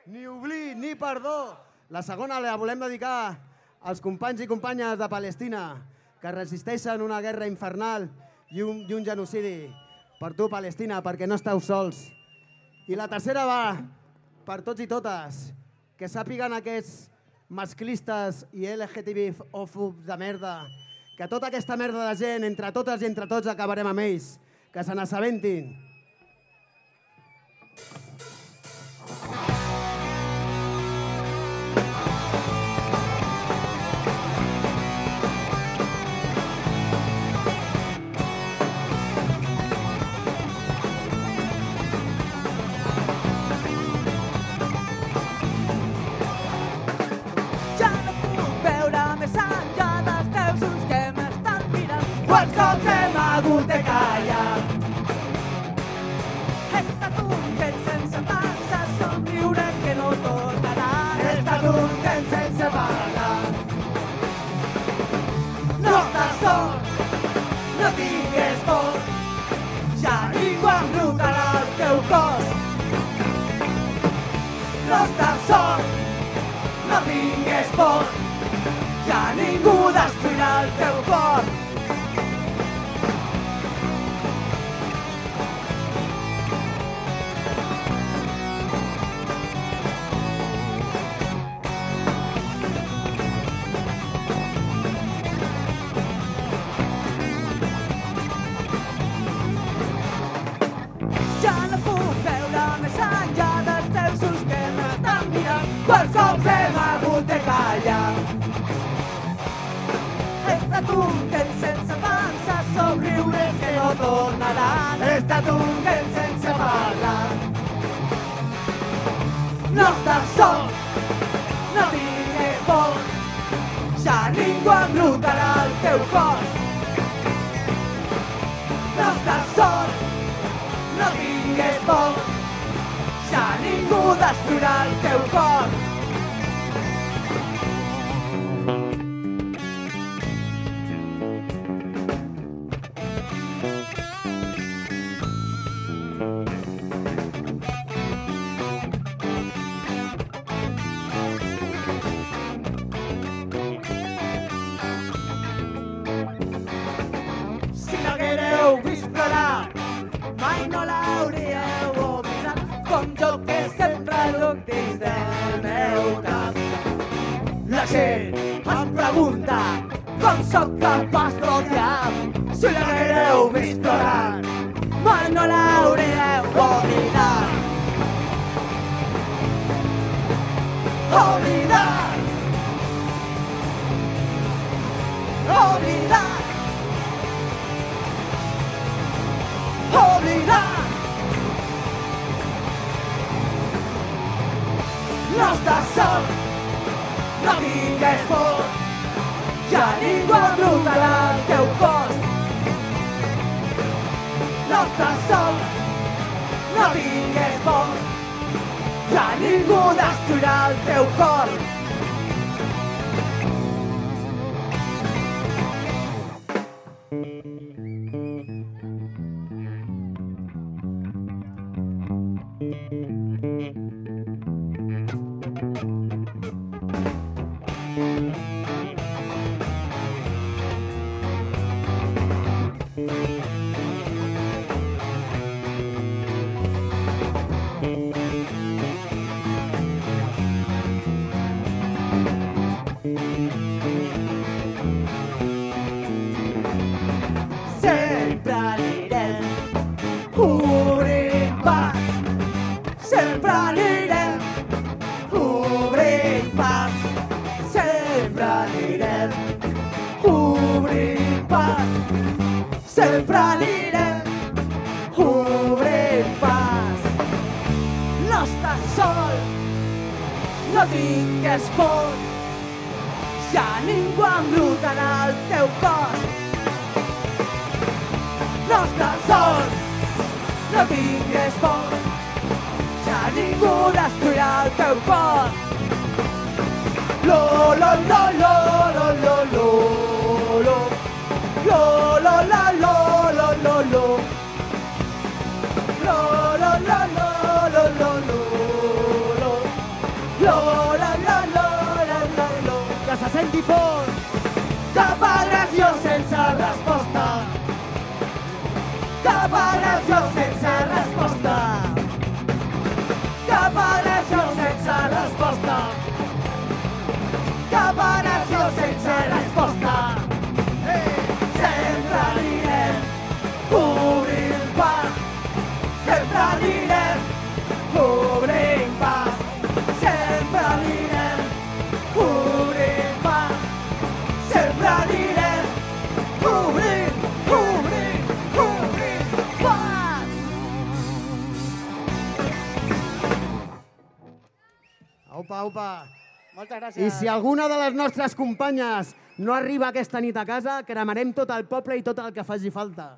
Ni oblit ni perdó. La segona la volem dedicar als companys i companyes de Palestina que resisteixen una guerra infernal i un, i un genocidi. Per tu, Palestina, perquè no esteu sols. I la tercera va per tots i totes, que sàpiguen aquests masclistes i LGTB-òfobs de merda, que tota aquesta merda de gent, entre totes i entre tots, acabarem amb ells. Que se n'assabentin. He estat un temps sense massa somriures que no tornaran. Estat un temps sense parlar. No estàs sol, no tingues por. Ja ningú embrutarà el teu cos. No estàs sol, no tingues por, ja ningú destruirà el teu cor. No estàs sol, no tingues por, ja ningú embrutarà el teu cos. No estàs sol, no tingues por, ja ningú destruirà el teu cor. casa. I si alguna de les nostres companyes no arriba aquesta nit a casa, cremarem tot el poble i tot el que faci falta.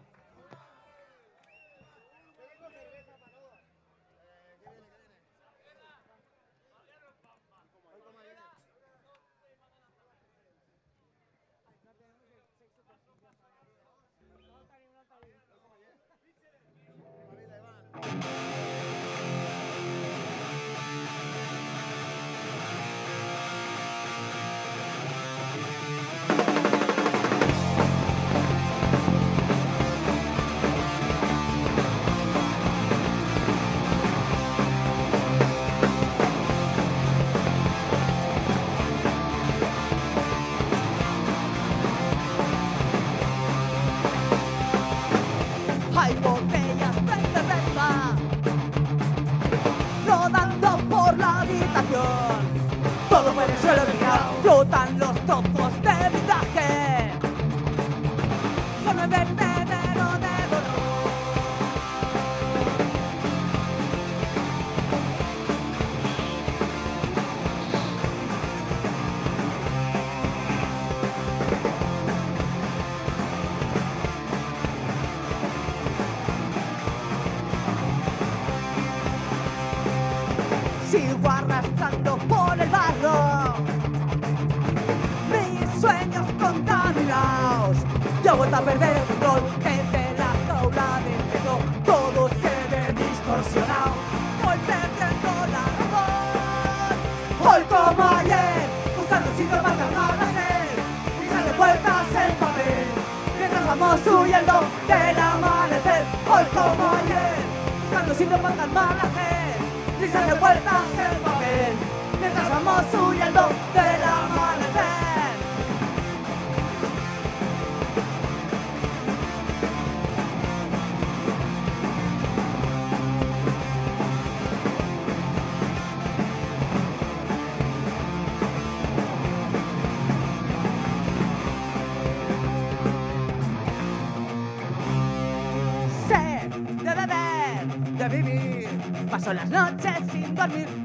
Las noches sin dormir.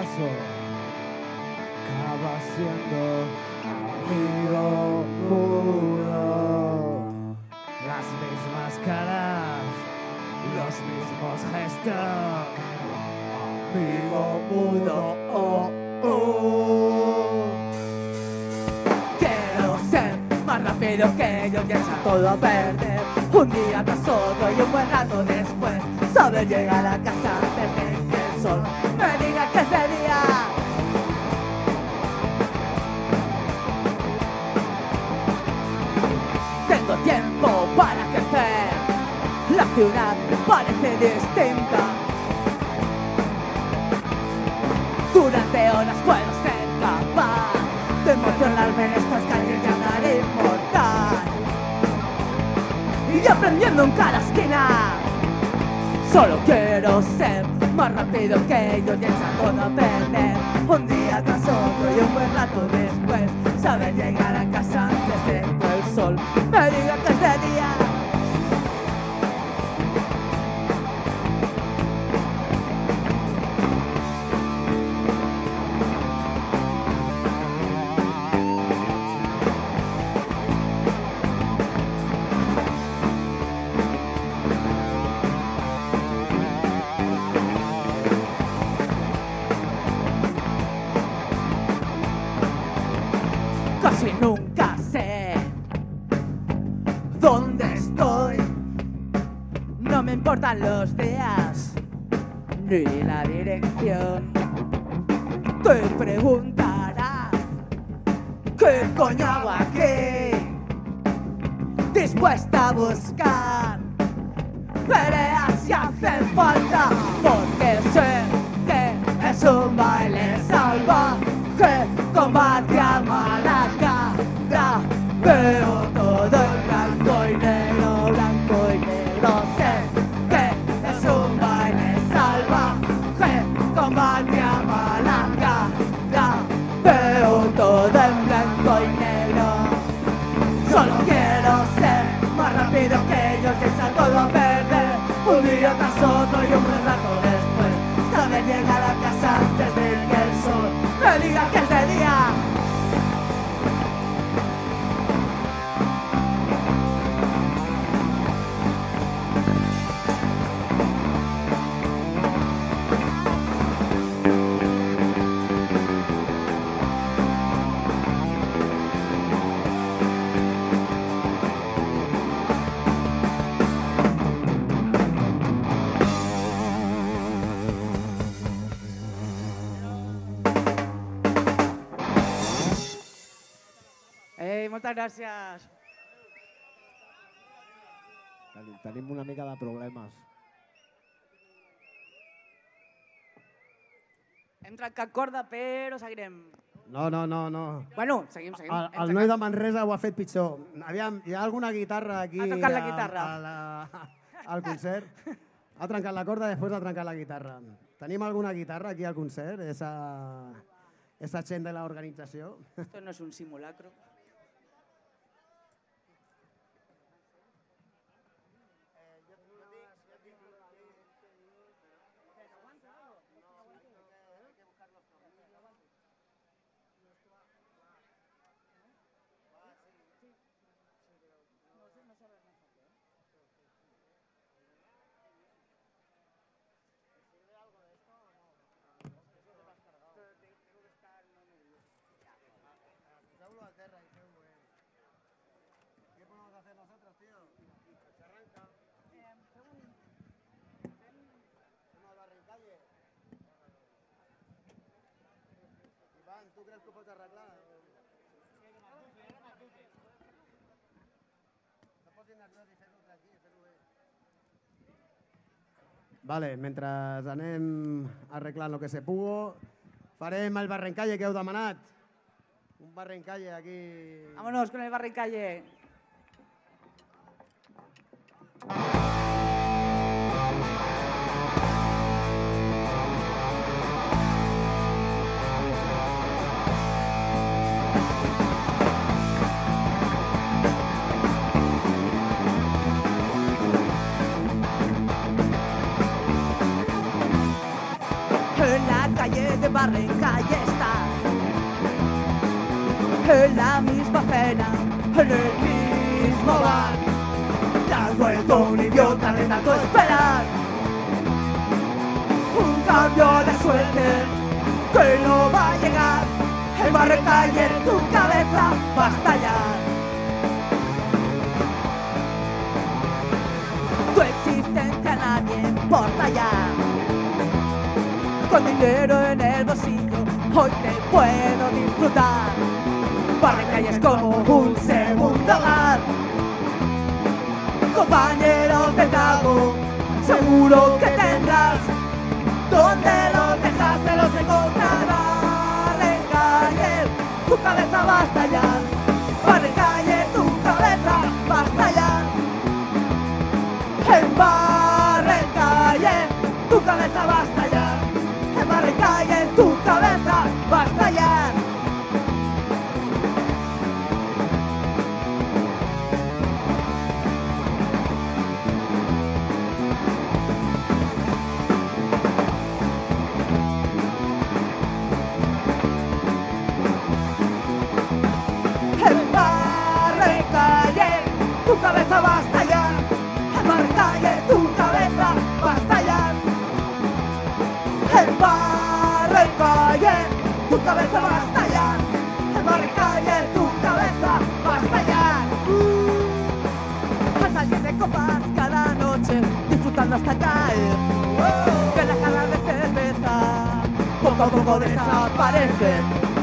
paso acaba siendo amigo mudo. Las mismas caras, los mismos gestos, amigo mudo. Oh, oh. Quiero ser más rápido que yo, piensa todo perder. Un día tras otro y un buen rato después, saber llegar a casa antes del sol. María Cacería. Tengo tiempo para crecer, la ciudad me parece distinta. Durante horas puedo ser capaz de emocionarme en estas calles de andar inmortal. Y aprendiendo en cada esquina Solo quiero ser más rápido que ellos y esa todo aprender. Un día tras otro y un buen rato después, saber llegar a casa antes de que el sol me diga que es de moltes gràcies. Tenim, tenim una mica de problemes. Hem trencat corda, però seguirem. No, no, no, no. Bueno, seguim, seguim. El, el noi de Manresa ho ha fet pitjor. Aviam, hi ha alguna guitarra aquí Ha tocat la a- guitarra. A la, al concert? Ha trencat la corda, després ha trencat la guitarra. Tenim alguna guitarra aquí al concert? Esa, esa gent de l'organització? Esto no es un simulacro. Feu-lo a terra i feu-lo eh. Què podem hacer nosotros, tío? Se arranca. Fem el barrencalle. Ivan, tu creus que ho pots arreglar? No posis nerviós i fes-ho tranquil, fes-ho bé. Vale, mentre anem arreglant el que se pugo, farem el barrencalle que heu demanat. Un barrencalle aquí... Vámonos con el barrencalle. En calle. En la misma cena, en el mismo bar. Te has vuelto un idiota de tanto esperar. Un cambio de suerte que no va a llegar. El Barrencalle en tu cabeza va a estallar. Tu existencia nadie importa ya con dinero en el bolsillo, hoy te puedo disfrutar. Barrencalles como un segundo hogar. Compañeros de trago, seguro que tendrás. Donde los dejaste los encontrarás. Barrencalles, tu cabeza va a tu cabeza va a estallar. En Barrencalles, tu cabeza va a estallar. Uh, a salir de copas cada noche, disfrutando hasta caer. Que la cara de cerveza poco a poco desaparece.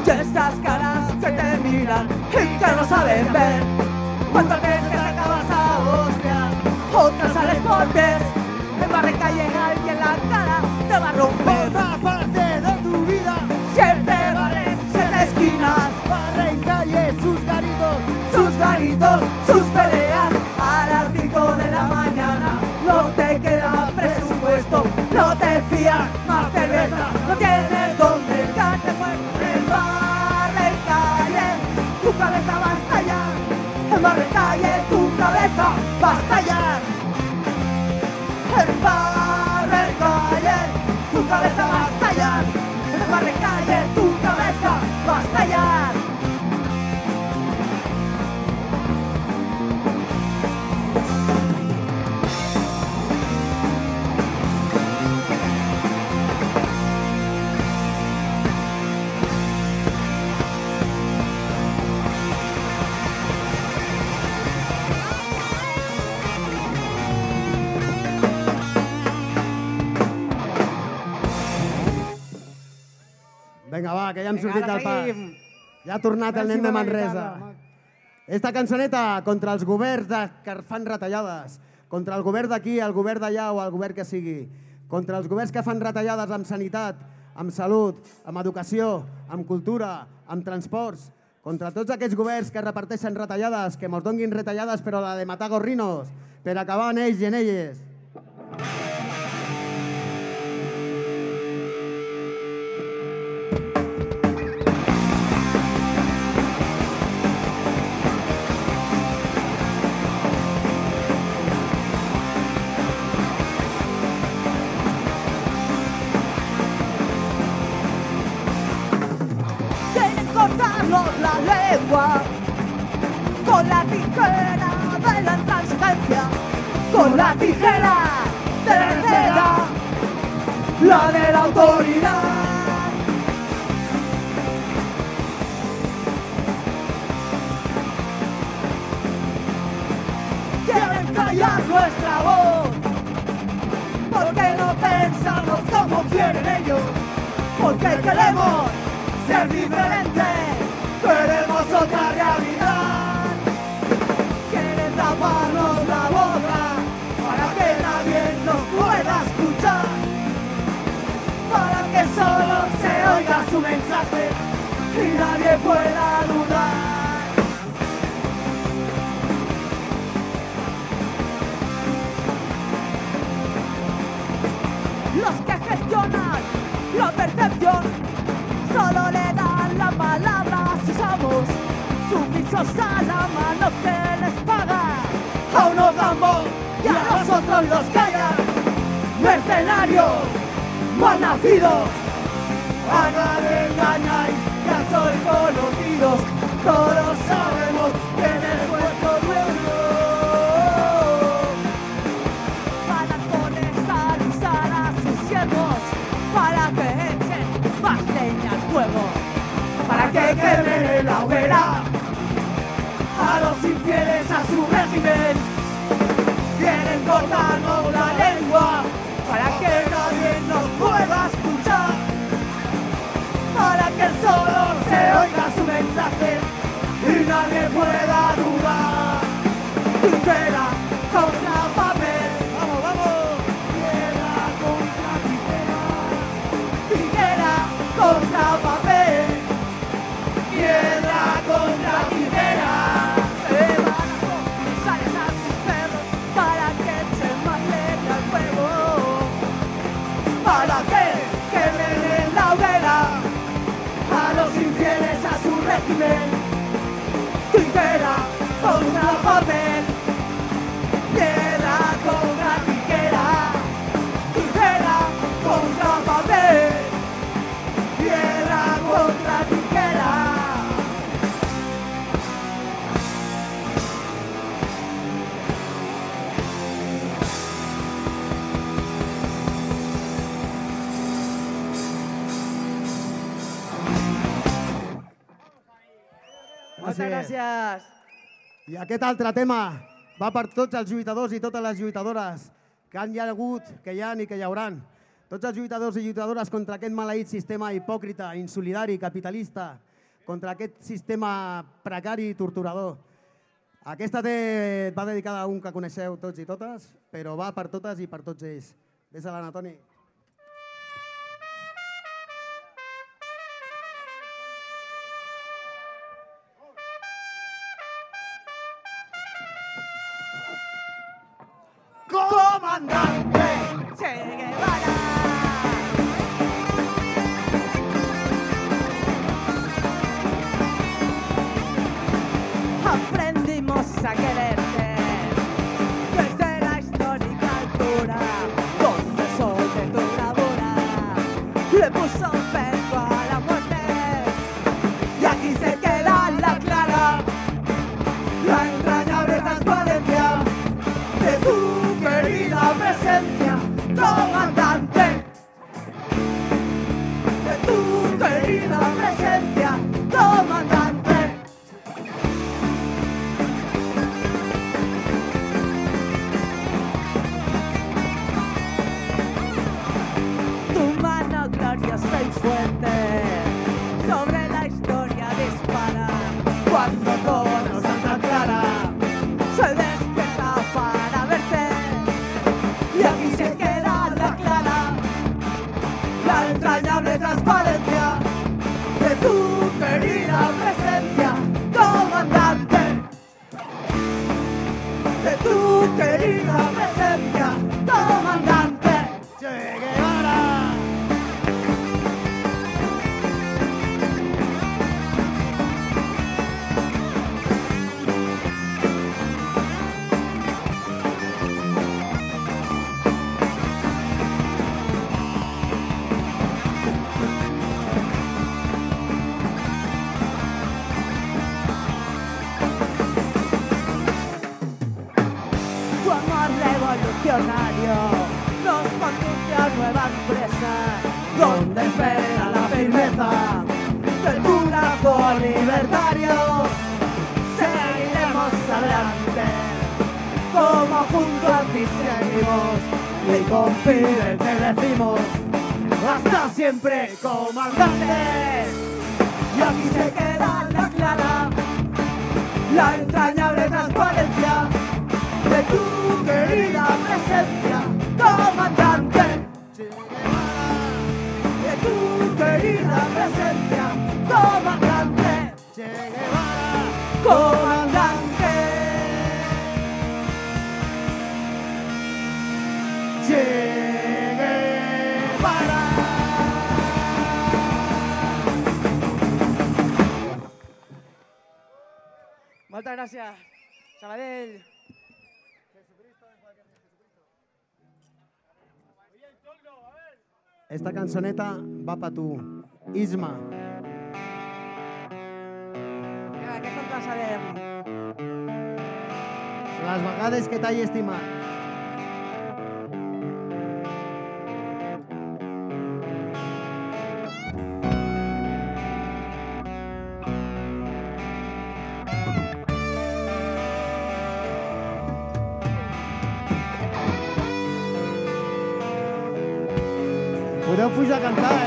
Y esas caras que te miran y que no saben ver. Cuántas veces acabas a hostias, otras a les golpes. En Barrecalle alguien la cara te va a romper. Capitán. Vinga, va, que ja hem Vinga, sortit del pas. Ja ha tornat el nen de Manresa. Esta cançoneta contra els governs de, que fan retallades, contra el govern d'aquí, el govern d'allà o el govern que sigui, contra els governs que fan retallades amb sanitat, amb salut, amb educació, amb cultura, amb transports, contra tots aquests governs que reparteixen retallades, que mos donguin retallades però la de matar gorrinos, per acabar en ells i en elles. La tijera de la la de la autoridad. Quieren callar nuestra voz, porque no pensamos como quieren ellos, porque queremos ser diferentes, queremos otra realidad. Oiga su mensaje y nadie pueda dudar. Los que gestionan la percepción solo le dan la palabra a sus amos, sumisos a la mano que les paga. A unos dan voz y a los otros los callan. Mercenarios, mal nacidos, a engañáis, ya sois conocidos. Todos sabemos quién es vuestro dueño. Van a poner a usar a sus siervos para que echen más leña al fuego, para que quemen en la hoguera a los infieles a su régimen. Quieren cortarnos gràcies. I aquest altre tema va per tots els lluitadors i totes les lluitadores que han hi ha hagut, que hi han i que hi hauran. Tots els lluitadors i lluitadores contra aquest maleït sistema hipòcrita, insolidari, capitalista, contra aquest sistema precari i torturador. Aquesta té, va dedicada a un que coneixeu tots i totes, però va per totes i per tots ells. Ves a l'Anatoni. 꼬만단대 세계 바다. Esta cançoneta va per tu. Isma. Mira, aquesta ens la. Les vegades que t'hagi estimat. camisa cantada,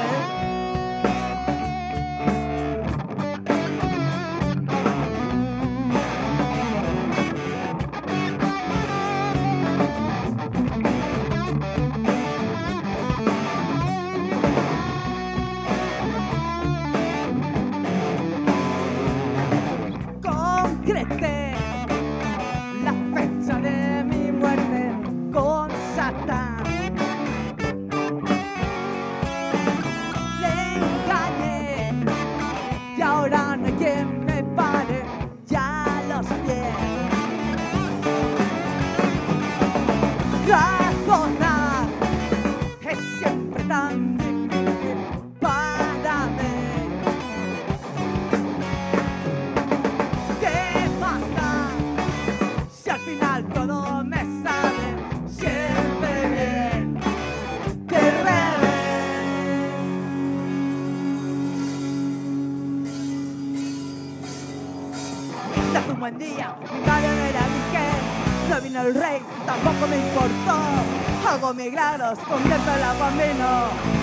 milagros, convierto el agua en vino.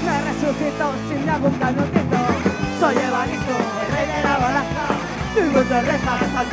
Me resucito sin ningún canotito. Soy Evaristo, el rey de la baraja. Vivo de rejas, al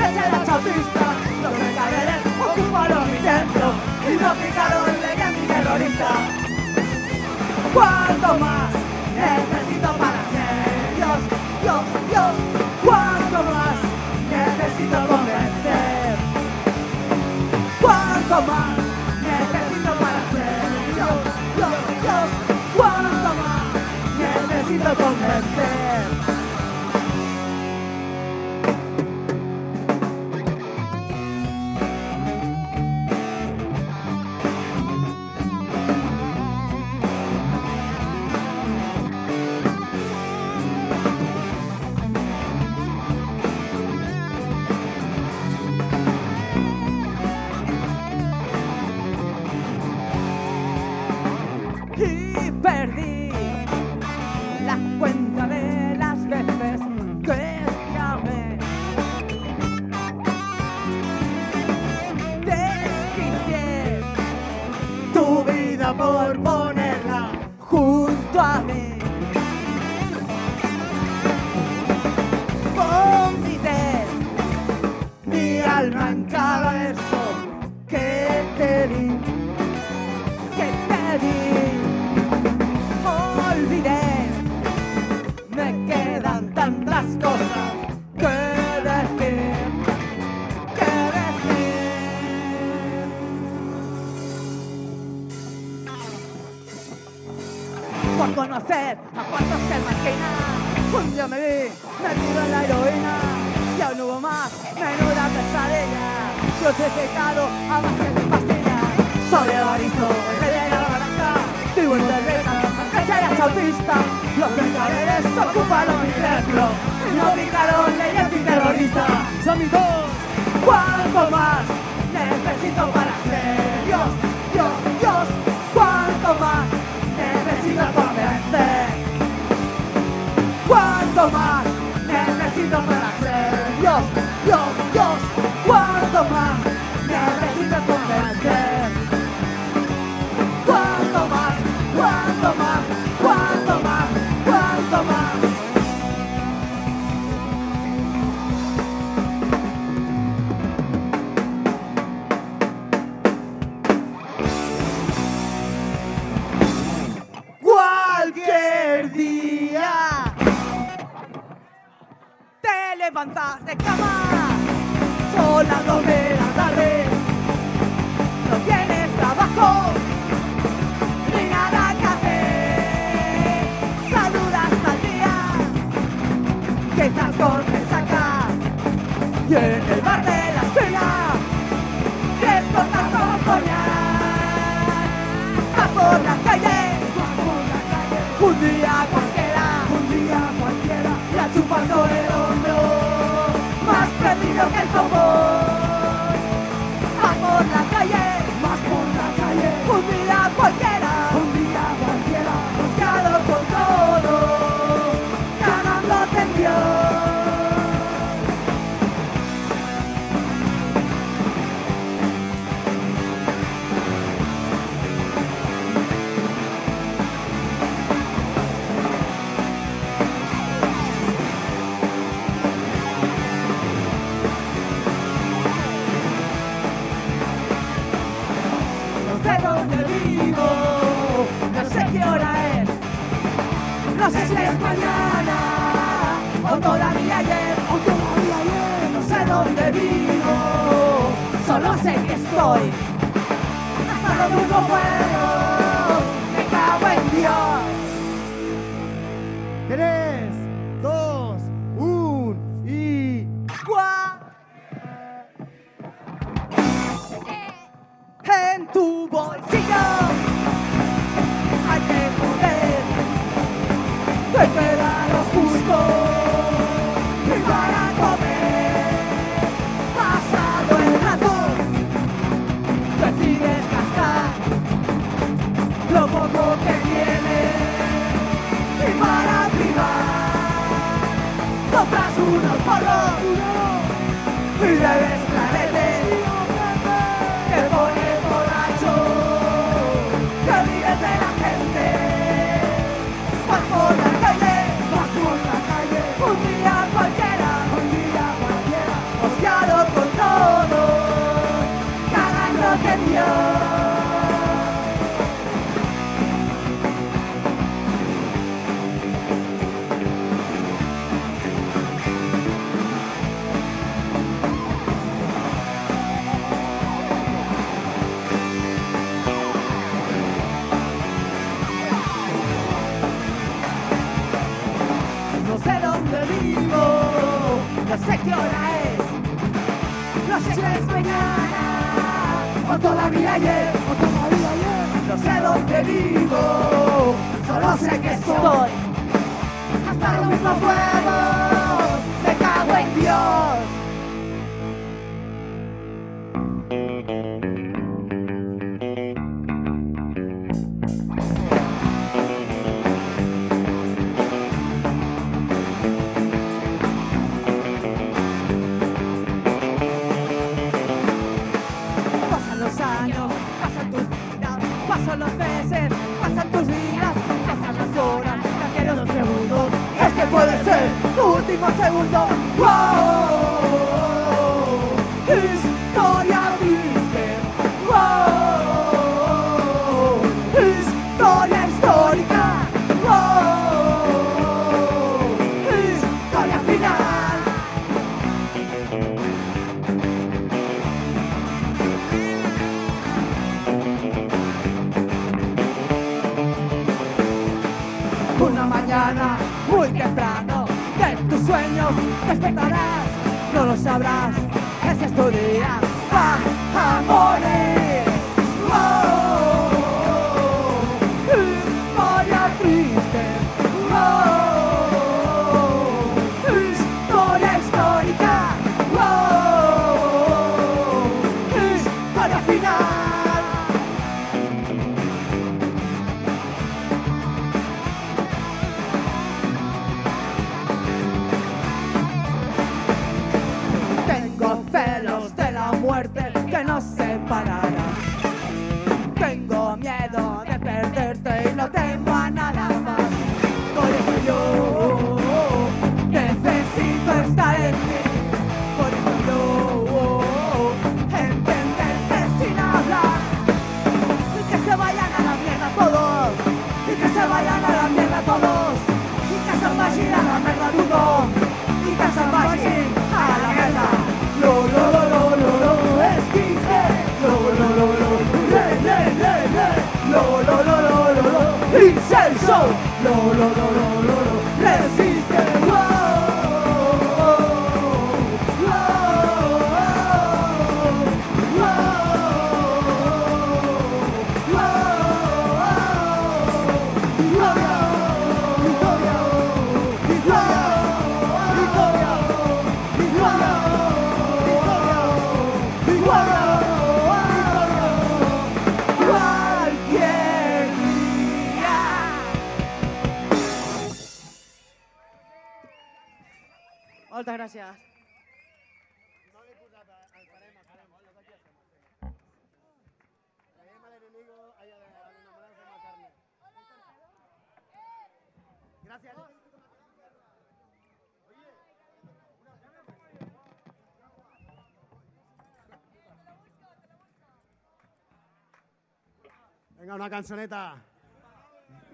Cançoneta.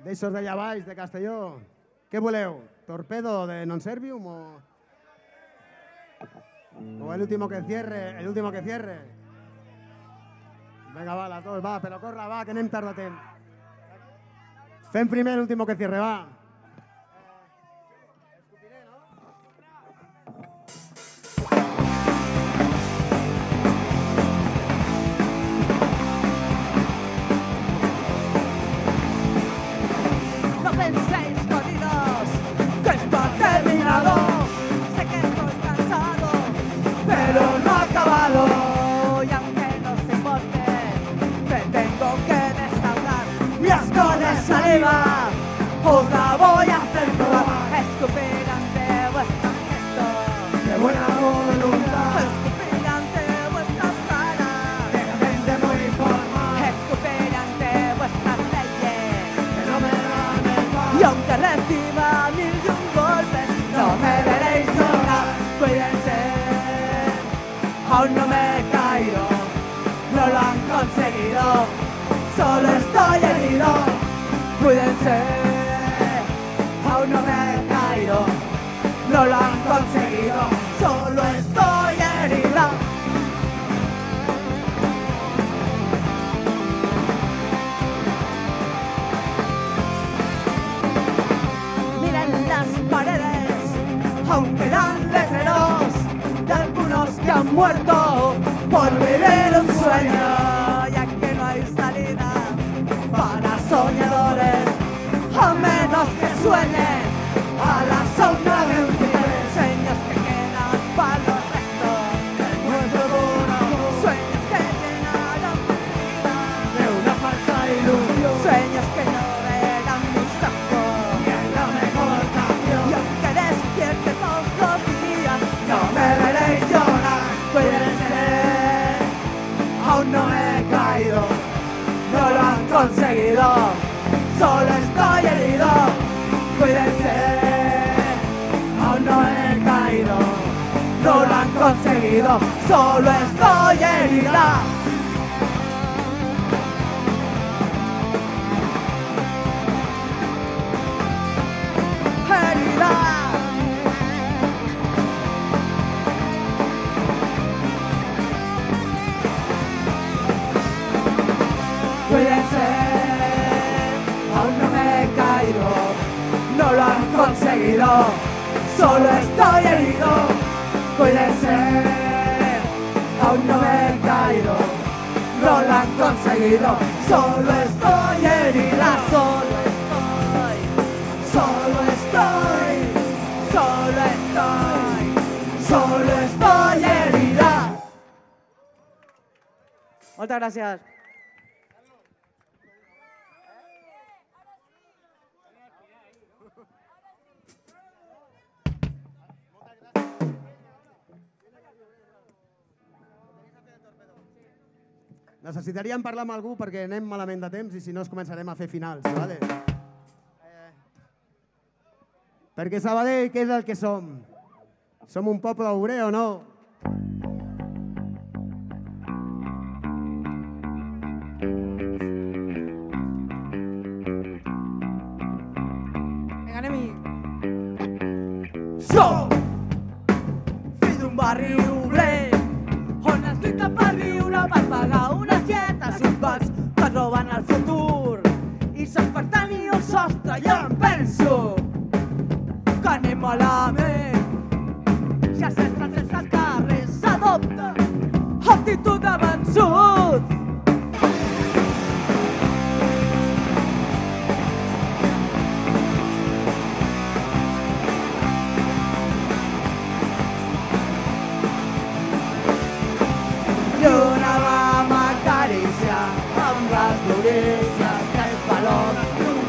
D'eixos d'allà baix, de Castelló. Què voleu? Torpedo de Non Servium o... El último que cierre, el último que cierre. Vinga, va, les dues, va, però corre, va, que anem tard de temps. Fem primer l'último que cierre, va. Saliva, os la voy a hacer toda. Escupir ante vuestros gestos de buena voluntad. Escupir ante vuestras ganas de gente muy formal. Escupir ante vuestras leyes que no me dan el paz. Y aunque reciba mil y un golpes, no me veréis llorar. Cuídense, aún no me he caído, no lo han conseguido, solo estoy herido. Cuídense, aún no me he caído, no lo han conseguido, solo estoy herida. Miren las paredes, aún quedan letreros de algunos que han muerto por vivir un sueño, no lo han conseguido, solo estoy herida. Herida. Cuídense, aún no me he no lo han conseguido, solo estoy herido. Cuídense, aún no me he caído, no lo han conseguido, solo estoy herida, solo estoy, solo estoy, solo estoy, solo estoy herida. Moltes gràcies. Necessitaríem parlar amb algú perquè anem malament de temps i si no es començarem a fer finals, vale? Eh, perquè Sabadell, què és el que som? Som un poble obrer o no? Vinga, anem-hi. Som fill d'un barri roben el futur. I saps per tenir el sostre, jo em penso que anem malament. Els mestres sense els carrers s'adopta actitud de vençut.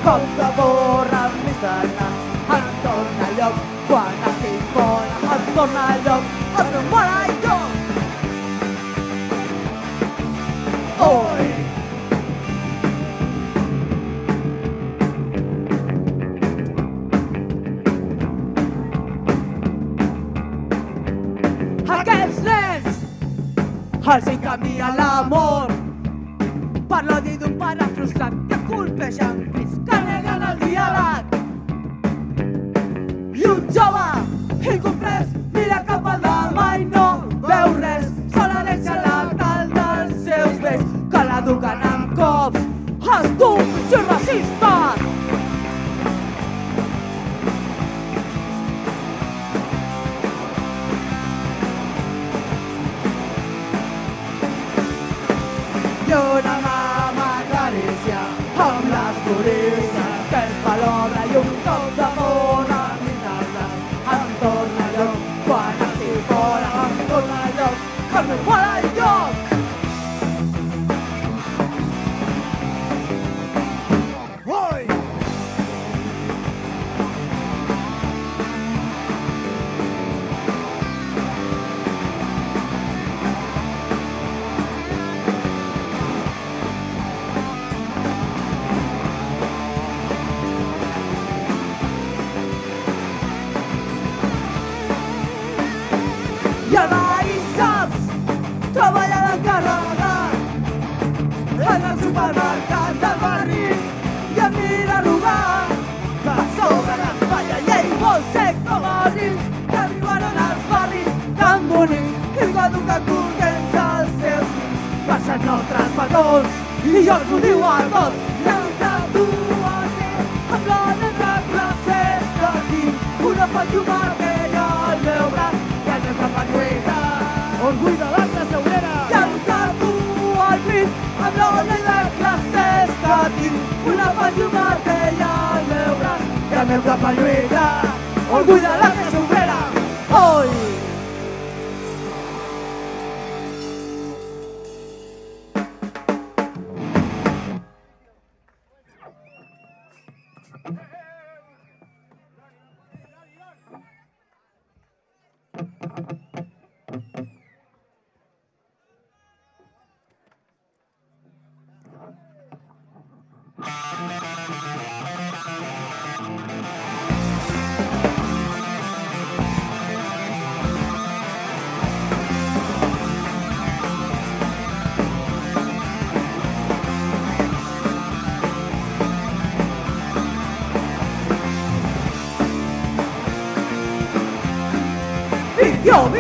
Cop de borra del nas em torna lloc quan estic fora em torna lloc mare i jo. Oi! Aquests nens els hi canvia l'amor per l'odi d'un pare frustrat que colpegen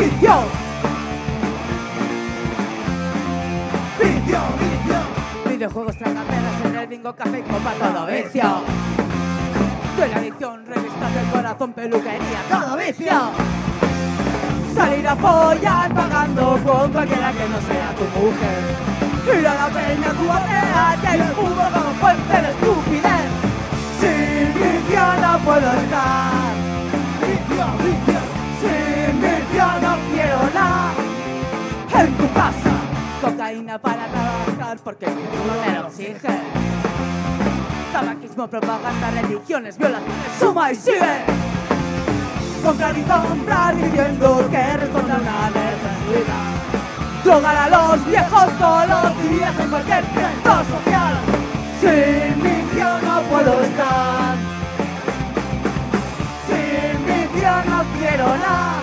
¡Vicio, vicio! ¡Vicio, vicio! Videojuegos, tragaperras en el bingo, café y copa, todo vicio. De la adicción, revistas del corazón, peluquería, todo vicio. Salir a follar pagando con cualquiera que no sea tu mujer. Ir a la peña cubatea, que el fútbol como fuente de estupidez. Sin vicio no puedo para trabajar porque el futuro me lo exige. Tabaquismo, propaganda, religiones, violaciones, suma y sigue. Comprar y comprar diciendo que responde a una vida. drogar a los viejos todos los días en cualquier centro social. Sin vicio no puedo estar. Sin vicio no quiero nada.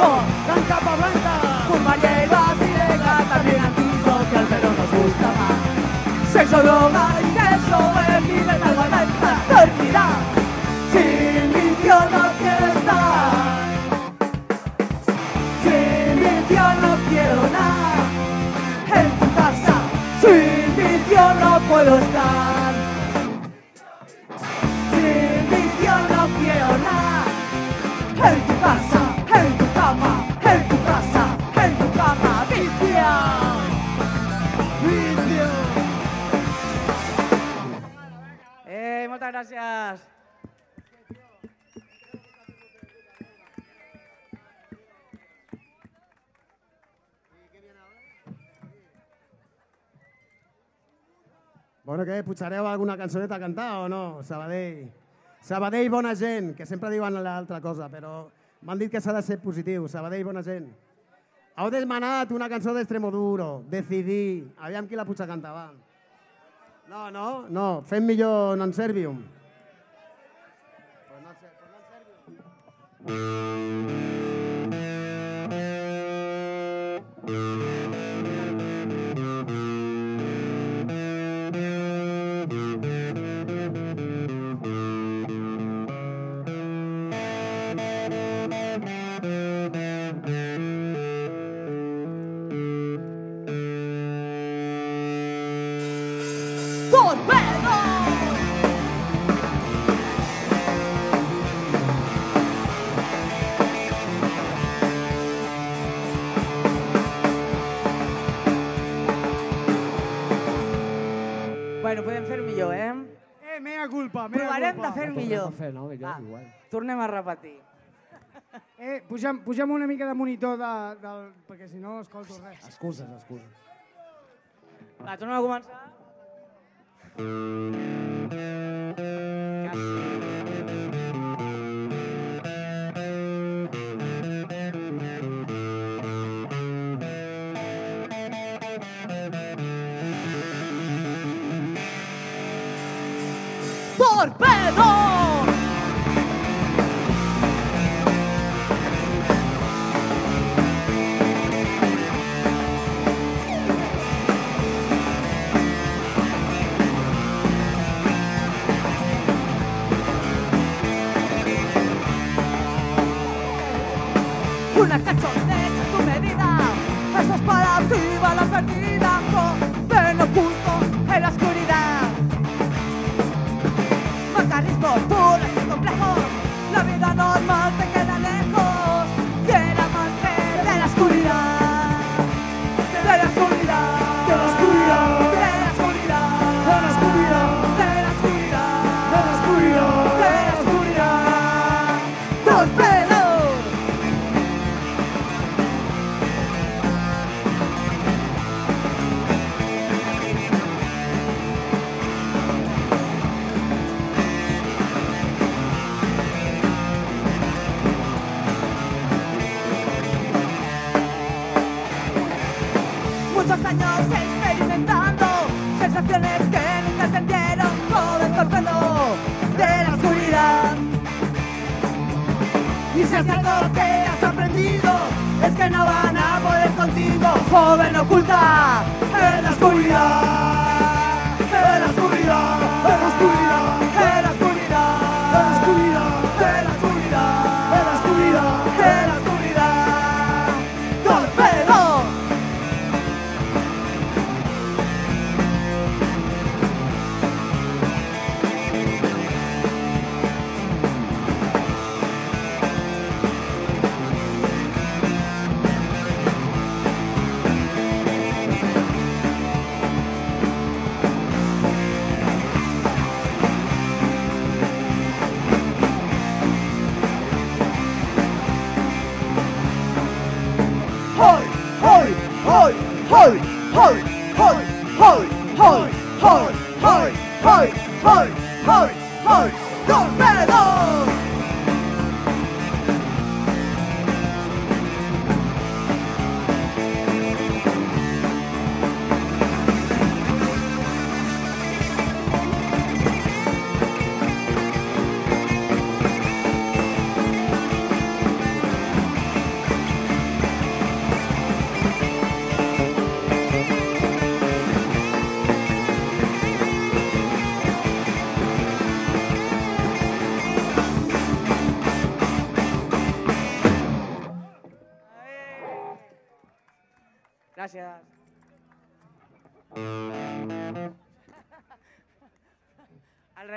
또 Què, pujareu alguna cançoneta a cantar o no? Sabadell. Sabadell, bona gent, que sempre diuen l'altra cosa, però m'han dit que s'ha de ser positiu. Sabadell, bona gent. Heu demanat una cançó d'Extremoduro, Decidir. Aviam qui la puja a cantar, va. No, no, no, fem millor non servium. ¡Torpedo! Culpa, mea Provarem culpa. de fer-ho millor. fer, no? Millor, Va, igual. Tornem a repetir. Eh, pugem, pugem una mica de monitor de, del... perquè si no escolto res. Excuses, excuses. Va, tornem a començar. ¡Torpedo! Y si es algo que has aprendido, es que no van a poder contigo, joven oculta en la oscuridad.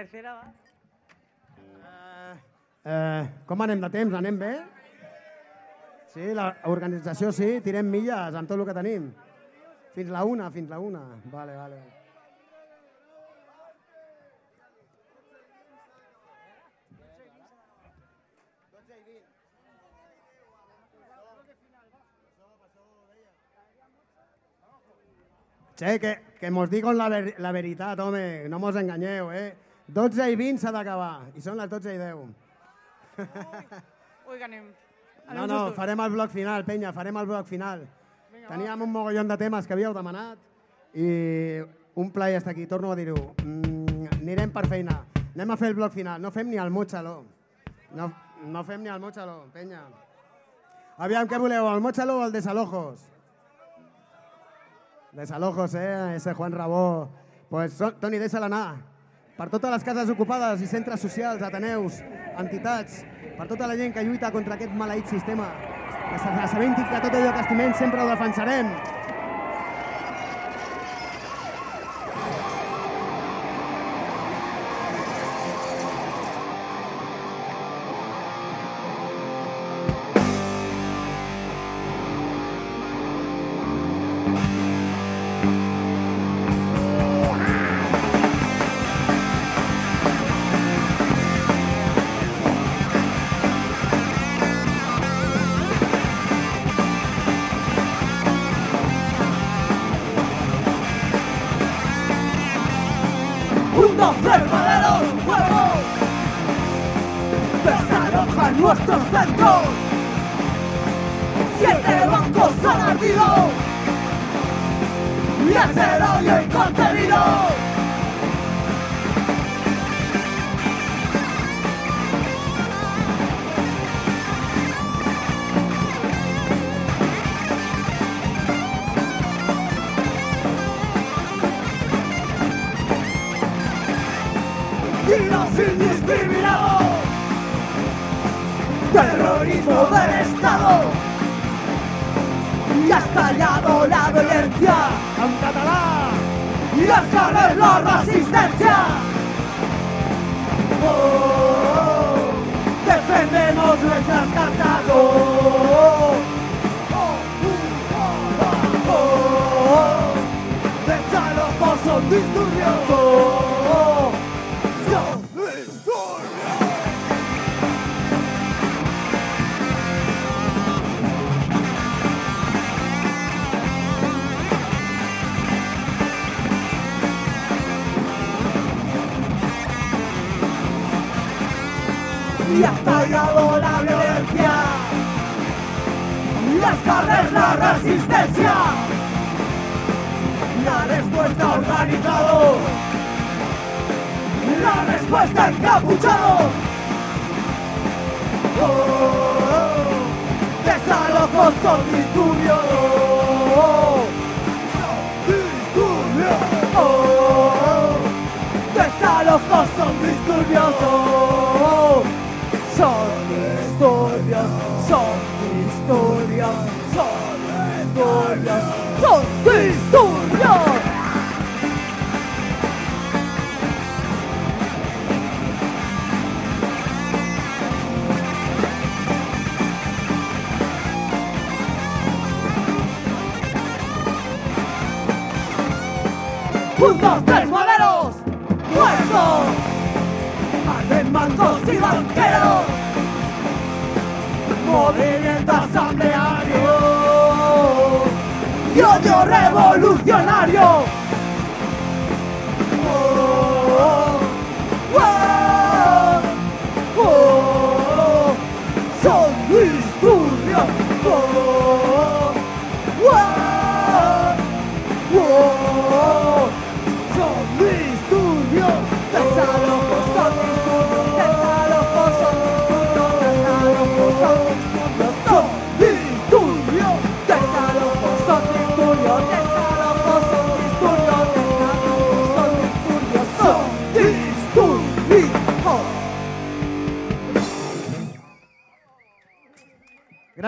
El Recera va. Eh, com anem de temps? Anem bé? Sí, l'organització sí, tirem milles amb tot el que tenim. Fins la una, fins la una. Vale, vale. Che, que, que mos digon la, ver la veritat, home, no mos enganyeu, eh? 12 i 20 s'ha d'acabar, i són les 12 i 10. Ui, que anem. No, anem no, justos. farem el bloc final, penya, farem el bloc final. Teníem un mogollon de temes que havíeu demanat i un plaer estar aquí, torno a dir-ho. Mm, anirem per feina, anem a fer el bloc final, no fem ni el motxaló. No, no fem ni el motxaló, penya. Aviam, què voleu, el motxaló o el desalojos? Desalojos, eh? Ese Juan Rabó. Pues, Toni, deixa-la anar. Per totes les cases ocupades i centres socials, ateneus, entitats, per tota la gent que lluita contra aquest maleït sistema, que s'assabenti que tot allò que estimem sempre ho defensarem.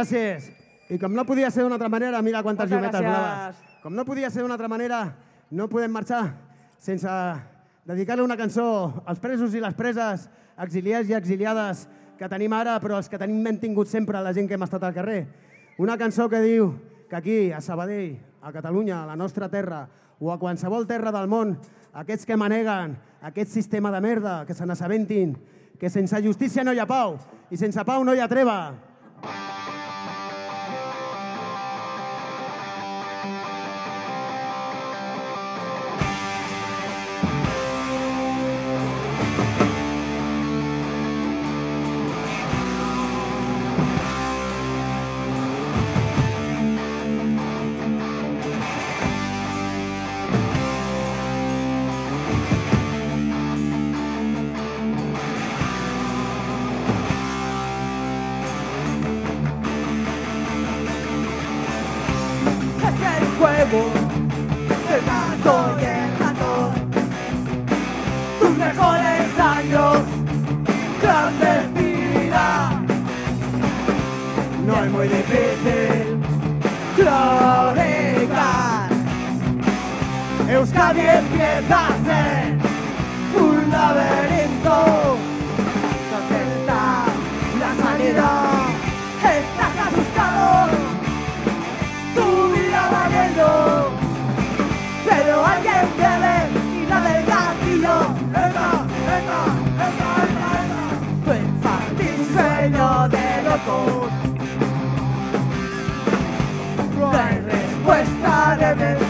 Gràcies. I com no podia ser d'una altra manera, mira quantes Moltes llumetes gràcies. blaves. Com no podia ser d'una altra manera, no podem marxar sense dedicar-li una cançó als presos i les preses, exiliats i exiliades que tenim ara, però els que tenim ben tingut sempre, la gent que hem estat al carrer. Una cançó que diu que aquí, a Sabadell, a Catalunya, a la nostra terra, o a qualsevol terra del món, aquests que maneguen aquest sistema de merda, que se n'assabentin, que sense justícia no hi ha pau, i sense pau no hi ha treva. Es y el ratón. Tus mejores años, clandestina. No es muy difícil clarificar. Euskadi empieza a ser un laberinto. ¿Dónde está la sanidad? Cold. No hay respuesta de verdad.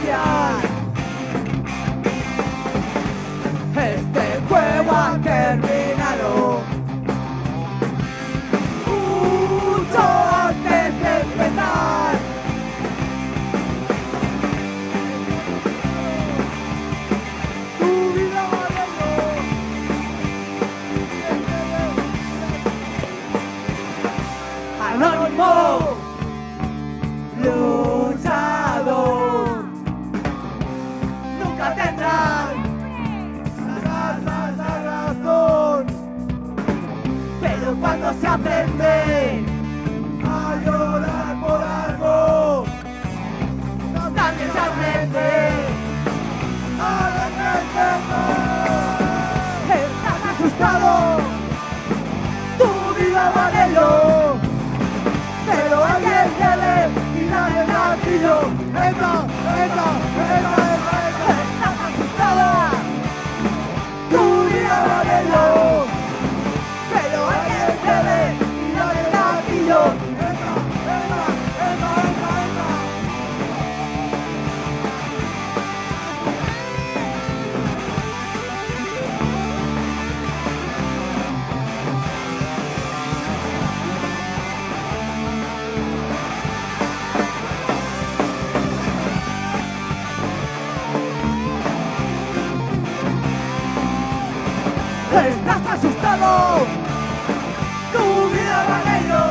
Tu vida valiendo,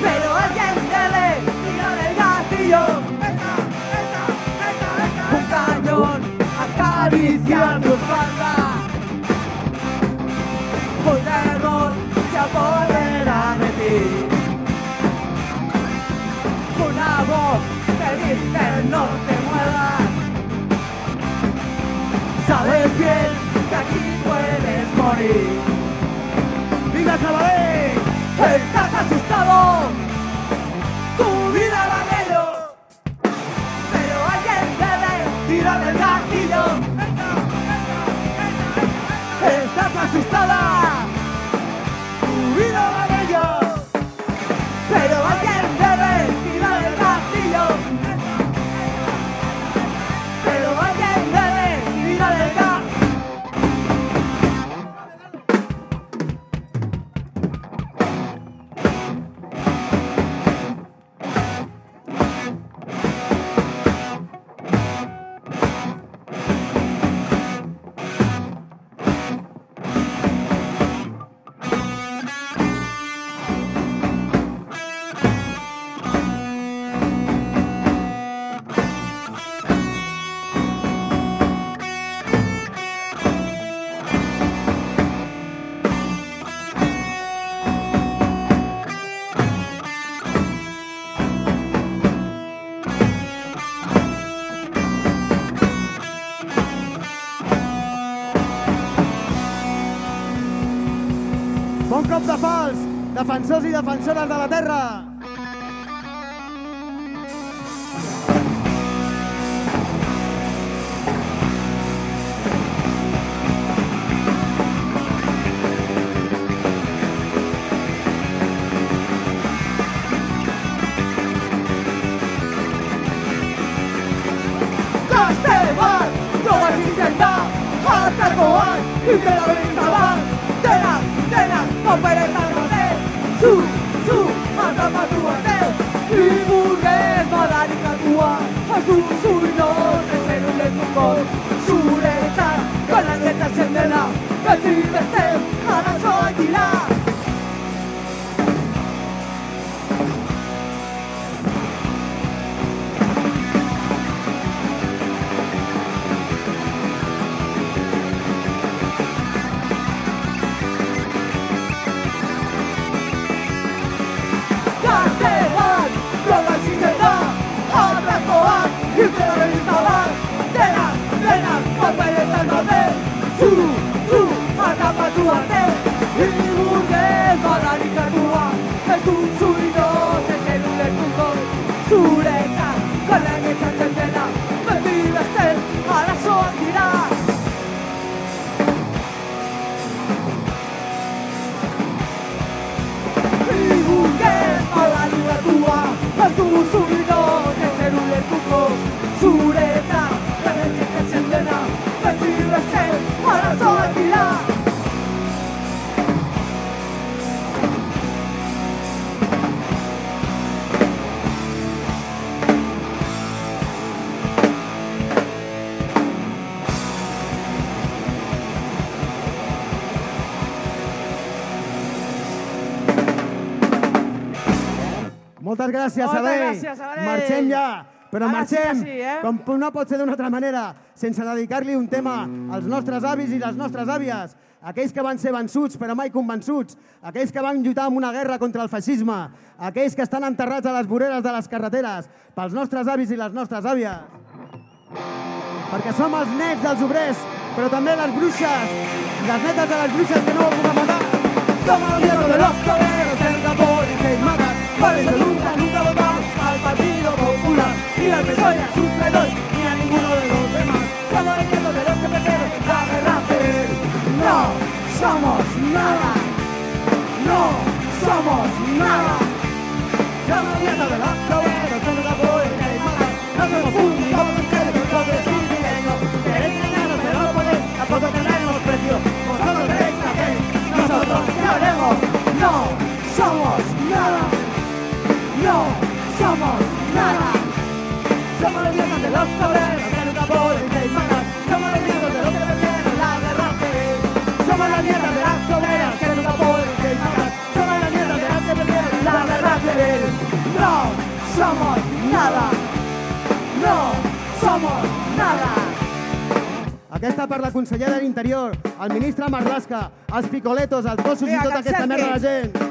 pero alguien debe tirar el gatillo. Entra, entra, entra. Un cañón acaricia tu espalda. Un terror se apodera de ti. Una voz te dice no te muevas. Sabes bien ¡Viva Sabadell! ¡Estás asustado! De fals, defensors i defensores de la terra. Moltes gràcies, Moltes Sabadell. gràcies, Sabadell. Marxem ja, però Ara sí marxem, sí, eh? com no pot ser d'una altra manera, sense dedicar-li un tema als nostres avis i les nostres àvies, aquells que van ser vençuts però mai convençuts, aquells que van lluitar en una guerra contra el feixisme, aquells que estan enterrats a les voreres de les carreteres, pels nostres avis i les nostres àvies. Perquè som els nets dels obrers, però també les bruixes, les netes de les bruixes que no ho puguem matar. Somos los nietos de los obreros del Capón y que. Por eso nunca, nunca votamos al Partido Popular. Ni al PSOE, a sus traidores, ni a ninguno de los demás. Somos los nietos de los que perdieron la guerra. No somos nada. No somos nada. Somos los nietos de los del Capón y que. No somos públicos, ni que No somos nada. Somos los nietos de los obreros que nunca pueden matan. Somos los nietos de los que perdieron la guerra civil. Somos las nietas de las obreras que nunca pueden matan. Somos las nietas de las que perdieron la guerra civil. No somos nada. No somos nada. Aquesta per la consellera d'Interior, el ministre Marlaska, els picoletos, els gossos i tota que aquesta merda de gent.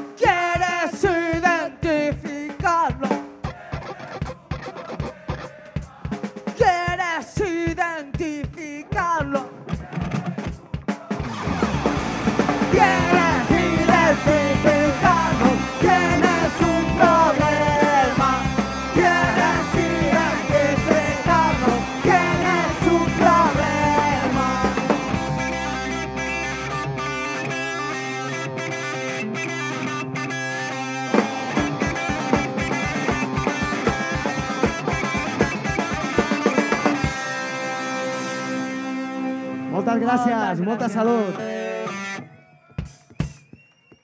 Molta salut.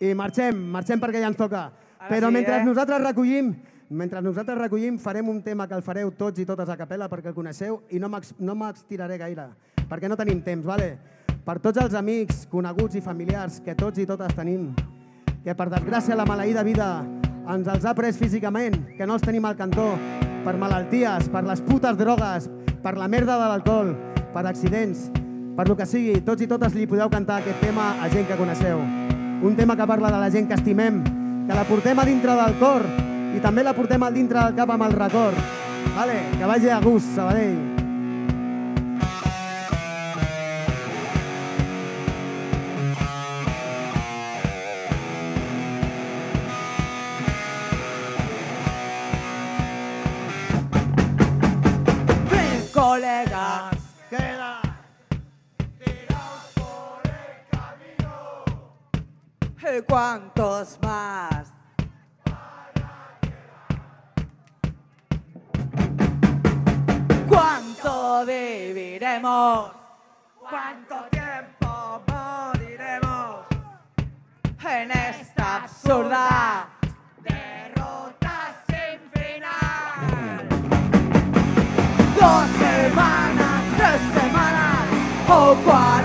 I marxem, marxem perquè ja ens toca. Ara Però sí, mentre eh? nosaltres recollim, mentre nosaltres recollim, farem un tema que el fareu tots i totes a capella perquè el coneixeu i no m'ex- no m'extiraré gaire, perquè no tenim temps, vale? Per tots els amics, coneguts i familiars que tots i totes tenim, que per desgràcia la maleïda vida ens els ha pres físicament, que no els tenim al cantó, per malalties, per les putes drogues, per la merda de l'alcohol, per accidents, per lo que sigui, tots i totes li podeu cantar aquest tema a gent que coneixeu. Un tema que parla de la gent que estimem, que la portem a dintre del cor i també la portem a dintre del cap amb el record. Vale, que vagi a gust, Sabadell. Ven, colega, cuántos más? ¿Cuánto viviremos? ¿Cuánto tiempo moriremos en esta absurda derrota sin final? Dos semanas, tres semanas o cuarenta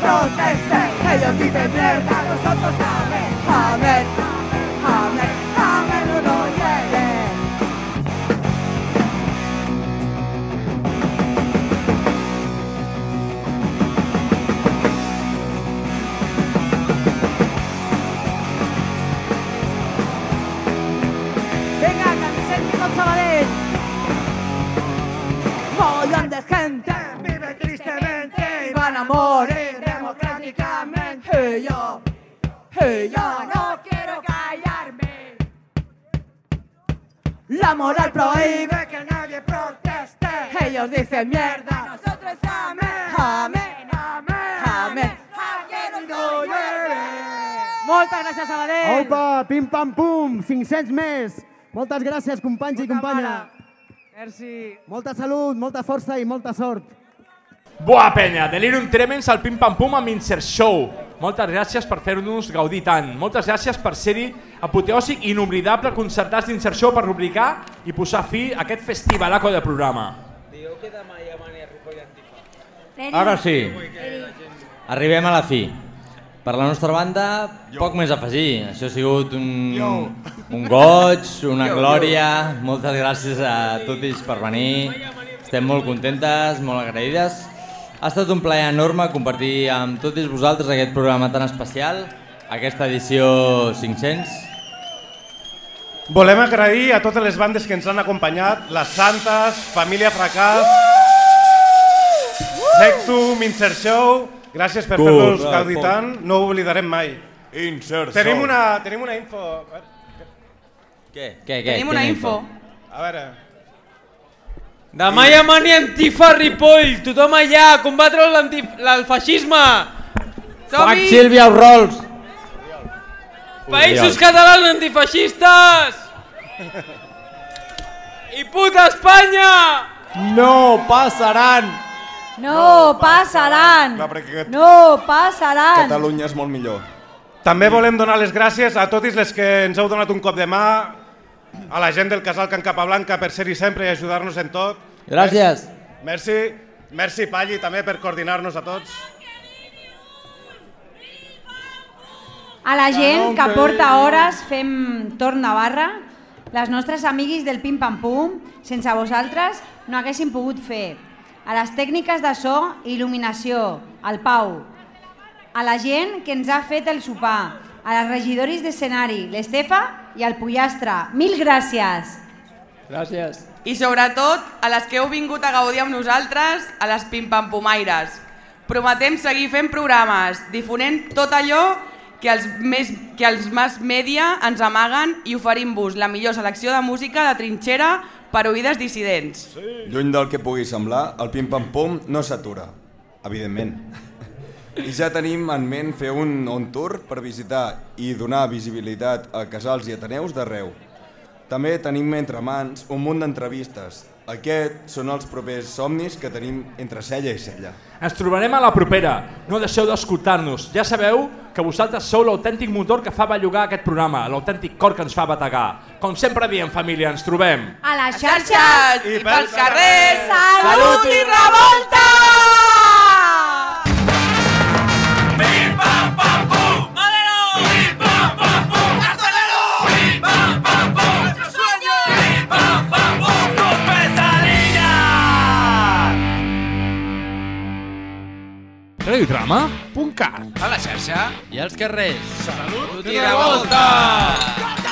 proteste. Ellos dicen mierda, nosotros amén, amén, moral prohíbe que nadie proteste. Ellos dicen mierda, nosotros amén, amén, amén, amén. Moltes gràcies, Sabadell. Opa, pim pam pum, 500 més. Moltes gràcies, companys i companya. Merci. Molta salut, molta força i molta sort. Buah, penya, Delirium Tremens al Pim Pam Pum amb Insert Show. Moltes gràcies per fer-nos gaudir tant. Moltes gràcies per ser-hi apoteòsic i inoblidable concertats d'Insert Show per rubricar i posar fi a aquest festivalaco de programa. Ara sí, arribem a la fi. Per la nostra banda, poc més a afegir. Això ha sigut un, un goig, una yo. glòria. Moltes gràcies a totes per venir. Estem molt contentes, molt agraïdes. Ha estat un plaer enorme compartir amb totes vosaltres aquest programa tan especial, aquesta edició 500. Volem agrair a totes les bandes que ens han acompanyat, les Santes, Família Fracàs, Sectum, Insert Show, gràcies per fer-nos Correcte. gaudir tant, no ho oblidarem mai. Insert tenim una, tenim una info. Què? Què, què? Tenim una Quina info. A veure... Demà hi ha mani antifa a Ripoll, tothom allà, a combatre el feixisme. Fuck Sílvia Rolls! Països catalans antifeixistes! I puta Espanya! No passaran! No, passaran! Perquè No passaran! Catalunya és molt millor. També volem donar les gràcies a totes les que ens heu donat un cop de mà, a la gent del casal Can Capablanca per ser-hi sempre i ajudar-nos en tot. Gràcies. Merci, merci Palli també per coordinar-nos a tots. A la gent que porta hores fem torn de barra, les nostres amiguis del Pim Pam Pum, sense vosaltres no haguessin pogut fer. A les tècniques de so i il·luminació, al Pau. A la gent que ens ha fet el sopar, a les regidoris d'escenari, l'Estefa i el Pollastre. Mil gràcies! Gràcies. I sobretot, a les que heu vingut a gaudir amb nosaltres, a les pimpampumaires. Prometem seguir fent programes, difonent tot allò que els, més, que els mass media ens amaguen i oferint-vos la millor selecció de música de trinxera per oïdes dissidents. Lluny del que pugui semblar, el pim-pam-pum no s'atura, evidentment. I ja tenim en ment fer un on tour per visitar i donar visibilitat a casals i ateneus d'arreu. També tenim entre mans un munt d'entrevistes. Aquests són els propers somnis que tenim entre cella i cella. Ens trobarem a la propera. No deixeu d'escoltar-nos. Ja sabeu que vosaltres sou l'autèntic motor que fa bellugar aquest programa, l'autèntic cor que ens fa bategar. Com sempre diem, família, ens trobem. A les xarxes i pels carrers. Salut i revolta! Radiodrama.cat A la xarxa i als carrers. Salut i revolta!